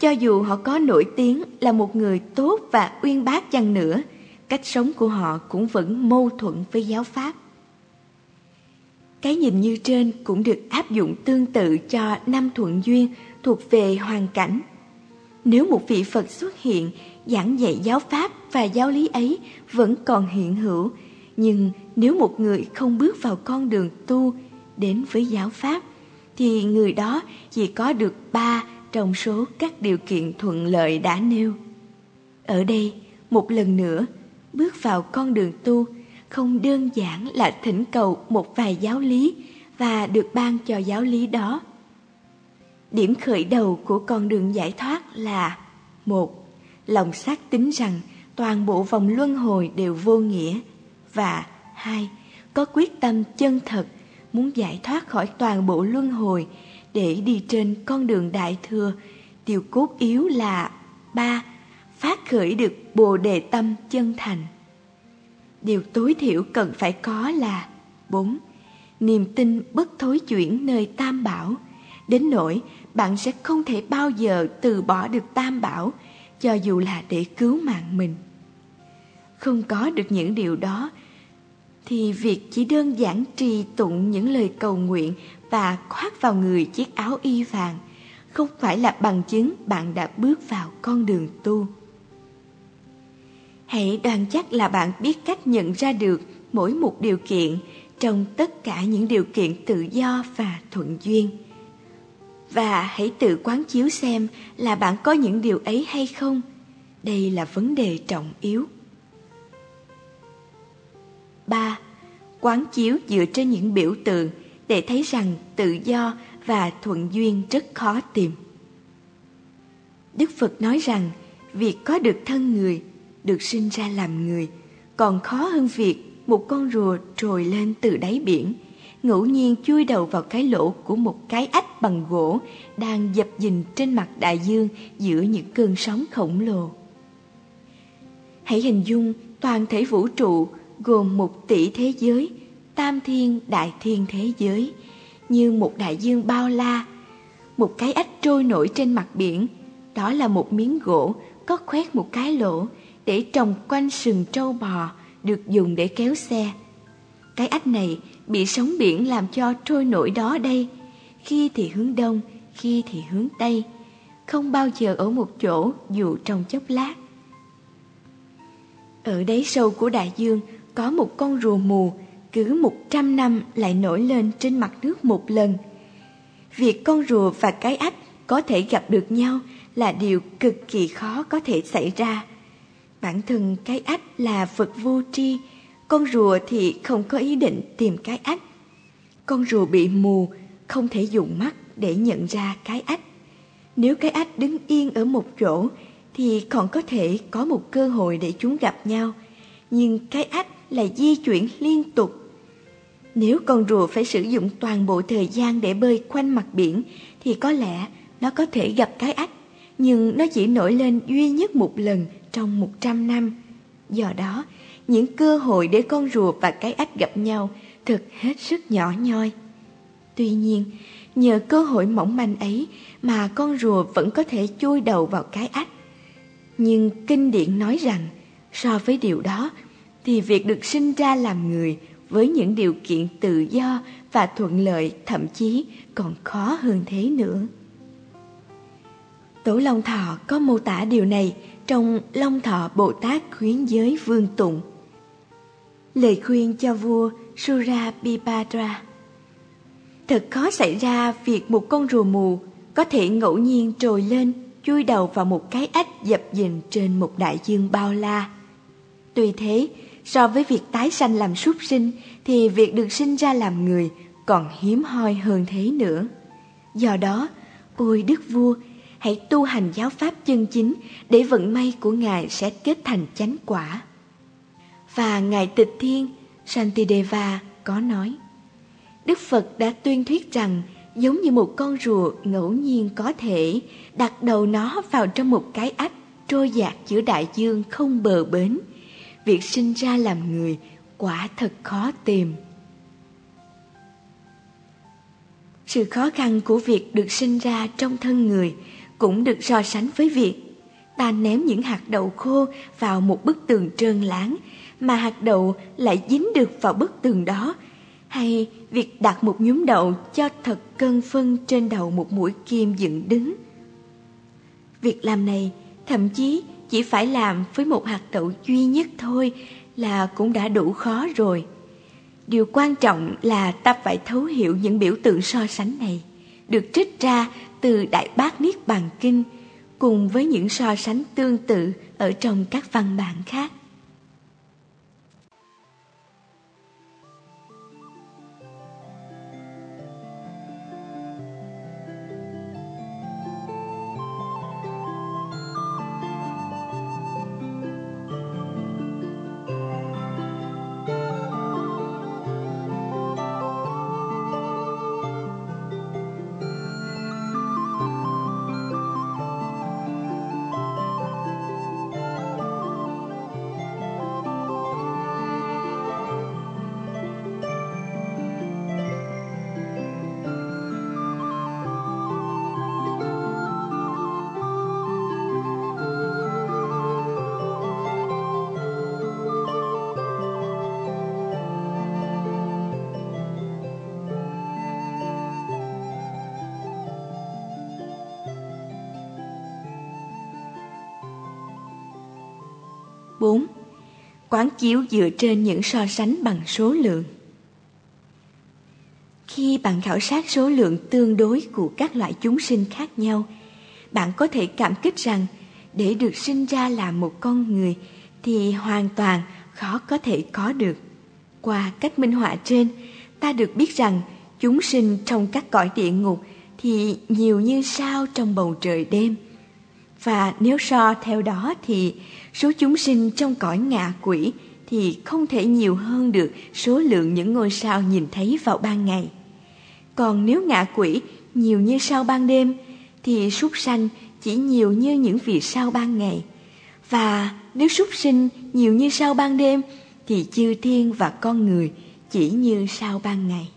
cho dù họ có nổi tiếng là một người tốt và uyên bác chăng nữa, cách sống của họ cũng vẫn mâu thuẫn với giáo pháp. Cái nhìn như trên cũng được áp dụng tương tự cho năm thuận duyên thuộc về hoàn cảnh. Nếu một vị phật xuất hiện, giảng dạy giáo pháp và giáo lý ấy vẫn còn hiện hữu, nhưng nếu một người không bước vào con đường tu đến với giáo pháp, thì người đó chỉ có được ba trong số các điều kiện thuận lợi đã nêu. Ở đây, một lần nữa, bước vào con đường tu không đơn giản là thỉnh cầu một vài giáo lý và được ban cho giáo lý đó. Điểm khởi đầu của con đường giải thoát là một Lòng xác tính rằng toàn bộ vòng luân hồi đều vô nghĩa và hai, có quyết tâm chân thật, muốn giải thoát khỏi toàn bộ luân hồi, để đi trên con đường đại thừa. Điều cốt yếu là, ba, phát khởi được bồ đề tâm chân thành. Điều tối thiểu cần phải có là, bốn, niềm tin bất thối chuyển nơi tam bảo. Đến nỗi, bạn sẽ không thể bao giờ từ bỏ được tam bảo, cho dù là để cứu mạng mình. Không có được những điều đó thì việc chỉ đơn giản trì tụng những lời cầu nguyện và khoác vào người chiếc áo y vàng không phải là bằng chứng bạn đã bước vào con đường tu. Hãy đoàn chắc là bạn biết cách nhận ra được mỗi một điều kiện trong tất cả những điều kiện tự do và thuận duyên. Và hãy tự quán chiếu xem là bạn có những điều ấy hay không. Đây là vấn đề trọng yếu. 3. Quán chiếu dựa trên những biểu tượng để thấy rằng tự do và thuận duyên rất khó tìm. Đức Phật nói rằng việc có được thân người, được sinh ra làm người, còn khó hơn việc một con rùa trồi lên từ đáy biển, ngẫu nhiên chui đầu vào cái lỗ của một cái ách bằng gỗ đang dập dình trên mặt đại dương giữa những cơn sóng khổng lồ. Hãy hình dung toàn thể vũ trụ gồm một tỷ thế giới, tam thiên đại thiên thế giới, như một đại dương bao la. Một cái ách trôi nổi trên mặt biển, đó là một miếng gỗ có khoét một cái lỗ để trồng quanh sừng trâu bò được dùng để kéo xe. Cái ách này bị sóng biển làm cho trôi nổi đó đây, khi thì hướng đông, khi thì hướng tây, không bao giờ ở một chỗ dù trong chốc lát. Ở đáy sâu của đại dương có một con rùa mù cứ một trăm năm lại nổi lên trên mặt nước một lần. Việc con rùa và cái ách có thể gặp được nhau là điều cực kỳ khó có thể xảy ra. Bản thân cái ách là vật vô tri, con rùa thì không có ý định tìm cái ách. Con rùa bị mù, không thể dùng mắt để nhận ra cái ách. Nếu cái ách đứng yên ở một chỗ thì còn có thể có một cơ hội để chúng gặp nhau. Nhưng cái ách là di chuyển liên tục. Nếu con rùa phải sử dụng toàn bộ thời gian để bơi quanh mặt biển thì có lẽ nó có thể gặp cái ách, nhưng nó chỉ nổi lên duy nhất một lần trong một trăm năm. Do đó, những cơ hội để con rùa và cái ách gặp nhau thật hết sức nhỏ nhoi. Tuy nhiên, nhờ cơ hội mỏng manh ấy mà con rùa vẫn có thể chui đầu vào cái ách. Nhưng kinh điển nói rằng, so với điều đó, thì việc được sinh ra làm người với những điều kiện tự do và thuận lợi thậm chí còn khó hơn thế nữa. Tổ Long Thọ có mô tả điều này trong Long Thọ Bồ Tát khuyến giới Vương Tụng. Lời khuyên cho vua Surabhibadra Thật khó xảy ra việc một con rùa mù có thể ngẫu nhiên trồi lên chui đầu vào một cái ách dập dình trên một đại dương bao la. Tuy thế, so với việc tái sanh làm súc sinh thì việc được sinh ra làm người còn hiếm hoi hơn thế nữa. Do đó, ôi đức vua, hãy tu hành giáo pháp chân chính để vận may của Ngài sẽ kết thành chánh quả. Và Ngài Tịch Thiên, Santideva có nói, Đức Phật đã tuyên thuyết rằng giống như một con rùa ngẫu nhiên có thể đặt đầu nó vào trong một cái ách trôi dạt giữa đại dương không bờ bến. Việc sinh ra làm người quả thật khó tìm. Sự khó khăn của việc được sinh ra trong thân người cũng được so sánh với việc ta ném những hạt đậu khô vào một bức tường trơn láng mà hạt đậu lại dính được vào bức tường đó, hay việc đặt một nhúm đậu cho thật cân phân trên đầu một mũi kim dựng đứng. Việc làm này thậm chí chỉ phải làm với một hạt đậu duy nhất thôi là cũng đã đủ khó rồi. Điều quan trọng là ta phải thấu hiểu những biểu tượng so sánh này, được trích ra từ Đại Bát Niết Bàn Kinh, cùng với những so sánh tương tự ở trong các văn bản khác. Quán chiếu dựa trên những so sánh bằng số lượng. Khi bạn khảo sát số lượng tương đối của các loại chúng sinh khác nhau, bạn có thể cảm kích rằng để được sinh ra là một con người thì hoàn toàn khó có thể có được. Qua cách minh họa trên, ta được biết rằng chúng sinh trong các cõi địa ngục thì nhiều như sao trong bầu trời đêm. Và nếu so theo đó thì số chúng sinh trong cõi ngạ quỷ thì không thể nhiều hơn được số lượng những ngôi sao nhìn thấy vào ban ngày. Còn nếu ngạ quỷ nhiều như sao ban đêm thì súc sanh chỉ nhiều như những vì sao ban ngày. Và nếu súc sinh nhiều như sao ban đêm thì chư thiên và con người chỉ như sao ban ngày.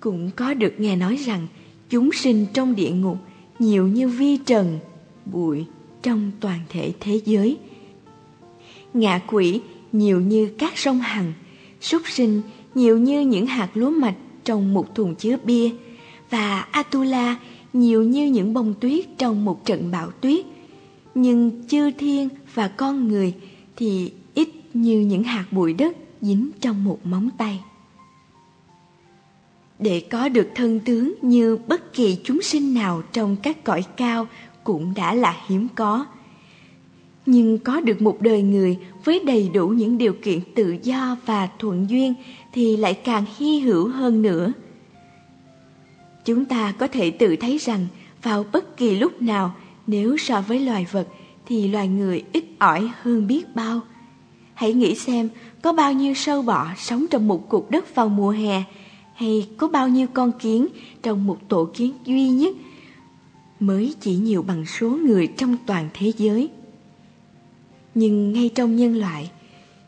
Cũng có được nghe nói rằng chúng sinh trong địa ngục nhiều như vi trần, bụi trong toàn thể thế giới. Ngạ quỷ nhiều như các sông hằng, súc sinh nhiều như những hạt lúa mạch trong một thùng chứa bia và Atula nhiều như những bông tuyết trong một trận bão tuyết. Nhưng chư thiên và con người thì ít như những hạt bụi đất dính trong một móng tay. Để có được thân tướng như bất kỳ chúng sinh nào trong các cõi cao cũng đã là hiếm có. Nhưng có được một đời người với đầy đủ những điều kiện tự do và thuận duyên thì lại càng hy hữu hơn nữa. Chúng ta có thể tự thấy rằng vào bất kỳ lúc nào, nếu so với loài vật thì loài người ít ỏi hơn biết bao. Hãy nghĩ xem có bao nhiêu sâu bọ sống trong một cục đất vào mùa hè, hay có bao nhiêu con kiến trong một tổ kiến duy nhất mới chỉ nhiều bằng số người trong toàn thế giới. Nhưng ngay trong nhân loại,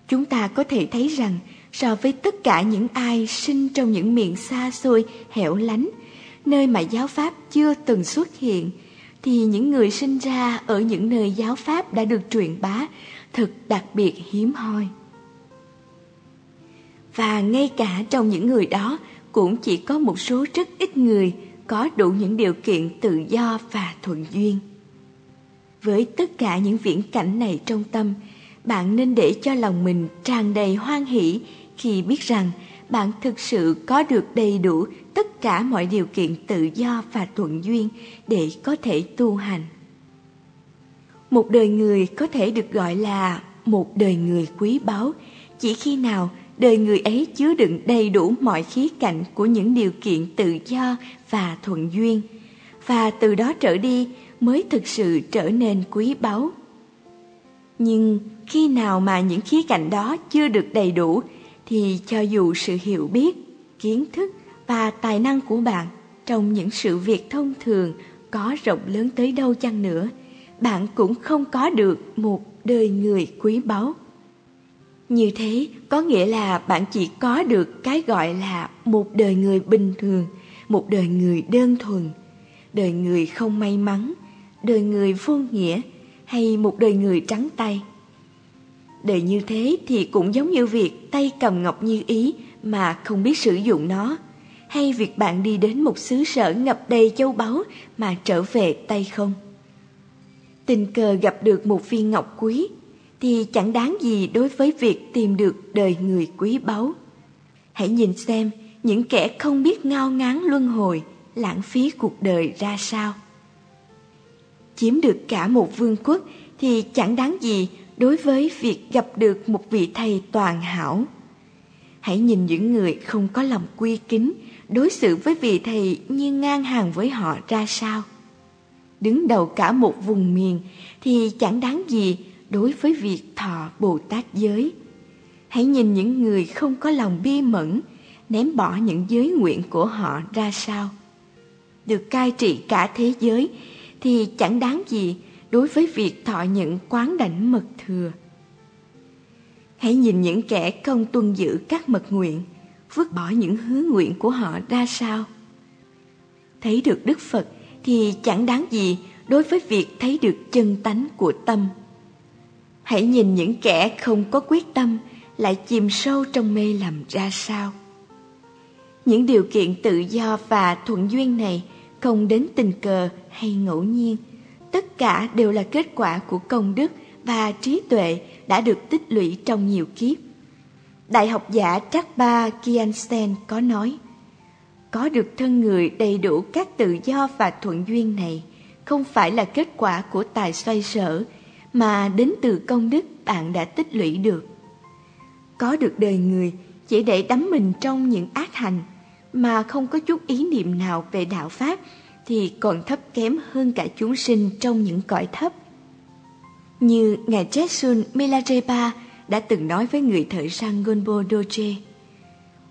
chúng ta có thể thấy rằng so với tất cả những ai sinh trong những miền xa xôi, hẻo lánh, nơi mà giáo pháp chưa từng xuất hiện, thì những người sinh ra ở những nơi giáo pháp đã được truyền bá thật đặc biệt hiếm hoi. Và ngay cả trong những người đó cũng chỉ có một số rất ít người có đủ những điều kiện tự do và thuận duyên. Với tất cả những viễn cảnh này trong tâm, bạn nên để cho lòng mình tràn đầy hoan hỷ khi biết rằng bạn thực sự có được đầy đủ tất cả mọi điều kiện tự do và thuận duyên để có thể tu hành. Một đời người có thể được gọi là một đời người quý báu chỉ khi nào đời người ấy chứa đựng đầy đủ mọi khía cạnh của những điều kiện tự do và thuận duyên và từ đó trở đi mới thực sự trở nên quý báu. Nhưng khi nào mà những khía cạnh đó chưa được đầy đủ thì cho dù sự hiểu biết, kiến thức và tài năng của bạn trong những sự việc thông thường có rộng lớn tới đâu chăng nữa, bạn cũng không có được một đời người quý báu. Như thế có nghĩa là bạn chỉ có được cái gọi là một đời người bình thường, một đời người đơn thuần, đời người không may mắn, đời người vô nghĩa hay một đời người trắng tay. Đời như thế thì cũng giống như việc tay cầm ngọc như ý mà không biết sử dụng nó, hay việc bạn đi đến một xứ sở ngập đầy châu báu mà trở về tay không. Tình cờ gặp được một viên ngọc quý thì chẳng đáng gì đối với việc tìm được đời người quý báu. Hãy nhìn xem những kẻ không biết ngao ngán luân hồi, lãng phí cuộc đời ra sao. Chiếm được cả một vương quốc thì chẳng đáng gì đối với việc gặp được một vị thầy toàn hảo. Hãy nhìn những người không có lòng quy kính, đối xử với vị thầy như ngang hàng với họ ra sao. Đứng đầu cả một vùng miền thì chẳng đáng gì đối với việc thọ Bồ Tát giới. Hãy nhìn những người không có lòng bi mẫn, ném bỏ những giới nguyện của họ ra sao. Được cai trị cả thế giới thì chẳng đáng gì đối với việc thọ nhận quán đảnh mật thừa. Hãy nhìn những kẻ không tuân giữ các mật nguyện, vứt bỏ những hứa nguyện của họ ra sao. Thấy được Đức Phật thì chẳng đáng gì đối với việc thấy được chân tánh của tâm. Hãy nhìn những kẻ không có quyết tâm lại chìm sâu trong mê lầm ra sao. Những điều kiện tự do và thuận duyên này không đến tình cờ hay ngẫu nhiên, tất cả đều là kết quả của công đức và trí tuệ đã được tích lũy trong nhiều kiếp. Đại học giả Trác-ba Kiansen có nói, có được thân người đầy đủ các tự do và thuận duyên này không phải là kết quả của tài xoay sở, mà đến từ công đức bạn đã tích lũy được. Có được đời người chỉ để đắm mình trong những ác hành, mà không có chút ý niệm nào về đạo Pháp thì còn thấp kém hơn cả chúng sinh trong những cõi thấp. Như Ngài Jetsun Milarepa đã từng nói với người thợ săn Gonpo Doje.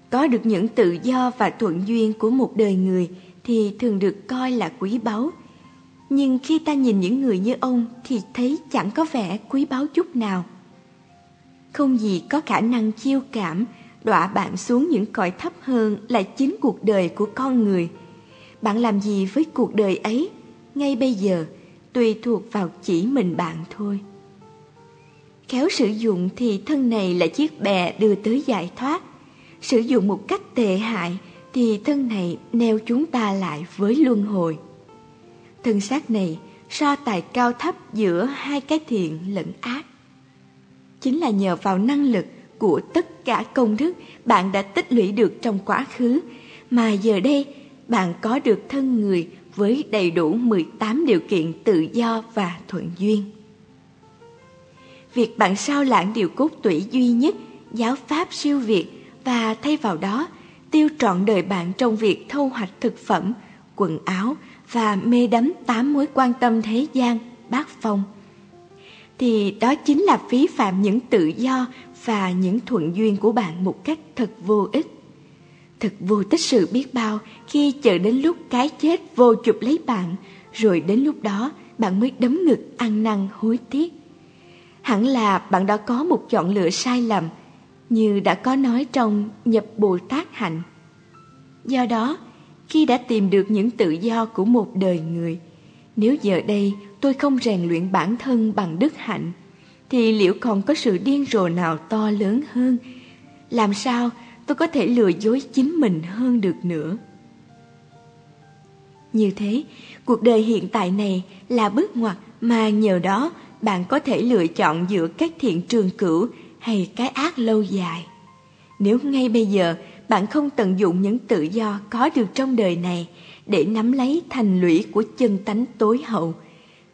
Có được những tự do và thuận duyên của một đời người thì thường được coi là quý báu. Nhưng khi ta nhìn những người như ông thì thấy chẳng có vẻ quý báu chút nào. Không gì có khả năng chiêu cảm, đọa bạn xuống những cõi thấp hơn là chính cuộc đời của con người. Bạn làm gì với cuộc đời ấy, ngay bây giờ, tùy thuộc vào chỉ mình bạn thôi. Khéo sử dụng thì thân này là chiếc bè đưa tới giải thoát. Sử dụng một cách tệ hại thì thân này neo chúng ta lại với luân hồi. Thân xác này so tài cao thấp giữa hai cái thiện lẫn ác. Chính là nhờ vào năng lực của tất cả công đức bạn đã tích lũy được trong quá khứ, mà giờ đây bạn có được thân người với đầy đủ 18 điều kiện tự do và thuận duyên. Việc bạn sao lãng điều cốt tủy duy nhất, giáo pháp siêu việt và thay vào đó tiêu trọn đời bạn trong việc thâu hoạch thực phẩm, quần áo và mê đắm tám mối quan tâm thế gian, bát phong. Thì đó chính là phí phạm những tự do và những thuận duyên của bạn một cách thật vô ích. Thật vô tích sự biết bao khi chờ đến lúc cái chết vô chụp lấy bạn, rồi đến lúc đó bạn mới đấm ngực ăn năn hối tiếc. Hẳn là bạn đã có một chọn lựa sai lầm, như đã có nói trong nhập Bồ Tát hạnh. Do đó, khi đã tìm được những tự do của một đời người, nếu giờ đây tôi không rèn luyện bản thân bằng đức hạnh, thì liệu còn có sự điên rồ nào to lớn hơn? Làm sao tôi có thể lừa dối chính mình hơn được nữa? Như thế, cuộc đời hiện tại này là bước ngoặt mà nhờ đó bạn có thể lựa chọn giữa các thiện trường cửu hay cái ác lâu dài. Nếu ngay bây giờ bạn không tận dụng những tự do có được trong đời này để nắm lấy thành lũy của chân tánh tối hậu,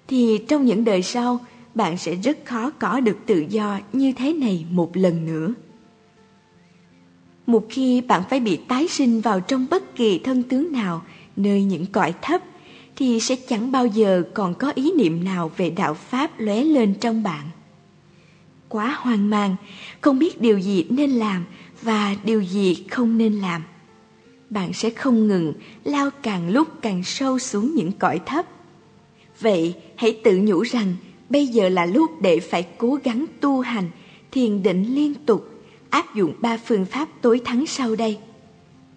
thì trong những đời sau bạn sẽ rất khó có được tự do như thế này một lần nữa. Một khi bạn phải bị tái sinh vào trong bất kỳ thân tướng nào nơi những cõi thấp thì sẽ chẳng bao giờ còn có ý niệm nào về đạo Pháp lóe lên trong bạn. Quá hoang mang, không biết điều gì nên làm và điều gì không nên làm. Bạn sẽ không ngừng lao càng lúc càng sâu xuống những cõi thấp. Vậy hãy tự nhủ rằng bây giờ là lúc để phải cố gắng tu hành, thiền định liên tục, áp dụng ba phương pháp tối thắng sau đây.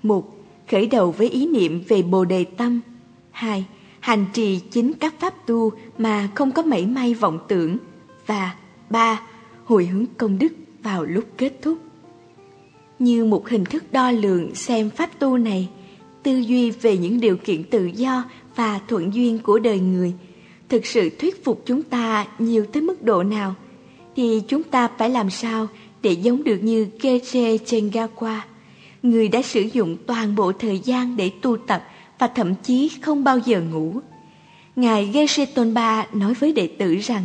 một Khởi đầu với ý niệm về Bồ Đề Tâm. hai Hành trì chính các pháp tu mà không có mảy may vọng tưởng. Và ba Hồi hướng công đức vào lúc kết thúc. Như một hình thức đo lường xem pháp tu này, tư duy về những điều kiện tự do và thuận duyên của đời người – thực sự thuyết phục chúng ta nhiều tới mức độ nào, thì chúng ta phải làm sao để giống được như Geshe Chengawa, người đã sử dụng toàn bộ thời gian để tu tập và thậm chí không bao giờ ngủ. Ngài Geshe Tonpa nói với đệ tử rằng,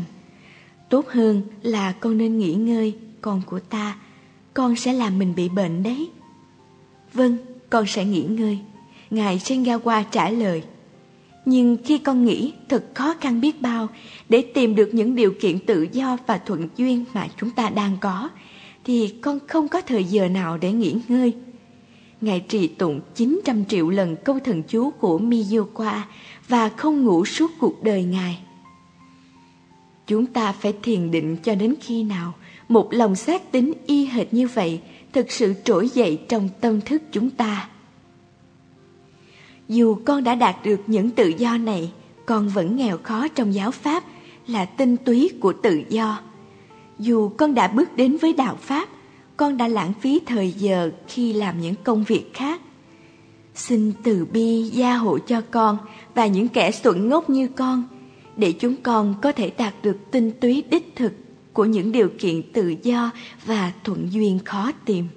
tốt hơn là con nên nghỉ ngơi, con của ta, con sẽ làm mình bị bệnh đấy. Vâng, con sẽ nghỉ ngơi. Ngài Sengawa trả lời. Nhưng khi con nghĩ thật khó khăn biết bao để tìm được những điều kiện tự do và thuận duyên mà chúng ta đang có, thì con không có thời giờ nào để nghỉ ngơi. Ngài trì tụng 900 triệu lần câu thần chú của Miyoka và không ngủ suốt cuộc đời Ngài. Chúng ta phải thiền định cho đến khi nào một lòng xác tính y hệt như vậy thực sự trỗi dậy trong tâm thức chúng ta. Dù con đã đạt được những tự do này, con vẫn nghèo khó trong giáo pháp là tinh túy của tự do. Dù con đã bước đến với đạo pháp, con đã lãng phí thời giờ khi làm những công việc khác. Xin từ bi gia hộ cho con và những kẻ xuẩn ngốc như con, để chúng con có thể đạt được tinh túy đích thực của những điều kiện tự do và thuận duyên khó tìm.